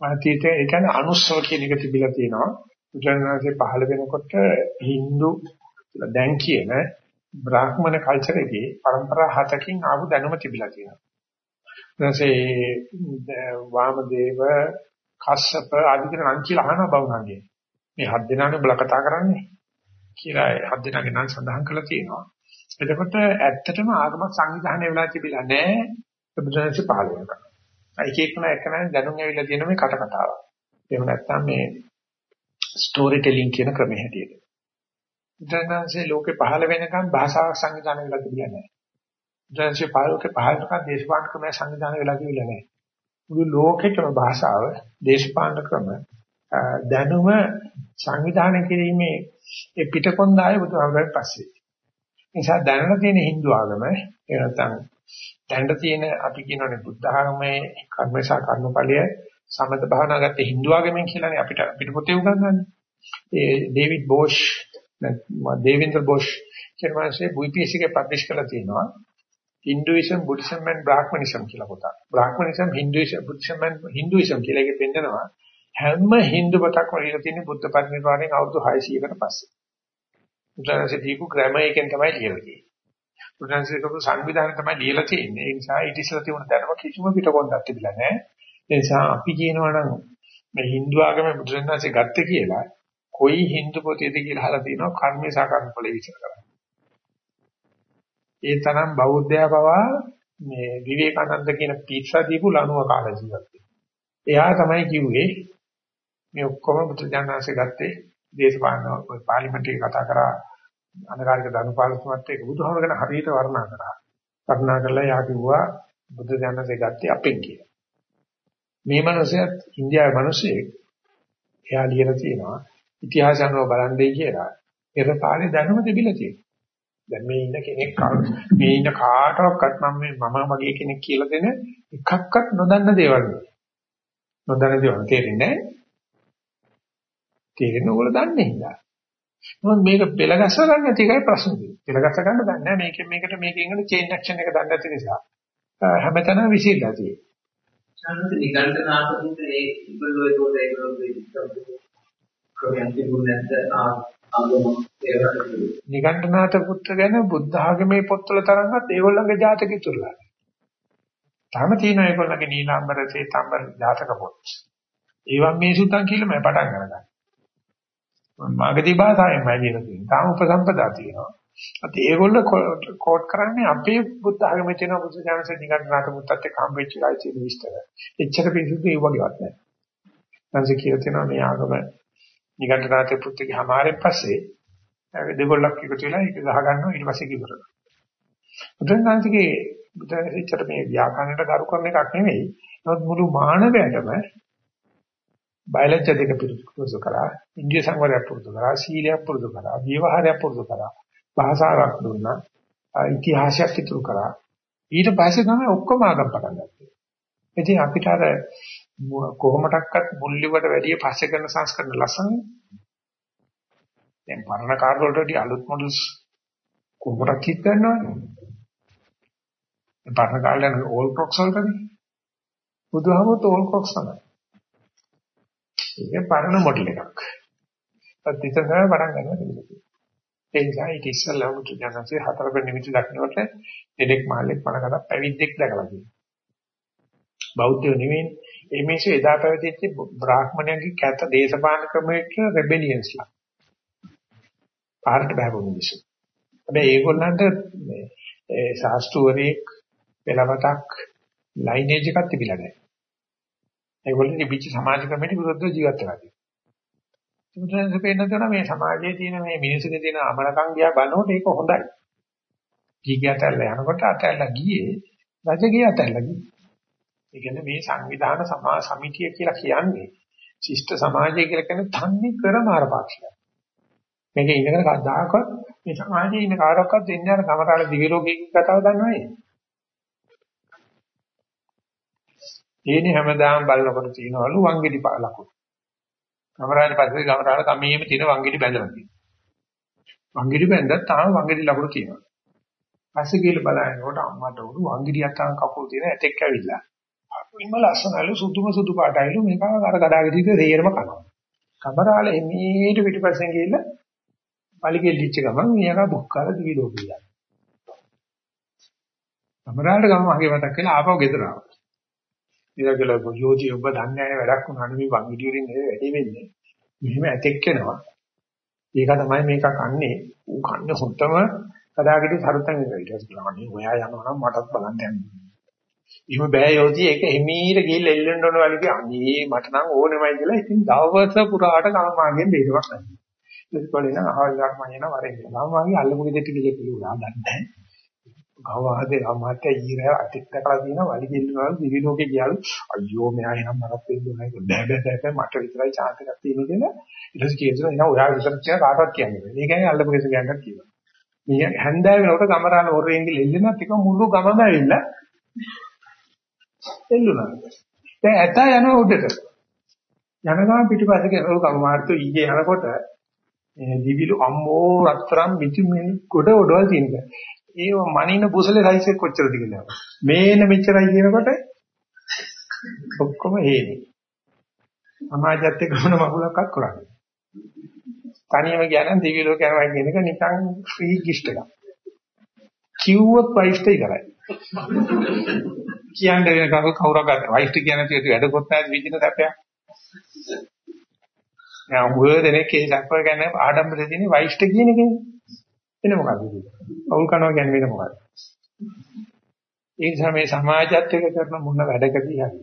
S1: අතීත ඒ කියන්නේ අනුස්සව කියන එක තිබිලා තියෙනවා. බුදුරජාණන්සේ පහළ වෙනකොට Hindu දැන් කියන බ්‍රාහ්මණ කල්චර් එකේ પરම්පරා හතකින් ආපු දැනුම තිබිලා තියෙනවා. ඊටසේ වාමදේව කස්සප ආදී කියන නම් කියලා අහන බවුණාගේ. මේ හත් දෙනානේ බල කතා කරන්නේ කියලා හත් දෙනාගේ නම් සඳහන් කරලා තියෙනවා. එතකොට ඇත්තටම ආගමක් සංවිධානය වෙලා තිබිලා නැහැ බුදුරජාණන්සේ පහළ වෙනකොට. එක එකන එකන දැනුම් ඇවිල්ලා තියෙන මේ කට කතාව. එහෙම නැත්නම් මේ ස්ටෝරි ටෙලිං කියන ක්‍රමය හැටියට. බුදුරජාණන්සේ ලෝකේ පහළ වෙනකන් භාෂාවක් සංවිධානය වෙලා තිබුණේ නැහැ. බුදුරජාණන්සේ පහළෝකේ පහළ වෙනකන් දේශපාලන ක්‍රමය සංවිධානය වෙලා තිබුණේ නැහැ. මුළු ලෝකෙටම භාෂාව දේශපාලන ක්‍රම දැනුම සංවිධානය කිරීමේ ඒ පිටකොන්දාය බුදුහාමුදුරන් පස්සේ. නිසා දැනන තියෙන Hindu ආගම ඒ නැත්නම් දැනන තියෙන අපි කියනනේ බුද්ධ ආගමේ කර්මසා කර්මඵලය සමත භාවනා ගත්තේ Hindu ආගමෙන් කියලානේ අපිට අපිට පොතේ උගන්වන්නේ. ඒ ඩේවිඩ් බෝෂ් දේවින්ද්‍ර බෝෂ් කියන මාසේ VPSC එකේ පබ්ලිෂ් කරලා තියෙනවා. Hinduism, Buddhism and Brahmanism කියලා පොතක්. Brahmanism, Hinduism, Buddhism and Hinduism කියලා එකේ පෙන්නනවා. හැම Hindu පොතක්ම ලියලා තියෙන්නේ බුද්ධ පරිනිර්වාණයෙන් අවුරුදු 600කට පස්සේ. බුදුරජාණන්සේ දීපු ග්‍රැමර් එකෙන් තමයි ලියලා තියෙන්නේ. බුදුරජාණන්සේ දීපු සංවිධානය තමයි ලියලා තියෙන්නේ. ඒ නිසා ඊට ඉස්සෙල්ලා තිබුණ දැනුම කිසිම පිටකොන්දක් තිබිලා නැහැ. ඒ නිසා අපි කියනවා නම් මේ Hindu ආගමේ බුදුරජාණන්සේ ගත්තේ කියලා කොයි Hindu පොතේද කියලා අහලා තියෙනවා කර්මේ සාකර්මඵල විචාර කරන්නේ. ඒ තරම් බෞද්ධයා පවා මේ විවේකානන්ද කියන පීක්ෂා දීපු ලණුව කාලා ජීවත් එයා තමයි කිව්වේ මේ ඔක්කොම බුදුජානනාංශය ගත්තේ දේශපාලන ඔය පාර්ලිමේන්තු එකේ කතා කරා අනගාരിക ධනුපාලතුමත් එක්ක බුදුහාම ගැන හරියට වර්ණනා කරා. වර්ණනා කරලා යා කිව්වා බුදුජානනාංශය ගත්තේ අපෙන් කියලා. මේ මිනිසෙත් ඉන්දියාවේ මිනිසෙක් එයා ලියලා තියෙනවා ඉතිහාස අනුව බලන්නේ කියලා. ඒක කාලේ දැනුම තිබිලා තියෙනවා. දැන් මේ ඉන්න කෙනෙක් මේ ඉන්න කාටවත් මම මේ මම වගේ කෙනෙක් කියලා දෙන එකක්වත් නොදන්න දේවල් නෙවෙයි. නොදන්න දේවල් තේරෙන්නේ නැහැ. තේරෙන්න ඕගොල්ලෝ දන්නේ හින්දා. මොකද මේක පෙළගස්ස ගන්න නැති එකයි ප්‍රශ්නේ. පෙළගස්ස ගන්න දන්නේ නැහැ. මේකෙන් මේකට මේකෙන් යන චේන් ඇක්ෂන් එක දන්නේ නැති නිසා. හැමතැනම විසිරලා තියෙන්නේ.
S3: සාමාන්‍ය නිගණ්ඨනාත්මක ඒ ඉබ්බලෝ ඒකෝට ඒකෝට ක්‍රමයන් තිබුණේ නැත්නම්
S1: නිගණ්ඨනාත පුත්‍ර ගැන බුද්ධ ආගමේ පොත්වල තරම්වත් ඒගොල්ලන්ගේ ජාතක ඉතුරුලා. තාම තියෙනවා ඒගොල්ලන්ගේ නීලාම්බර සේතම්බර ජාතක පොත්. ඒවා මේ සුතන් කියලා මම පටන් ගන්නවා. මාගදී භාෂාවෙන්මයි කියන තියෙන්නේ. තාම උපසම්පදා තියෙනවා. අත ඒගොල්ල කෝට් කරන්නේ අපේ බුද්ධ ආගමේ තියෙන බුද්ධ ඥානසේ නිගණ්ඨනාත පුත්තත් එක්ක හම්බෙච්ච කායිචි විස්තර. එච්චර පිළිසුදු ඒ වගේවත් නැහැ. සංසි කියලා තියෙනවා මේ ආගම නිගණ්ඨනාථ පුත්‍රගේ හැමාරෙන් පස්සේ දෙගොල්ලක් එකතු වෙලා ඒක ගහ ගන්නවා ඊට පස්සේ කිව්වර. බුදුන්වහන්සේගේ බුදුන්වහන්සේට මේ ව්‍යාකරණයට කරු කරන එකක් නෙමෙයි. නමුත් මුළු මානවයටම බයලජ්‍ය දෙක පුරුදු කරා, ඉන්දිය සංවරය පුරුදු කරා, සීලය පුරුදු කරා, විවහාරය පුරුදු කරා, භාෂාවක් දුන්නා, ඉතිහාසයක් ඉතුරු කරා. ඊට පස්සේ තමයි ඔක්කොම ආගම් පටන් ගත්තේ. ඉතින් අපිට අර කොහොමඩක්වත් මුල්ලිවට වැඩිය පස්සේ කරන සංස්කරණ ලස්සනයි. දැන් පරණ කාර් වලට වඩා අලුත් මොඩල්ස් කොහොමඩක් හිට ගන්නවනේ. පරණ කාර්යයන් ඕල් ක්‍රොක්ස් වලටනේ. බුදුහමොත් ඕල් ක්‍රොක්ස් තමයි. ඒක පරණ මොඩල් එකක්. ඒත් ඉතින් තමයි පටන් ගන්න දෙන්නේ. ඒ නිසා ඒක ඉස්සල්ලාම තුජානන්සේ හතර වෙනි මිනිත්තු දක්නකොට දෙදෙක් මාළෙක් පණකට පැවිද්දෙක් දැකලා තියෙනවා. බෞද්ධයෝ නෙවෙයි ඒ මිනිස්සු එදා පැවතිච්ච බ්‍රාහ්මණයන්ගේ කැත දේශපාලන ක්‍රමයක රෙබෙලියන්ස්ලා. පාරට බහපු මිනිස්සු. හැබැයි ඒගොල්ලන්ට මේ ඒ ශාස්ත්‍රවරයෙක් පෙළවතක් ලයිනේජ් එකක් තිබිලා නැහැ. ඒගොල්ලෝ ඉබිච්ච සමාජ ක්‍රමයට විරුද්ධව ජීවත් වෙලා තියෙනවා. මුද්‍රණය පේනතන මේ සමාජයේ තියෙන මේ මිනිස්සුගේ තියෙන අමනකම් ගියා බලනකොට ඒක හොඳයි. ජීවිතයල යනකොට අතැල්ලා ගියේ රජගේ අතැල්ලා ගියේ. ඒ කියන්නේ මේ සංවිධාන සමා සමිතිය කියලා කියන්නේ ශිෂ්ට සමාජය කියලා කියන්නේ තන්නේ කර මාරපාක්ෂිකයි. මේක ඉඳගෙන කවදාකවත් මේ සමාජයේ ඉන්න කාටවත් දෙන්නේ අර කමරාල දිවි රෝගීක කතාව දන්නවනේ. ඒනේ හැමදාම බලනකොට තියෙනවලු වංගෙඩි ලකුණු. කමරාලේ පස්සේ කමරාල කමීම තියෙන වංගෙඩි බැඳලා තියෙනවා. වංගෙඩි බැඳලා තාම වංගෙඩි ලකුණු තියෙනවා. පස්සේ ගිහලා බලනකොට අම්මට උරු වංගෙඩියක් තාම කකුල් තියෙන ඇතෙක් ඇවිල්ලා ඉන්න ලස්සනලු සුදුම සුදු පාටයිලු මේක අර ගඩාගෙන ඉඳි තේරම කනවා. කබරාල එමීට පිටිපස්සෙන් ගිහිල්ලා පලිගෙල්ලිච්ච ගමන් මියාගා බොක්කාර දිවිලෝ කියලා. කබරාලට ගම වගේ මතක් වෙලා ආපහු ගෙදර ආවා. ඊළඟට යෝජි ඔබ දන්නේ නැහැ වැඩක් වුණා නෙවෙයි වංගිඩි වලින් නෙවෙයි වැඩි වෙන්නේ. මෙහෙම ඇතෙක් වෙනවා. ඒක තමයි මේක කන්නේ. ඌ කන්නේ හොත්තම කඩාගෙන සරුතන් වෙනවා. ඊට පස්සේ ඔයා යනවා නම් මටත් බලන්න යන්න. එහෙම බෑ යෝති ඒක හිමීට ගිහිල්ලා එල්ලෙන්න ඕන වගේ අනේ මට නම් ඕනෙමයි කියලා ඉතින් දවස පුරාට කමමාගෙන් බේරුවක් නැහැ. ඒක කොලින අහවල් ගාම යන වරෙන්. කමමාගේ අල්ලපු ගෙදරට ගිහලා කිව්වා දන්නේ ගවහදේ අමාත්‍ය ඊර අතික් කරලා දින වලි ගෙල්ලනවා දිවි ලෝකේ ගියල් අයියෝ මෙයා එනම් මරත් වෙන්නේ නැහැ බෑ බෑ බෑ මට විතරයි chance එකක් තියෙන කියලා ඊට පස්සේ කියනවා එනවා ඔයා විතර කියන කාටවත් කියන්නේ නැහැ. ඒ කියන්නේ අල්ලපු ගෙදර ගන්නත් කියනවා. මේ හැන්දෑව වෙනකොට ගමරාල හොරෙන් ගිහලා එල්ලෙනත් එක මුළු ගමම ඇවිල්ලා එල්ලුණා. දැන් ඇතා යනවා උඩට. යනවා පිටිපස්සේ කෙනෙකු කමාර්ථ ඊයේ යනකොට මේ දිවිලු අම්මෝ රත්තරන් මිචිමිනි කොට ඔඩවල් තියෙනවා. ඒ මනින බුසලේ සයිස් එක කොච්චරද කියලා. මේන මෙච්චරයි කියනකොට ඔක්කොම හේනේ. සමාජයත් එක්ක මොන මහුලක්වත් කරන්නේ. තනියම ගියානම් දිව්‍ය ලෝක යනවා කියන එක නිකන් ෆ්‍රී ගිෆ්ට් එකක්. කිව්වොත් වයිස්ට ඉවරයි. කියන්නේ වෙන කවුරු කවුරු ගන්න වයිස්ට කියන දේ වැඩ කොට නැති විදිහට සැපයක්. දැන් ඔය දෙනෙක් ඒ සැප ගැන ආඩම්බර දෙන්නේ වයිස්ට කියන එකනේ. එන මොකක්ද කියන්නේ? අවුල් කරනවා කියන්නේ වෙන මොකක්ද? ඒ නිසා මේ සමාජයත් එක්ක කරන මොන වැඩකදී හරි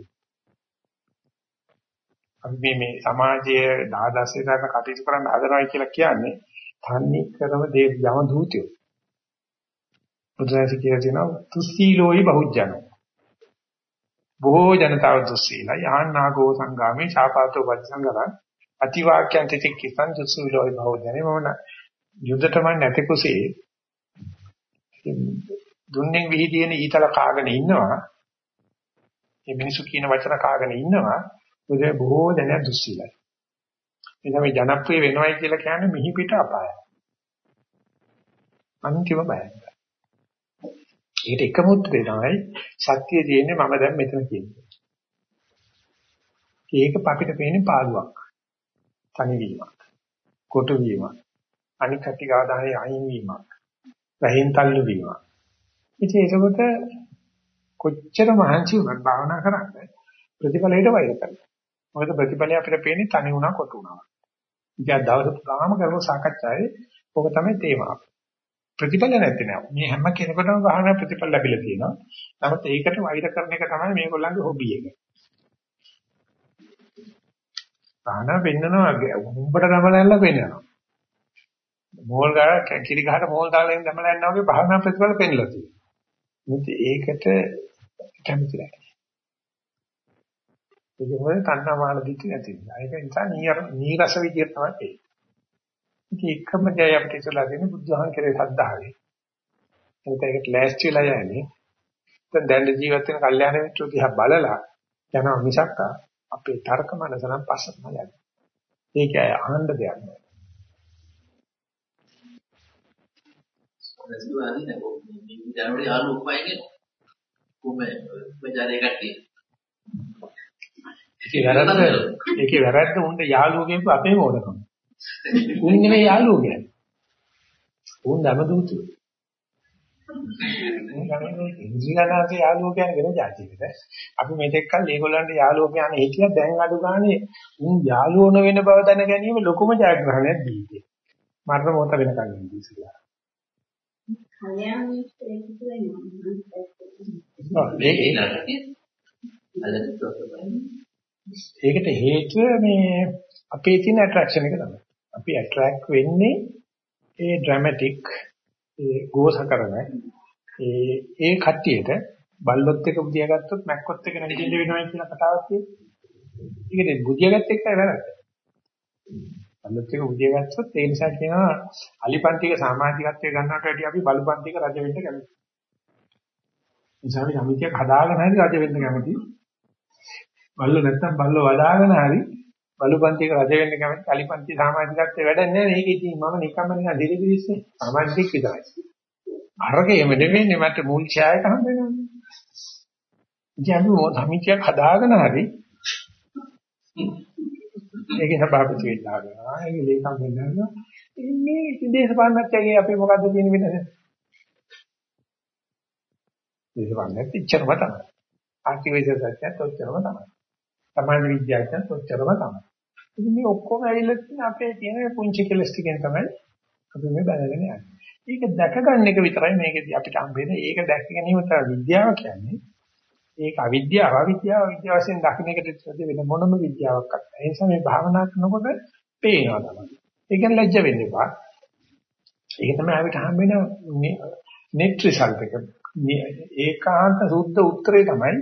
S1: අපි මේ මේ සමාජයේ දාදාසේ කරන කටයුතු කරන්න හදනවා කියලා කියන්නේ තන්නේ කරම දේ යම දූතයෝ. බුදුරජාණන් කියලා කියනවා තුස්සීලෝයි බහුජනෝ. බොහෝ ජනතාව දුස්සීලයි ආහන්නාගෝ සංගාමේ ඡාපාතෝ වත්සංගරං අතිවාක්‍යං තිතික්කිසං දුස්සීලෝයි බහුජනේ මම යුද්ධතම නැති කුසේ දුන්නෙන් විහිදින ඊතල කාගෙන ඉන්නවා මේ මිනිසු කියන වචන කාගෙන ඉන්නවා මොකද බොහෝ දෙනා දුස්සීලයි එනම් මේ ජනප්‍රිය වෙනවයි කියලා කියන්නේ මිහි පිට අපායයි අන්තිම බයයි ඒකට එකම උත්තරේ තමයි සත්‍ය දෙන්නේ මම දැන් මෙතන කියන්නේ. ඒක අපිට පේන්නේ පාළුවක්. තනිවීමක්. කොටු වීමක්. අනික් කටි ගාදානේ අයින් වීමක්. වැහින් තල්ලු වීමක්. ඉතින් ඒකකොට කොච්චර මහන්සි වුණත් භාවනා කරන්නේ ප්‍රතිඵලයට වෛර කරනවා. මොකද ප්‍රතිඵලය අපිට පේන්නේ තනි වුණා කොටු වුණා. ඉතින් දවස් පුරාම කරන සාකච්ඡාවේ ඕක තමයි තේමාව. ප්‍රතිඵල නැත්තේ නෑ. මේ හැම කෙනෙකුටම වහන ප්‍රතිඵල ලැබිලා තියෙනවා. නමුත් ඒකට වෛර කරන එක තමයි මේගොල්ලන්ගේ හොබි එක. සාහන වෙන්නනවා උඹට නමලන්න වෙනවා. මෝල් ගහ කිරි ගහට මෝල් දාලා ඉන්න නමලන්න වගේ භාවනා ප්‍රතිඵල පෙන්නලා තියෙනවා. මුත් ඒකට කැමති නැහැ. ඒක මොකද තණ්හාමාන දිටි නැති නිසා. ඒක නිසා නීරස විදිය තමයි ඒක. ඉතින් එකම දේ අපිට ඉස්සලා දෙන්නේ බුද්ධහන් කෙරේ සද්ධාවේ. එතකොට ඒකට ලෑස්ති වෙලා යන්නේ. දැන් දැන් ජීවත් වෙන කල්යාණ මිත්‍රෝ දිහා බලලා යනවා මිසක් අපේ තර්ක මනස නම් පස්සම යන්නේ. ඒක අහන්න දෙයක් නෑ.
S7: රැසිලා අදින ජනවරේ ආලු උපයගෙන උඹේ බજારේ කට්ටිය
S1: ඒකේ වැරද්ද ඒකේ වැරද්ද උන්ට යාළුවෝ කියපු අපේ මොඩකම උන් නෙමෙයි යාළුවෝ කියන්නේ. උන් දමදූතු. [laughs] ඉන්දියානාගේ යාළුවෝ කියන්නේ වෙන જાතියකට. අපි මෙතෙක් කල් ඒගොල්ලන්ට යාළුවෝ කියන්නේ හිටියා දැන් අඩු ගානේ උන් යාළුවෝ නොවන බව දැන ගැනීම ලොකුම ජයග්‍රහණයක් දීලා මරණ මොහොත වෙනකන් ඉඳී ඉස්සලා [laughs] ඒකට හේතුව මේ අපේ තියෙන ඇට්‍රැක්ෂන් එක තමයි. අපි ඇට්‍රැක්ට් වෙන්නේ ඒ ඩ්‍රැමැටික් ඒ ගෝස කරන ඒ ඒ කට්ටියට බල්ලොත් එක බුදියා ගත්තොත් මැක්කොත් එක නැගිටින්න වෙනවා කියන කතාවක් තියෙනවා. ඒකනේ බුදියා ගත්ත එකයි වැරද්ද. බල්ලොත් එක බුදියා ගත්තොත් ඒ නිසා කියනවා අලිපන්තික සමාජිකත්වයේ ගන්නවට වැඩිය අපි බලුපන්තික රජ වෙන්න කැමතියි. නිසා අපි සමිතියක් හදාගෙන හරි රජ වෙන්න කැමතියි. බල්ලෝ නැත්තම් බල්ලෝ වදාගෙන හරි බලුපන්තික රජ වෙන්න කැමති කලිපන්ති සමාජිකත්වයේ වැඩක් නැහැ මේක ඉතින් මම නිකම්ම නිකන් දිලිපිලිස්සේ සමාජික විතරයි. අරගෙම නෙවෙන්නේ මට මුල් ඡායක හම්බ වෙනවා ජම්මු සමිතියක් හදාගෙන හරි ඒකේ සභාපති වෙලා ගන්නවා ඒකේ ලේකම් වෙනවා මේ දේශපාලනඥයන්ගේ අපි මොකද්ද කියන වෙනස දේශපාලනඥයෙක් ඉච්චරම තමයි ආර්ථික විද්‍යාඥයෙක් ඔච්චරම තමයි සමාජ විද්‍යාවෙන් ඔච්චරම තමයි. ඉතින් මේ ඔක්කොම ඇවිල්ලා තියෙන අපේ තියෙන පුංචි කෙලස් ටිකෙන් තමයි අපි මේ බැලගෙන යන්නේ. ඒක දැක ගන්න එක විතරයි මේකදී අපිට හම්බෙන්නේ. ඒක දැක ගැනීම තමයි විද්‍යාව කියන්නේ. ඒක අවිද්‍යාව අවිද්‍යාව විද්‍යාව වශයෙන් දකින්න එකට වෙන මොනම විද්‍යාවක් නැහැ. ඒ නිසා මේ භාවනා කරනකොට පේනවා තමයි. ඒ කියන්නේ ලැජ්ජ වෙන්න එපා. ඒක තමයි අපිට හම් වෙන net result එක. ඒකාන්ත සුද්ධ උත්තරේ තමයි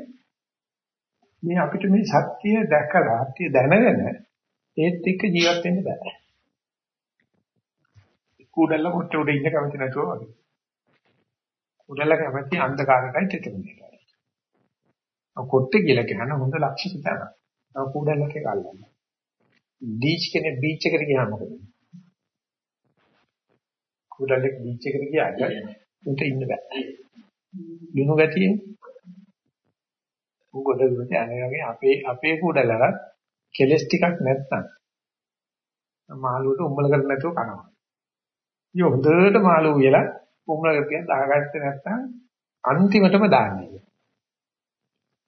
S1: මේ අපිට මේ සත්‍ය දැකලා සත්‍ය දැනගෙන ඒත් එක්ක ජීවත් වෙන්න බෑ. කුඩල්ල කොට උඩ ඉන්න කැමති නැතුව වගේ. කුඩල්ල කැමති අන්ධකාරයයි තෙතෙන්නේ. කොට්ටේ කියලා කියන හොඳ ලක්ෂණ තමයි. තව කුඩල්ලක ගල්ලන්න. බීච් කෙනෙක් බීච් එකට ගියාම මොකද? කුඩල්ලක බීච් එකට ගියාට උන්ට ඉන්න බෑ. දිනු ගතියේ උගොඩ දුරට යනවාගේ අපේ අපේ කුඩලට කෙලස් ටිකක් නැත්නම් මාළුවට උම්මල කරන්න නැතුව කනවා. ඉතින් හොඳට මාළුව වියලා උම්මල කරගෙන දාගත්තේ නැත්නම් අන්තිමටම දාන්නේ.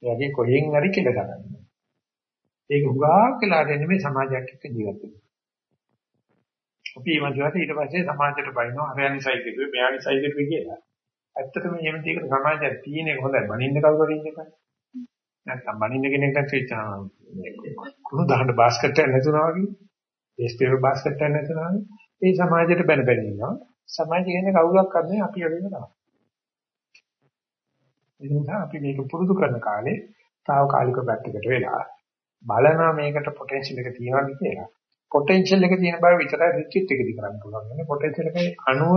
S1: ඒ වගේ කොහෙන් හරි කෙල ගන්න. ඒක හුඟක් වෙලා දෙන්නේ මේ සමාජයක් එක්ක ජීවත් වෙන්න. අපි මේ මතුවට ඊට පස්සේ සමාජයට බයිනවා අරයන්සයි කිව්වේ මෙයානිසයි කිව්වේ කියලා. ඇත්තටම මේ මේක සමාජයක් තියෙන එක හොඳයි. බනින්න කවුරු හරි ඉන්නකයි. නැත්නම් බනින්න කෙනෙක් නැත්නම් කුණු දහන්න බාස්කට් එකක් නැතුණා වගේ. බේස් පේපර් බාස්කට් එකක් නැතුණා වගේ. ඒ සමාජයට බැන බැන ඉන්නවා. සමාජය කියන්නේ කවුරක් කරන්නේ අපි වගේම තමයි. ඒ නිසා අපි මේක පුරුදු කරන කාලේ తాවකාලික පැත්තකට වෙලා බලනවා මේකට පොටෙන්ෂල් එක තියෙනවද කියලා. පොටෙන්ෂල් එක තියෙන බව විතරයි රිට්‍රීට් එකදී කරන්න පුළුවන්. මේ පොටෙන්ෂල් එකේ අණුව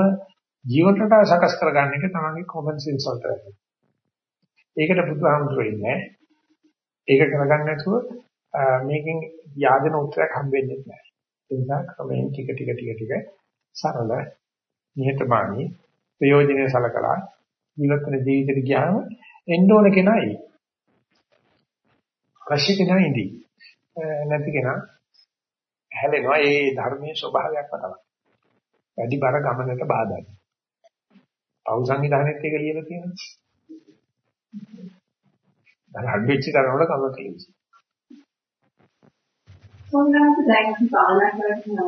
S1: ජීවිත රටාව සකස් කරගන්න එක තමයි කොමන් සෙන්ස් වලට. ඒකට බුදුහාමුදුරුවෝ ඉන්නේ. ඒක කරගන්න නැතුව මේකෙන් යාදන උත්තරයක් හම්බෙන්නේ නැහැ. ඒ නිසා ක්‍රමයෙන් ටික ටික ටික ටික සරල නිහතමානී ප්‍රයෝජනෙ සලකලා ජීවත් වෙන ජීවිතේ ගියාම එන්න ඕන කෙනයි. අවශ්‍ය කෙනා ඉඳි. නැති කෙනා හැලෙනවා ඒ ධර්මයේ ස්වභාවයක්ම තමයි. වැඩි බර ගමනට බාධායි. පෞ සංවිධානයේත් ඒක ලියලා තියෙනවා. දැන් අඩුවෙච්ච තරමට කම තියෙනවා.
S5: සෝනාස දැන් අපි භාවනා කරගෙන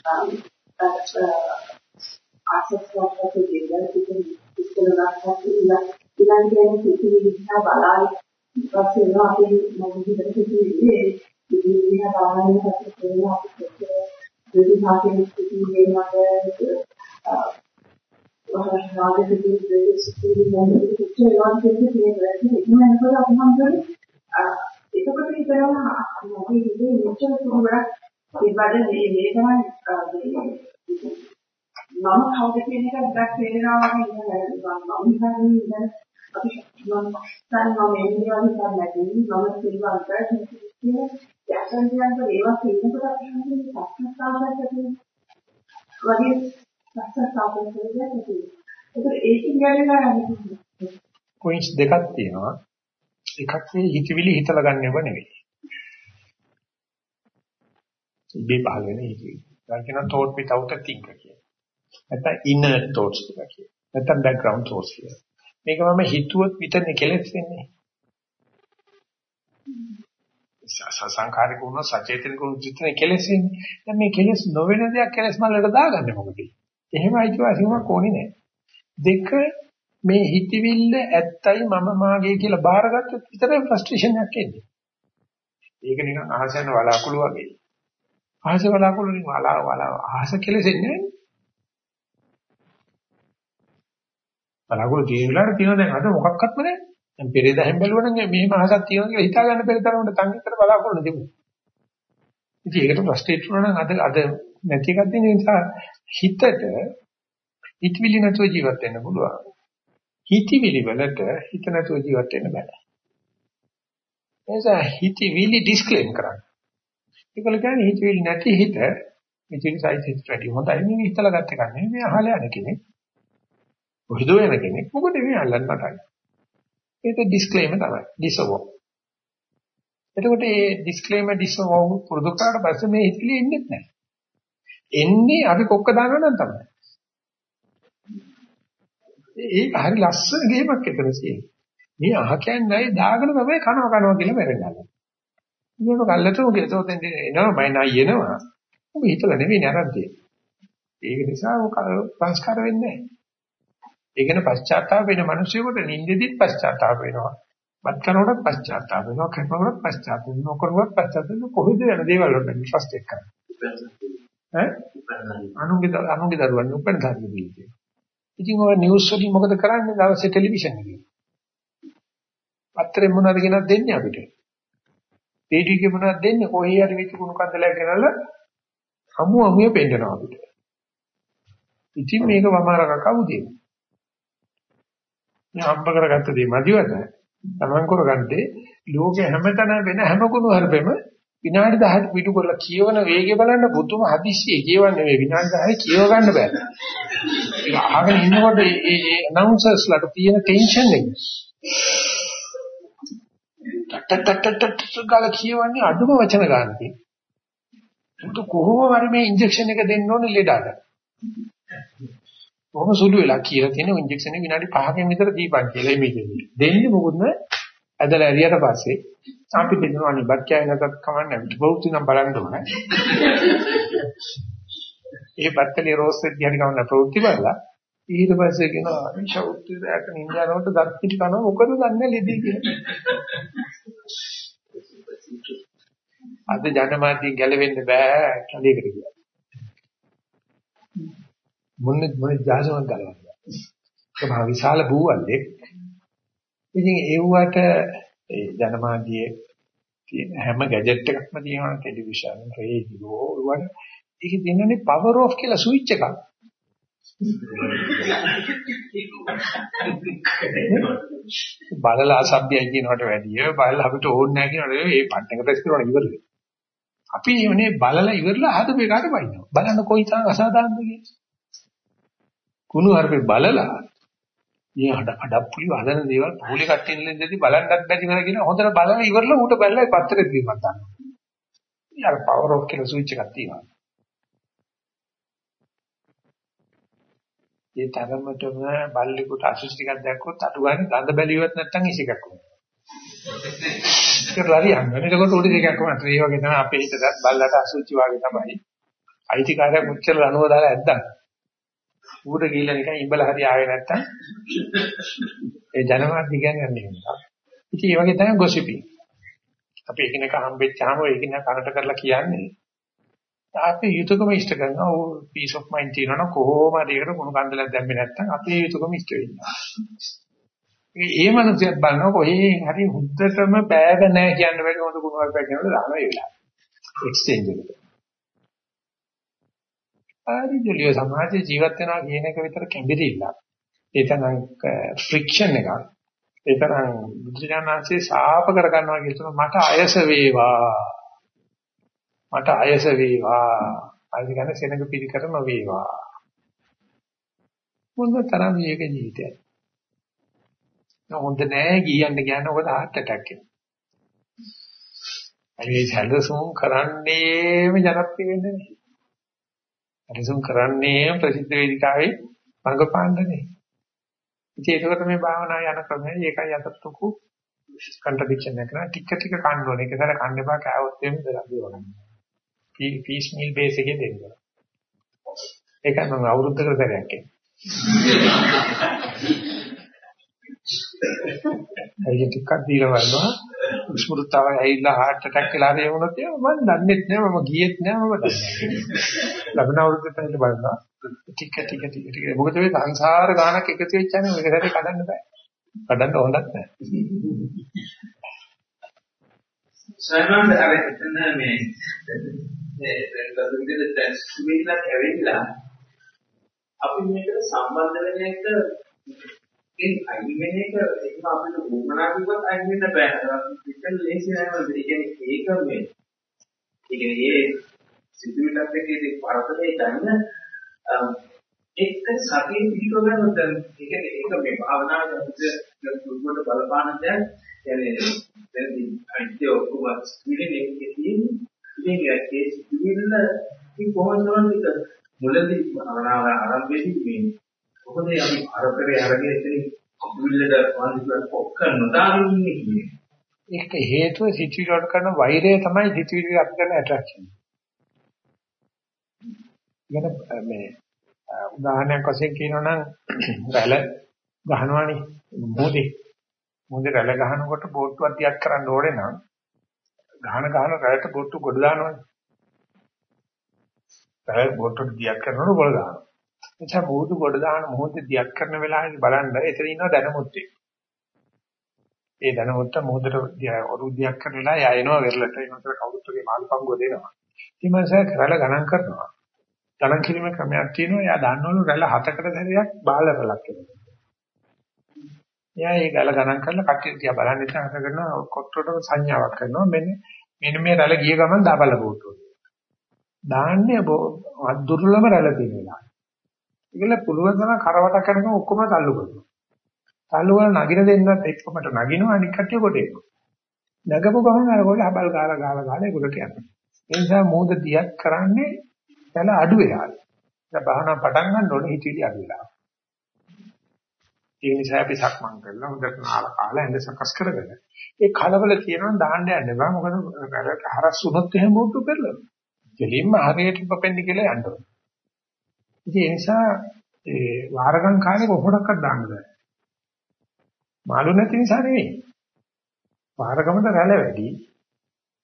S5: යනකොට අපේ ජීවන ඉච්ඡා උනාසයේ ආසස්වාදක දෙවියන් ඉස්සරහට ඉලා ඉලන් කියන කිසි විදිහක් බලයි ඊපස්සේ නෝ අපි මොකද හිතට කිව්වේ ඉතින් දිහා බලන්න හසු කරන අපිට දෙවි භාගයෙන් කිසි දෙයක් වහරාගේ දෙවි දෙවි සිතිවිලි මොනවද කියලා කියන්නේ මේ වැඩි ඉන්නකොට අපි හම් කරේ එතකොට හිතනවා අපි ඉන්නේ මෙච්චර සුවරක් ඒ වගේ මේ මේ තමයි මම කවුද කියන එක ඩක් තේරෙනවා වගේ ඉඳලා මම හිතන්නේ ඉඳන් අපි මම දැන් මම එන්නේ වගේ නැති. මම සිල්වන්ත කියන යසන් කියනකොට ඒවා කියනකොට අපි හිතන්නේ සත්‍යතාවයක් ඇති වගේ සත්‍යතාවයක් කියන්නේ ඒක ඒක කියන්නේ
S1: පොයින්ට්ස් දෙකක් තියෙනවා. එකක් මේ හිතවිලි හිතලා ගන්නව නෙවෙයි. ඉබේ පහළ වෙන හිතවිලි. දැන් කියන thought without a thinker කියන. නැත්නම් inner thoughts කියලා කියන. නැත්නම් background thoughts කියන. මේක මම හිතුවොත් විතරනේ කෙලෙස් වෙන්නේ. සංඛාරික වුණා සචේතනික වුණා විතරනේ කෙලෙස් වෙන්නේ. දැන් මේ කෙලෙස් නොවන දෙයක් කෙලෙස් මල්ලට දාගන්නේ මොකද? එහෙම අයිතිවාසිකමක් ඕනේ නැහැ. දෙක මේ හිතවිල්ල ඇත්තයි මම මාගේ කියලා බාරගත්තොත් විතරයි ෆ්‍රස්ට්‍රේෂන් එකක් එන්නේ. ඒක නිකන් අහසෙන් වලාකුළු වගේ. ආහස බලාකුළු වලින් වලා වලා ආහස කෙලෙසෙන්නේ බලාකුළු තියෙන වෙලාවට තියෙන දැන් අද මොකක්වත්ම නැහැ. දැන් පෙරේද හැම් බැලුවනම් මෙහෙම ආහසක් තියෙනවා කියලා හිතා ගන්න බැරි තරමට තංගිතර බලාකුළු තිබුණා. ඉතින් ඒකට ෆ්‍රස්ට්‍රේට් වුණා නම් අද අද නැති එකක් දෙන නිසා හිතට හිතවිලි නැතුව ජීවත් වෙන්න පුළුවන්. හිතවිලි වලට හිත නැතුව ජීවත් වෙන්න බෑ. එනිසා හිතවිලි ඩිස්ක්ලේම් කරන්න. ඒකල කියන්නේ හිතවිලි නැති හිත ඉතින් සයිස් හිත වැඩි හොඳයි නේ ඉතලා ගත්ත එක නෙමෙයි මේ අහල යන කෙනෙක්. කොහෙද යන කෙනෙක් මොකද මේ අල්ලන්න පටන්. ඒක ඩිස්ක්ලේමර් තමයි. ඩිසවෝ. එතකොට මේ ඩිස්ක්ලේමර් ඩිසවෝ පුරුදු කරාට පස්සේ මේ හිතවිලි එන්නේ නැහැ. එන්නේ අපි කොක්ක දානවා නම් තමයි. ඒක හරි ලස්සන ගේමක් එතන තියෙන්නේ. මේ අහ කියන්නේ දාගෙන තමයි කනවා කනවා කියලා මැරෙන්නේ. ඉන්නකොට කල්ලට උගේ එතකොට එනවා මයි නයි එනවා. ඔබ හිතලා නෙවෙයි නරද්දේ. ඒක නිසා ඔක සංස්කාර වෙන්නේ නැහැ. ඒ කියන්නේ පශ්චාත්තාප වෙන මිනිසෙකුට නිින්දෙදිත් පශ්චාත්තාප වෙනවා. බත් කනකොටත් පශ්චාත්තාප වෙනවා. කනකොටත් පශ්චාත්තාප වෙනවා. නොකරනකොටත් පශ්චාත්තාප වෙනවා. කොහොමද වෙන දේවල් වලට ෆස්ට් එක කරන්නේ. ඈ? අනුන්ගේ අනුන්ගේ දරුවන් උපෙන් ධර්ම දීලා. ඉතින් ඔය නිවුස් වලින් මොකද කරන්නේ? දවසේ ටෙලිවිෂන් එකේ. පත්‍රේ මොනවද කියනක් දෙන්නේ අපිට. රේඩියෝ එකේ මොනවද දෙන්නේ? කොහේ හරි වෙච්ච කුණු කන්දලයක් ගෙනල්ලා හමු හමුවේ පෙන්නනවා අපිට. ඉතින් මේක වමාරක කවුද? මේ හම්බ කරගත්ත දේ මදිවද? තමන් කරගත්තේ ලෝකේ හැමතැන වෙන හැම කුණු හර්පෙම විනාඩි 10ක් පිටු කරලා කියවන වේගය බලන්න බුදුම හදිස්සියේ කියවන්නේ මේ විනාඩි 10 කියව ගන්න බෑ. ඒක අහගෙන ඉන්නකොට මේ ඇනවුන්සර්ස්ලාට තියෙන ටෙන්ෂන් එක. ටට ටට ටට ගාලා කියවන්නේ අඩුම වචන ගන්නදී. මුතු කොහොම හරි මේ ඉන්ජෙක්ෂන් එක දෙන්න ඕනේ ලෙඩට. කොහොම සුළු වෙලා කියලා තියෙන ඉන්ජෙක්ෂන් එක විනාඩි 5කින් විතර දීපන් කියලා මේකෙදි. දෙන්නේ මොකුත් නෑ. ඇදලා ඇරියට පස්සේ අපි දෙනවා නිබත් කෑ නැතත් කමන්නේ අපිට බෞද්ධ නම් බලන්න ඕනේ. ඒ බත්තලේ රෝස් එක දිහා ගමන ප්‍රවෘත්ති බලලා ඊට පස්සේ කියනවා ශෞත්‍ය දැක නින්දානකට දත් පිට කනවා මොකද දන්නේ ලෙඩි කියලා. අද ජනමාධ්‍යයෙන් ගැලවෙන්න බෑ කැලේකට ගියා. මොන්නේ මොනේ ජාසමන් ගලවන්නේ. ඒක මහ විශාල බූවල්ලෙක්. ඉතින් ඒවට ඒ ජනමාධ්‍යයේ තියෙන හැම ගැජට් එකක්ම තියෙනවා ටෙලිවිෂන්, රේඩියෝ, වල ඒක දෙන්නනේ power off කියලා ස්විච් එකක්. බලලා අසභ්‍යයි කියනකට වැඩිය බලලා අපිට ඕනේ නැහැ කියනකොට ඒ පට්ටක ප්‍රෙස් කරනවා ඉවරයි. අපි එන්නේ බලලා ඉවරලා හදපු එකට වයින්නවා. බලන්න කොයි තරම් අසාධාරණද කියන්නේ. කුණු හර්පේ බලලා මේ හඩ අඩප්පුලි වදන දේවල් පොලි කට්ටින් ඉඳදී බලන්නත් බැරි වෙන කියන හොඳට බලලා ඉවරලා ඌට බැලලා පත්තරේ දීමක් ගන්නවා. ඊයර පවර් ඔෆ් කියලා ස්විච් එකක් තියෙනවා. ඒ තරමටම බල්ලෙකුට අසුචි ටිකක් දැක්කොත් අඩු ගන්න ගඳ බැලියවත් නැත්තම් ඉසිකක් වෙනවා. ඒක හරියන්නේ. එතකොට උඩ දෙකක් වුණා. ඒ වගේ තමයි අපේ හිතට බල්ලට අසුචි වගේ තමයි. අයිතිකාරයක් මුච්චර ලනුව දාලා ඇද්දා. ඌට ගිහිල්ලා නිකන් ඉඹලා හරි ආවේ නැත්තම් ඒ ජනමාධ්‍ය කියන්නේ නෙමෙයි. ඉතින් ඒ වගේ තමයි ගොසිපින්. අපි එකිනෙක හම්බෙච්චාම එකිනෙක කනට කරලා කියන්නේ. අපි යුතුයකම ඉෂ්ට කරනවා. ඕ පීස් ඔෆ් මයින්ඩ් තියෙනවා කොහොම හරි ඒකට කුණු කන්දලක් දැම්මේ නැත්තම් අපි යුතුයකම ඉෂ්ට වෙනවා. ඒ මනුස්සයත් බලනවා කොහේ හරි හුද්දටම බෑග නැහැ කියන්න බැරි හොඳ කුණු වර්ගයක් කියනකොට දානවා ඒ වෙලාවට. එක්ස්චේන්ජ් එකට. හරි ජොලිය සමාජයේ ජීවත් වෙනවා කියන එක විතර කැඹිරිල්ල. ඒ තරම් ෆ්‍රික්ෂන් එකක්. ඒ තරම් බුද්ධජනනාංශේ සාප කර ගන්නවා කියන මට අයස වේවා. මට අයස වේවා. අයිති කියන්නේ සෙනඟ පිළිකර නොවේවා. මොන තරම් මේක ජීවිතයක්. හොඳ නෑ ගියන්න කියන ඔබ heart attack එක. අනේ සැලසුම් කරන්නේම ජනප්‍රිය වෙන්නේ නැහැ. සැලසුම් කරන්නේ ප්‍රසිද්ධ වේදිකාවේ රංගපාණ්ඩනේ. ඉතින් ඒකට මේ භාවනා යන ක්‍රමය ඒකයි අතට ලොකු කන්ට්‍රඩික්ෂන් එකක් නෑ. ටික ටික කන්න ඕනේ. ඒක සර කන්න එපා කෑවොත් එimhe දරන්නේ වගන්නේ. පීස් මීල් බේස් එකේ දෙන්න. ඒක නම් අවුරුද්දකට සැරයක් එන්නේ. ඇයි ටිකක් දීලා බලනවා. ස්මෘතාව ඇවිල්ලා heart attack කියලා හරි වුණොත් මම දන්නේ නැහැ මම ගියෙත් නැහැ මම දන්නේ ලබන අවුරුද්දට හිට බලනවා. ටික ටික ටික ටික. මොකද මේ සංසාර ගානක් එකතු වෙච්චානේ මේක හැටි කඩන්න බෑ. කඩන්න හොඳක් නැහැ
S3: සයන්වන්ද අර එතන මේ මේ දැන් විදිහට ට්‍රාන්ස්මිටර් ඇවිල්ලා අපි මේකට සම්බන්ධ වෙන එක ඒ අයින් වෙන එක එහෙම අපිට වුණා කිව්වත් අයින් වෙන්න බෑ. පිටල් ලේසි නෑ වල ඒ කියන්නේ ඒක මේ ඒ කියන්නේ ඒ සිතුවිල්ලත් එක්ක ඒ පරතරේ ගන්න එක්ක සතිය පිළිව ගන්නොත් දැන් ඒ කියන්නේ ඒක මේ භාවනාවේ අපිට දුර්වල බලපාන දෙයක්. කියන්නේ දැන් අයිති ඔක්කොම සිතුවිලි එකේ තියෙන ඉතින් ඒ සිතුවිල්ල ඉතින් කොහොමද කරන්නේ මුලදී භාවනාව ආරම්භයේදී මේ මොකද අපි අරතරේ අරගෙන ඉතින් කුවිල්ලට වන්දිකට පොක්ක නොදාගෙන ඉන්නේ.
S1: ඒක හේතුව සිතුවිලි වලට කරන වෛරය තමයි සිතුවිලි අපි කරන ඇට්‍රැක්ෂන්. ඉගෙන මේ උදාහරණයක් වශයෙන් කියනවා නම් රැළ ගහනවානේ මොහොතේ මොහොතේ රැළ ගහනකොට බෝට්ටුවක් තියක් කරන්න ඕනේ නම් ගහන ගහන රැළට බෝට්ටු ගොඩ දානවානේ. රැළ බෝට්ටුවට තියක් කරනකොට ගොඩ දානවා. එතකොට බෝට්ටු ගොඩ දාන මොහොතේ තියක් කරන වෙලාවේ බලන්න එතන ඉන්නවා දැනමුත්තේ. ඒ දැනමුත්ත මොහොතට ඔරුදියක් කරන වෙලාව යයනවා වෙරළට එනතර කවුරුත්ගේ මාළු පංගුව දෙනවා. ඊමණසේ රැළ ගණන් කරනවා. ගණන් කිරීමේ ක්‍රමයක් තියෙනවා. එයා දන්නවලු රැළ හතකට සැරයක් බාල රැළක් කියලා. එයා ඒ ගල ගණන් කරලා කට්ටිය තියා බලන්න ඉතින් අත කරනවා කොට්ටොට සංඥාවක් කරනවා මෙන්න මෙන්න මේ රැළ ගිය ගමන් දාබල බෝට්ටුව. දාන්නේ දුර්ලභ රැළ තියෙන වෙලාව. ඒකල පුළුවන් තරම් කරවට කරගෙන ඔක්කොම තල්ලු කරනවා. තල්ලු වල නගින දෙන්නත් එක්කමට නගිනවා අනික් කට්ටිය කොට එනවා. නගපු ගමන් අර කොට හබල් ගාලා ගාලා ගාලා ඒකට යනවා. ඒ නිසා මෝද දියක් කරන්නේ එතන අඩු වෙලාවයි. දැන් භාවනා පටන් ගන්න ඕනේ හිතවිලි අඩු වෙලාව. ඒ නිසා අපි සක්මන් කරලා හොඳට නාලා කාලා ඇඳ සකස් කරගෙන ඒ කලබල තියෙනවා දාන්න යන්න බෑ මොකද වැඩ හරස් වුණොත් එහෙම මුට්ටු පෙරලනවා. දෙලින්ම හරියට පපෙන්නේ කියලා යන්න ඕනේ. ඉතින් ඒ නිසා ඒ වාරගම් කාලේ කොහොමඩක්වත් දාන්න බෑ. මාළු නැති නිසා නෙවෙයි. වාරගමට රැළ වැඩි.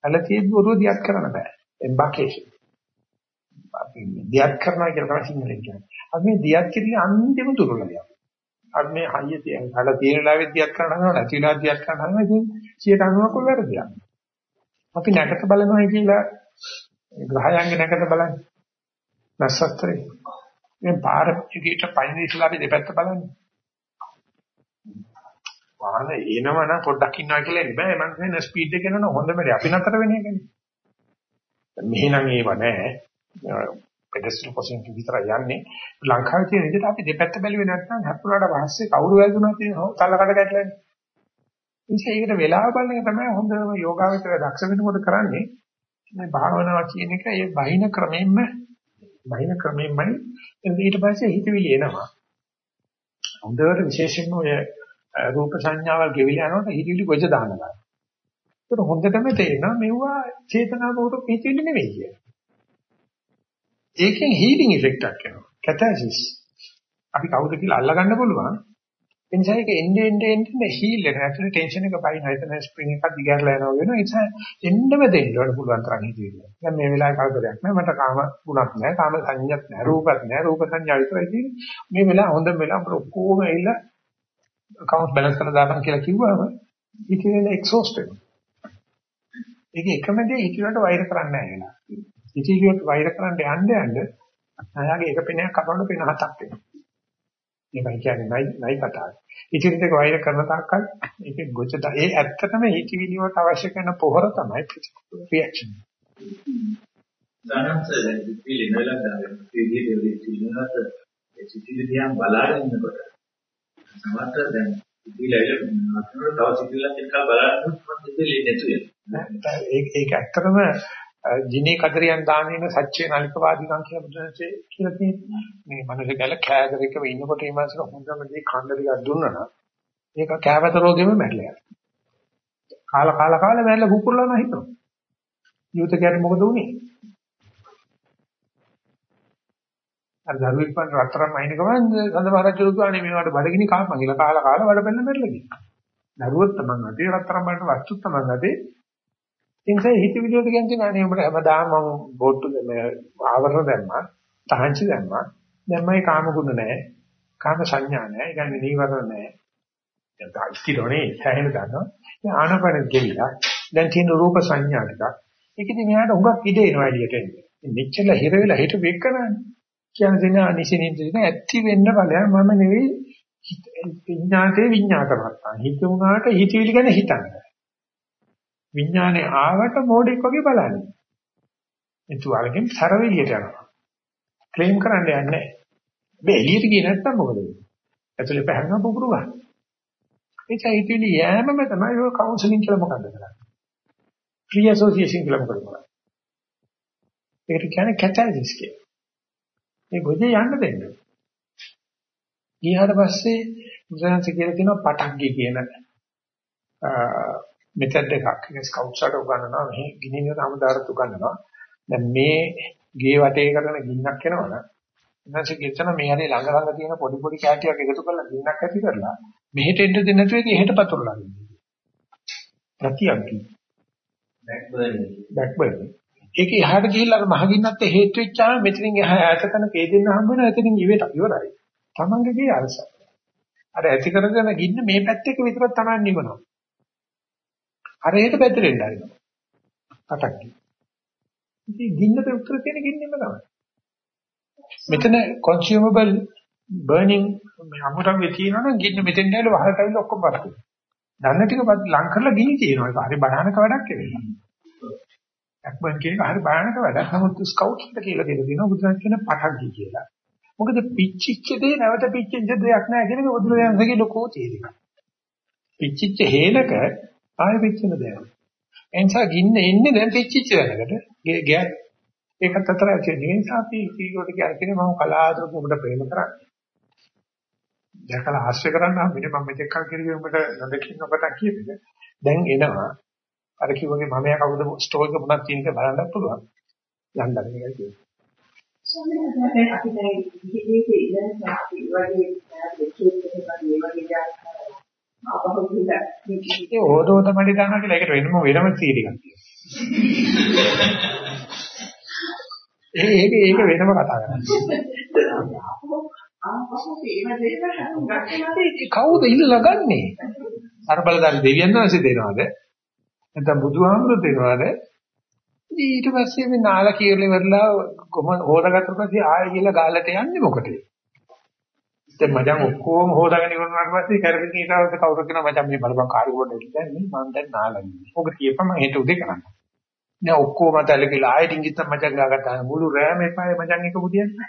S1: රැළ තියෙද්දි ඔරුව දියත් කරන්න බෑ. එම්බකේෂන්. අපි දියත් කරනවා කියලා තමයි සිංහලෙන් කියන්නේ. අපි මේ දියත් කිරිය අන්තිම දුර්වලයක්. අපි මේ හයිය තියෙන කල තියෙන ලාවෙත් දියත් කරන්න හදනවා නැති වෙලාවත් දියත් කරන්න හදනවා ඉතින් 90ක් වැරදියක්. අපි නැකත බලනවා කියලා ග්‍රහයන්ගේ නැකත බලන්නේ. නැස්සත්‍රේ. මේ පාර පිටියට පයින් ඉස්සලා අපි දෙපැත්ත බලන්නේ. වාහන එනවනම් පොඩ්ඩක් ඉන්නවා කියලා නෙමෙයි බෑ මම කියන්නේ ස්පීඩ් එක යනවනම් හොඳම දේ අපි නතර වෙන එකනේ. මෙහෙනම් ඒව නෑ. පෙඩස්ට්‍රියල් පොසිෂන් විතර යන්නේ ලංකාවේ තියෙන විදිහට අපි දෙපැත්ත බැලුවේ නැත්නම් හත්ුණාට පස්සේ කවුරු වැදුනත් තල්ලකට ගැටලන්නේ. ඉතින් ඒකට වෙලාව බලන එක තමයි හොඳම යෝගාවචර දක්ෂ වෙනකොට කරන්නේ. මේ භාවනාව කියන එක ඒ බහින ක්‍රමයෙන්ම බහින ක්‍රමයෙන්මයි ඊට පස්සේ හිතවිලි එනවා. හොඳට විශේෂයෙන්ම ඔය රූප සංඥාවල් ගෙවිලා යනකොට හිතවිලි ගොජ දානවා. ඒක හොඳටම තේරෙනවා මෙවුවා චේතනාවකට හිතවිලි නෙවෙයි කියන්නේ. ඒකෙන් හීලින් ඉෆෙක්ට් එකක් එනවා. කැතැසිස්. අපි කවුද කියලා අල්ලගන්න පුළුවන්. ඒ නිසා ඒක එන්නේ එන්නේ එන්නේ හීල් එක. ඇතුලේ ටෙන්ෂන් එක පයින් හිතන ස්ප්‍රින්ග් එකක් දිගහැරලා යනවා වෙනවා. ඒ නිසා එන්නම දෙන්න ඕන පුළුවන් තරම් හිතවිල්ල. දැන් මේ වෙලාවේ කල්පයක් නෑ. මට කාම ගුණක් නෑ. කාම සංඥාවක් නෑ. රූපයක් නෑ. රූප සංඥා විතරයි තියෙන්නේ. මේ වෙලාව හොඳම වෙලාව අපර ඔක්කොම ඇවිල්ලා account balance කරලා දාපන් කියලා කිව්වම ඉතින් එක්සෝස්ට් වෙනවා. ඒක එකම දේ ඉතිරට වෛර කරන්නේ නැහැ නේද? ඉතිරියට වෛර කරන්න යන්න යන්න අයාගේ එක පෙනයක් කපන්න පෙන හතක් වෙනවා. මේකයි කියන්නේ නයි නයි කතාව. ඉතිරිට වෛර කරන තාක්කල් ඒක ගොච ඒ ඇත්තටම හිතවිලි වලට අවශ්‍ය කරන පොහොර තමයි රියැක්ෂන්.
S3: දැනන්ත පිළි නලක් දාගෙන පිළි දෙවි සිලිනහත ඒ සිතිවිලි දිහා බලාගෙන ඉන්නකොට සමහර දැන් සිතිවිලි ඇවිල්ලා තව සිතිවිල්ලක් එක්ක බලනකොට මම සිතිවිලි නැතු වෙනවා.
S1: ඒක ඇත්තටම ජිනේ කතරියන් දානින සත්‍ය නලිකවාදීකම් කියලා බුදුන්සේ කියලා තියෙන්නේ. මේ මනස ගැල කෑදරිකව ඉන්නකොට මේ මනසට හොඳම දේ කන්න ටිකක් දුන්නා නම් ඒක කෑවත රෝගෙම මැරලා යනවා. කාලා කාලා කාලා මැරලා කුකුරලා නැහිනවා. යුතකයට මොකද වුනේ? අර දරුවෙක් වන් රත්තරන් මයින් ගමන් සඳ මහරජු දුන්නේ මේවට බඩගිනි කාපන් කියලා කාලා කාලා වඩ බෙල්ල මැරලා ගියා. දරුවොත් තමන් අතේ රත්තරන් වලට වස්තු තමන් අතේ ඉතින් හිතවිලි වලට කියන්නේ අනේ උඹට හැමදාම මම බෝට්ටු මේ ආවරණ දැම්මා, තහංචි දැම්මා. දැන් මගේ කාම ගුණ නැහැ. කාම සංඥා නැහැ. ඒ කියන්නේ නීවරණ නැහැ. දැන් තාක්ෂිරෝනේ සෑහෙන ගන්නවා. දැන් ආනපන ගෙවිලා දැන් තියෙන රූප සංඥා ටික. ඒකෙදි මෙයාට හුඟක් ඉඩ එනවා එළියට එන්නේ. මෙච්චර හිර වෙලා හිට වෙක් කරන්නේ. කියන දේ අනිසිනින්ද ඇත්ති වෙන්න බලයන් මම නෙවෙයි විඥාතේ විඥාතමත්තා. හිතුණාට හිතවිලි ගැන හිතන්නේ. විඥානේ ආවට මොඩෙක් වගේ බලන්නේ. ඒ තුවාලකින් සරවෙලියට යනවා. ක්ලේම් කරන්න යන්නේ නැහැ. මේ එළියට ගියේ නැත්තම් මොකද වෙන්නේ? ඇතුලේ පැහැරෙන පුපුරු ගන්න. ඒ චෛත්‍යලි යෑමම තමයි ඔය කවුන්සලින් කියලා මොකද්ද කරන්නේ? ෆ්‍රී ඇසෝසියේෂන් කියලා මොකද කරන්නේ? ඒකට කියන්නේ කැටලිස් කියලා. මේ ගොජේ යන්න දෙන්න. ඊට පස්සේ මුසයන්ස කියලා කියනවා පටක්ගේ කියන මෙතඩ් එකක්. ඒක ස්කවුට්ස්ට උගන්වනවා මෙහි ගිනින සමුදාරත් උගන්වනවා. දැන් මේ ගේ වටේ කරන ගින්නක් එනවනම් ඊට කියන මේ හරි ළඟ ළඟ තියෙන පොඩි පොඩි කැටියක් එකතු කරලා දිනක් ඇති කරලා මෙහෙට එන්න දෙන්නේ නැතුව ඒක එහෙට පතුරලා දෙනවා. ප්‍රතිඅග්ගි. Back burning. ඒක එහාට ගිහිල්ලා අර මහගින්නත් හේතු වෙච්චාම මෙතනින් එහා ඈත කරන කේදෙන්න හම්බ වෙනවා එතනින් ඉවෙට ඉවරයි. තමන්ගේ අරස. අර ඇති කරගෙන ගින්න මේ පැත්තේක විතරක් තමයි නිවනවා. අර එහෙට පැතිරෙන්න හරිනවා. අටක්. ඉතින් ගින්නට උත්තර තියෙන ගින්නෙම තමයි. මෙතන consumable burning මේ අමුරංගේ තියෙනවනම් ගින්න මෙතෙන් ඇවිල්ලා වහලට ඇවිල්ලා ඔක්කොම පරක් වෙනවා. දන්න ටික ලං කරලා ගිනි තියෙනවා. ඒක හරි භයානක වැඩක් ඒක. ඇක්බන් කියන එක හරි භයානක වැඩක්. නමුත් ස්කවුට්ස්ට කියලා දෙලා දෙනවා බුදුන් කියන පටක්ගි කියලා. මොකද පිච්චිච්ච දේ නැවත පිච්චිච්ච දෙයක් නෑ කියන එක බුදුරජාණන්සේගේ ලොකෝ තේරුම. පිච්චිච්ච හේනක ආයෙ පිච්චෙන දෙයක්. එනිසා ගින්න එන්නේ දැන් පිච්චිච්ච දැනකට. ගෑත් ඒකත් අතර ඇති නිසා අපි කීකට කියන්නේ මම කලාතුරකින් ඔබට ප්‍රේම කරන්නේ. දැකලා ආශ්‍රය කරන්න හම්බෙන්නේ මම මෙතෙක් කල් කිව්වේ උඹට නොදකින් ඔබට කියන්නේ. දැන් එනවා. අර කිව්වගේ මම යා කවුද ස්ටෝල් එක මොනක් තියෙනද බලන්න පුළුවන්. යන්න මේකයි කියන්නේ.
S5: සමහරවිට අපි දැන් ඉතිරියේ ඉඳන් සාපි වගේ දෙකේ වගේ වගේ දාන අපහු කියලා
S1: ඒ ඕදෝද මඩි දානවා කියලා ඒකට වෙනම වෙනම තීරියක් ඒ ඒක ඒක වෙනම කතා කරන්නේ. කවුද ඉල්ලලා ගන්නෙ? අර බලදාරි දෙවියන් වහන්සේ දෙනවද? නැත්නම් බුදුහාමුදුරු දෙනවද? ඊට පස්සේ මේ නාල කියලා ඉවරලා කොම හොදාගත්ත පස්සේ ආයෙ ගිහලා ගාලට යන්නේ මොකටද? දැන් මචං ඔක්කොම හොදාගෙන ඉවරනාට පස්සේ කරගෙන ඊටවස්සේ කවුරු කියනවා මචං මේ බලපන් කාර්ය කොට දැන් මේ මම දැන් නාලන්නේ. ඔක කියපම හෙට උදේ කරන්න. නෑ ඔක්කොම තැලකිලා ආයෙ ඩිංගිත් මචං ගාගත්තා මුළු රෑම එපායි මචං එක බුදියන්නේ.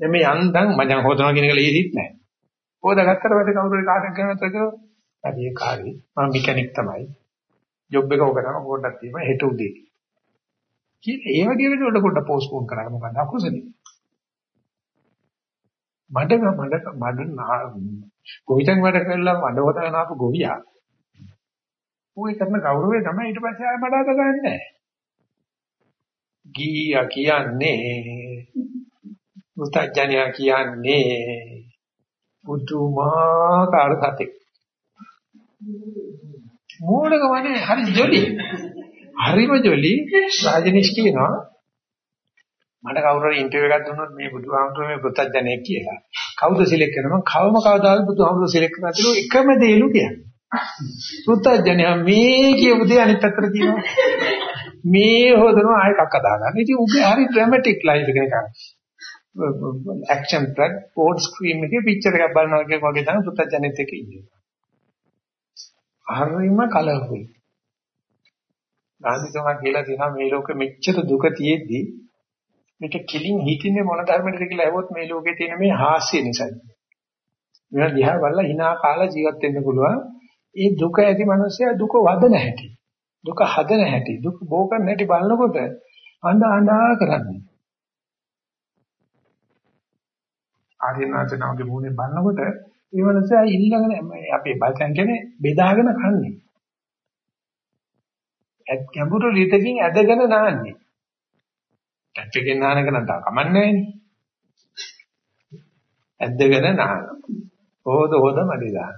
S1: දැන් මේ යන්දන් මචං හොදනවා කියන එක ලේසිත් නෑ. හොදාගත්තට පස්සේ කවුරු හරි කාටක් කරනත් ඒක හරි ඒ කාර්යය මම මෙකැනික් තමයි. ජොබ් එක ඔක තමයි පොඩ්ඩක් තියෙනවා හෙට උදේ. කියලා ඒ වගේ වෙලට පොඩ්ඩක් පෝස්ට්පෝන් කරන්න මොකද අකුසලයි. මඩ මඩ මඩ ගොවිතැන් වැඩ කරලා මඩ හොදාගෙන ආපු ගොවියා. ඌේ කරන ගෞරවය තමයි ඊට පස්සේ ආය මඩ හද ගන්නෑ. ගීයා කියන්නේ මුතඥයා කියන්නේ පුදුමාකාර සතෙක්. මූලකමනේ හරි ජොලි. හරිම ජොලි රාජනිෂ් කියනවා මට කවුරු හරි ඉන්ටර්විව් එකක් දුන්නොත් මේ බුදුහාමුදුරුවෝ මේ පුත්තජනෙක් කියලා. කවුද සිලෙක්ට් කරනවා? කවම කවදාද බුදුහාමුදුරුවෝ සිලෙක්ට් කරලා තිලෝ එකම දේලු කියන්නේ. පුත්තජනයා මේ කියපු දේ අනිත් පැත්තට කියනවා. මේ හොදනවා ආයෙ කක්ක දාගන්න. ඉතින් උගේ හරි ඩ්‍රැමැටික් ලයිෆ් එක නිකන්. ඇක්ෂන් ට්‍රැක් පෝඩ් ස්ක්‍රීන් එකේ පික්චර් එකක් බලනවා වගේ වගේ තමයි පුත්තජනෙත් එක ඉන්නේ. හරිම කලර්ෆුල්. ගාන්ධිතුමා කියලා තියෙනවා මේ ලෝකෙ මෙච්චර දුක තියෙද්දි මේක කිලින් හිතින්නේ මොන ධර්මයකද කියලා ඇහුවොත් මේ ලෝකේ තියෙන මේ හාස්‍ය නිසායි. මේවා දිහා බලලා hina කාලා ජීවත් වෙන්න පුළුවන්. ඒ දුක ඇති මනුස්සයා දුක වදන හැටි. දුක හදන හැටි. දුක බෝ කරන හැටි බලනකොට අඬ අඬා කරන්නේ. ආර්යනාථනාගේ මොනේ බලනකොට ඒ මනුස්සයා ඉල්ලගෙන අපේ බල්කන් කියන්නේ බෙදාගෙන කන්නේ. ඇත් ගැඹුරු ලිතකින් ඇදගෙන නාන්නේ. ටැප් එකෙන් නාන එක නම් තා කමන්නේ ඇද්දගෙන නාන. හොද හොද මඩි දාන.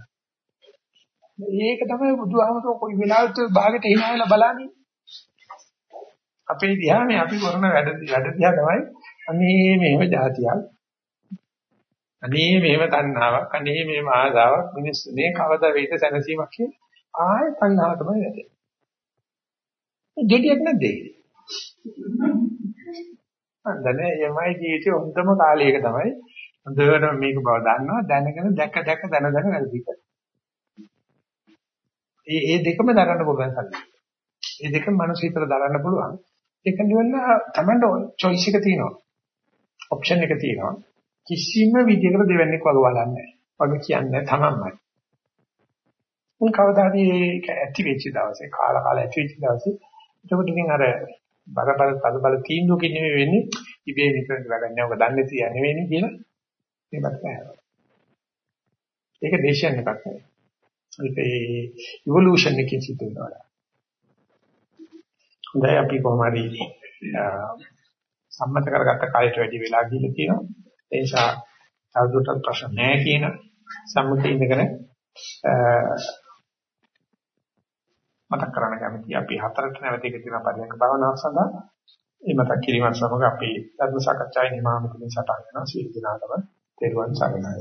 S1: මේක තමයි බුදුහාමරෝ කොයි වෙලාවෙත් භාගෙට hinaයලා බලන්නේ. අපේ දිහා මේ අපි කරන වැඩ වැඩ දිහා තමයි අනේ මේව જાතියක්. අනේ මේව තණ්හාවක්. අනේ මේව ආසාවක්. මිනිස්සු මේ කවදා වේද සැනසීමක් කියලා ආයෙ තණ්හාව තමයි වැඩේ. දෙඩියක් නැද්ද? අන්දනේ යමයි ජීවිතේ හොඳම කාලයක තමයි හොඳට මේක බව දන්නවා දැනගෙන දැක දැක දැන දැන වැඩි කර. ඒ ඒ දෙකම දරන්න පුළුවන් සල්ලි. ඒ දෙකම මනස හිතට දරන්න පුළුවන්. ඒක නිවන්න තමයි choice එක තියෙනවා. option එක තියෙනවා. කිසිම විදිහකට දෙවන්නේක් වගේ බලන්නේ නැහැ. වගේ කියන්නේ තමන්මයි. උන් කවදාද ඒක ඇති වෙච්ච දවසේ කාලා කාලා ඇති වෙච්ච දවසේ එතකොට ඉතින් අර බර බර තද බල තීන්දුවකින් නෙමෙයි වෙන්නේ ඉබේ විතරක් වැඩක් නෑ ඔක දන්නේ තියා නෙවෙයි කියලා මේවත් නැහැ. ඒක දේශයන් එකක් නෙවෙයි. ඒක ඉවොලුෂන් එකකින් සිද්ධ වෙනවා. හොඳයි අපි කොහොමද සම්මත කරගත්ත කාලයට වැඩි වෙලා ගිහිල්ලා තියෙනවා. ඒ නිසා තවදුරටත් ප්‍රශ්න නැහැ කියන සම්මුතිය ඉඳගෙන මතක් කරන්න කැමතියි. අපි හතරට නැවත එකතු වෙන පරිණක භාවනාවක් සඳහා මේ මතක් කිරීමත් සමග අපි ධර්ම සාකච්ඡාවේ නිමාමිතින් සටහන් කරන සීල දිනාටම තෙරුවන් සරණයි.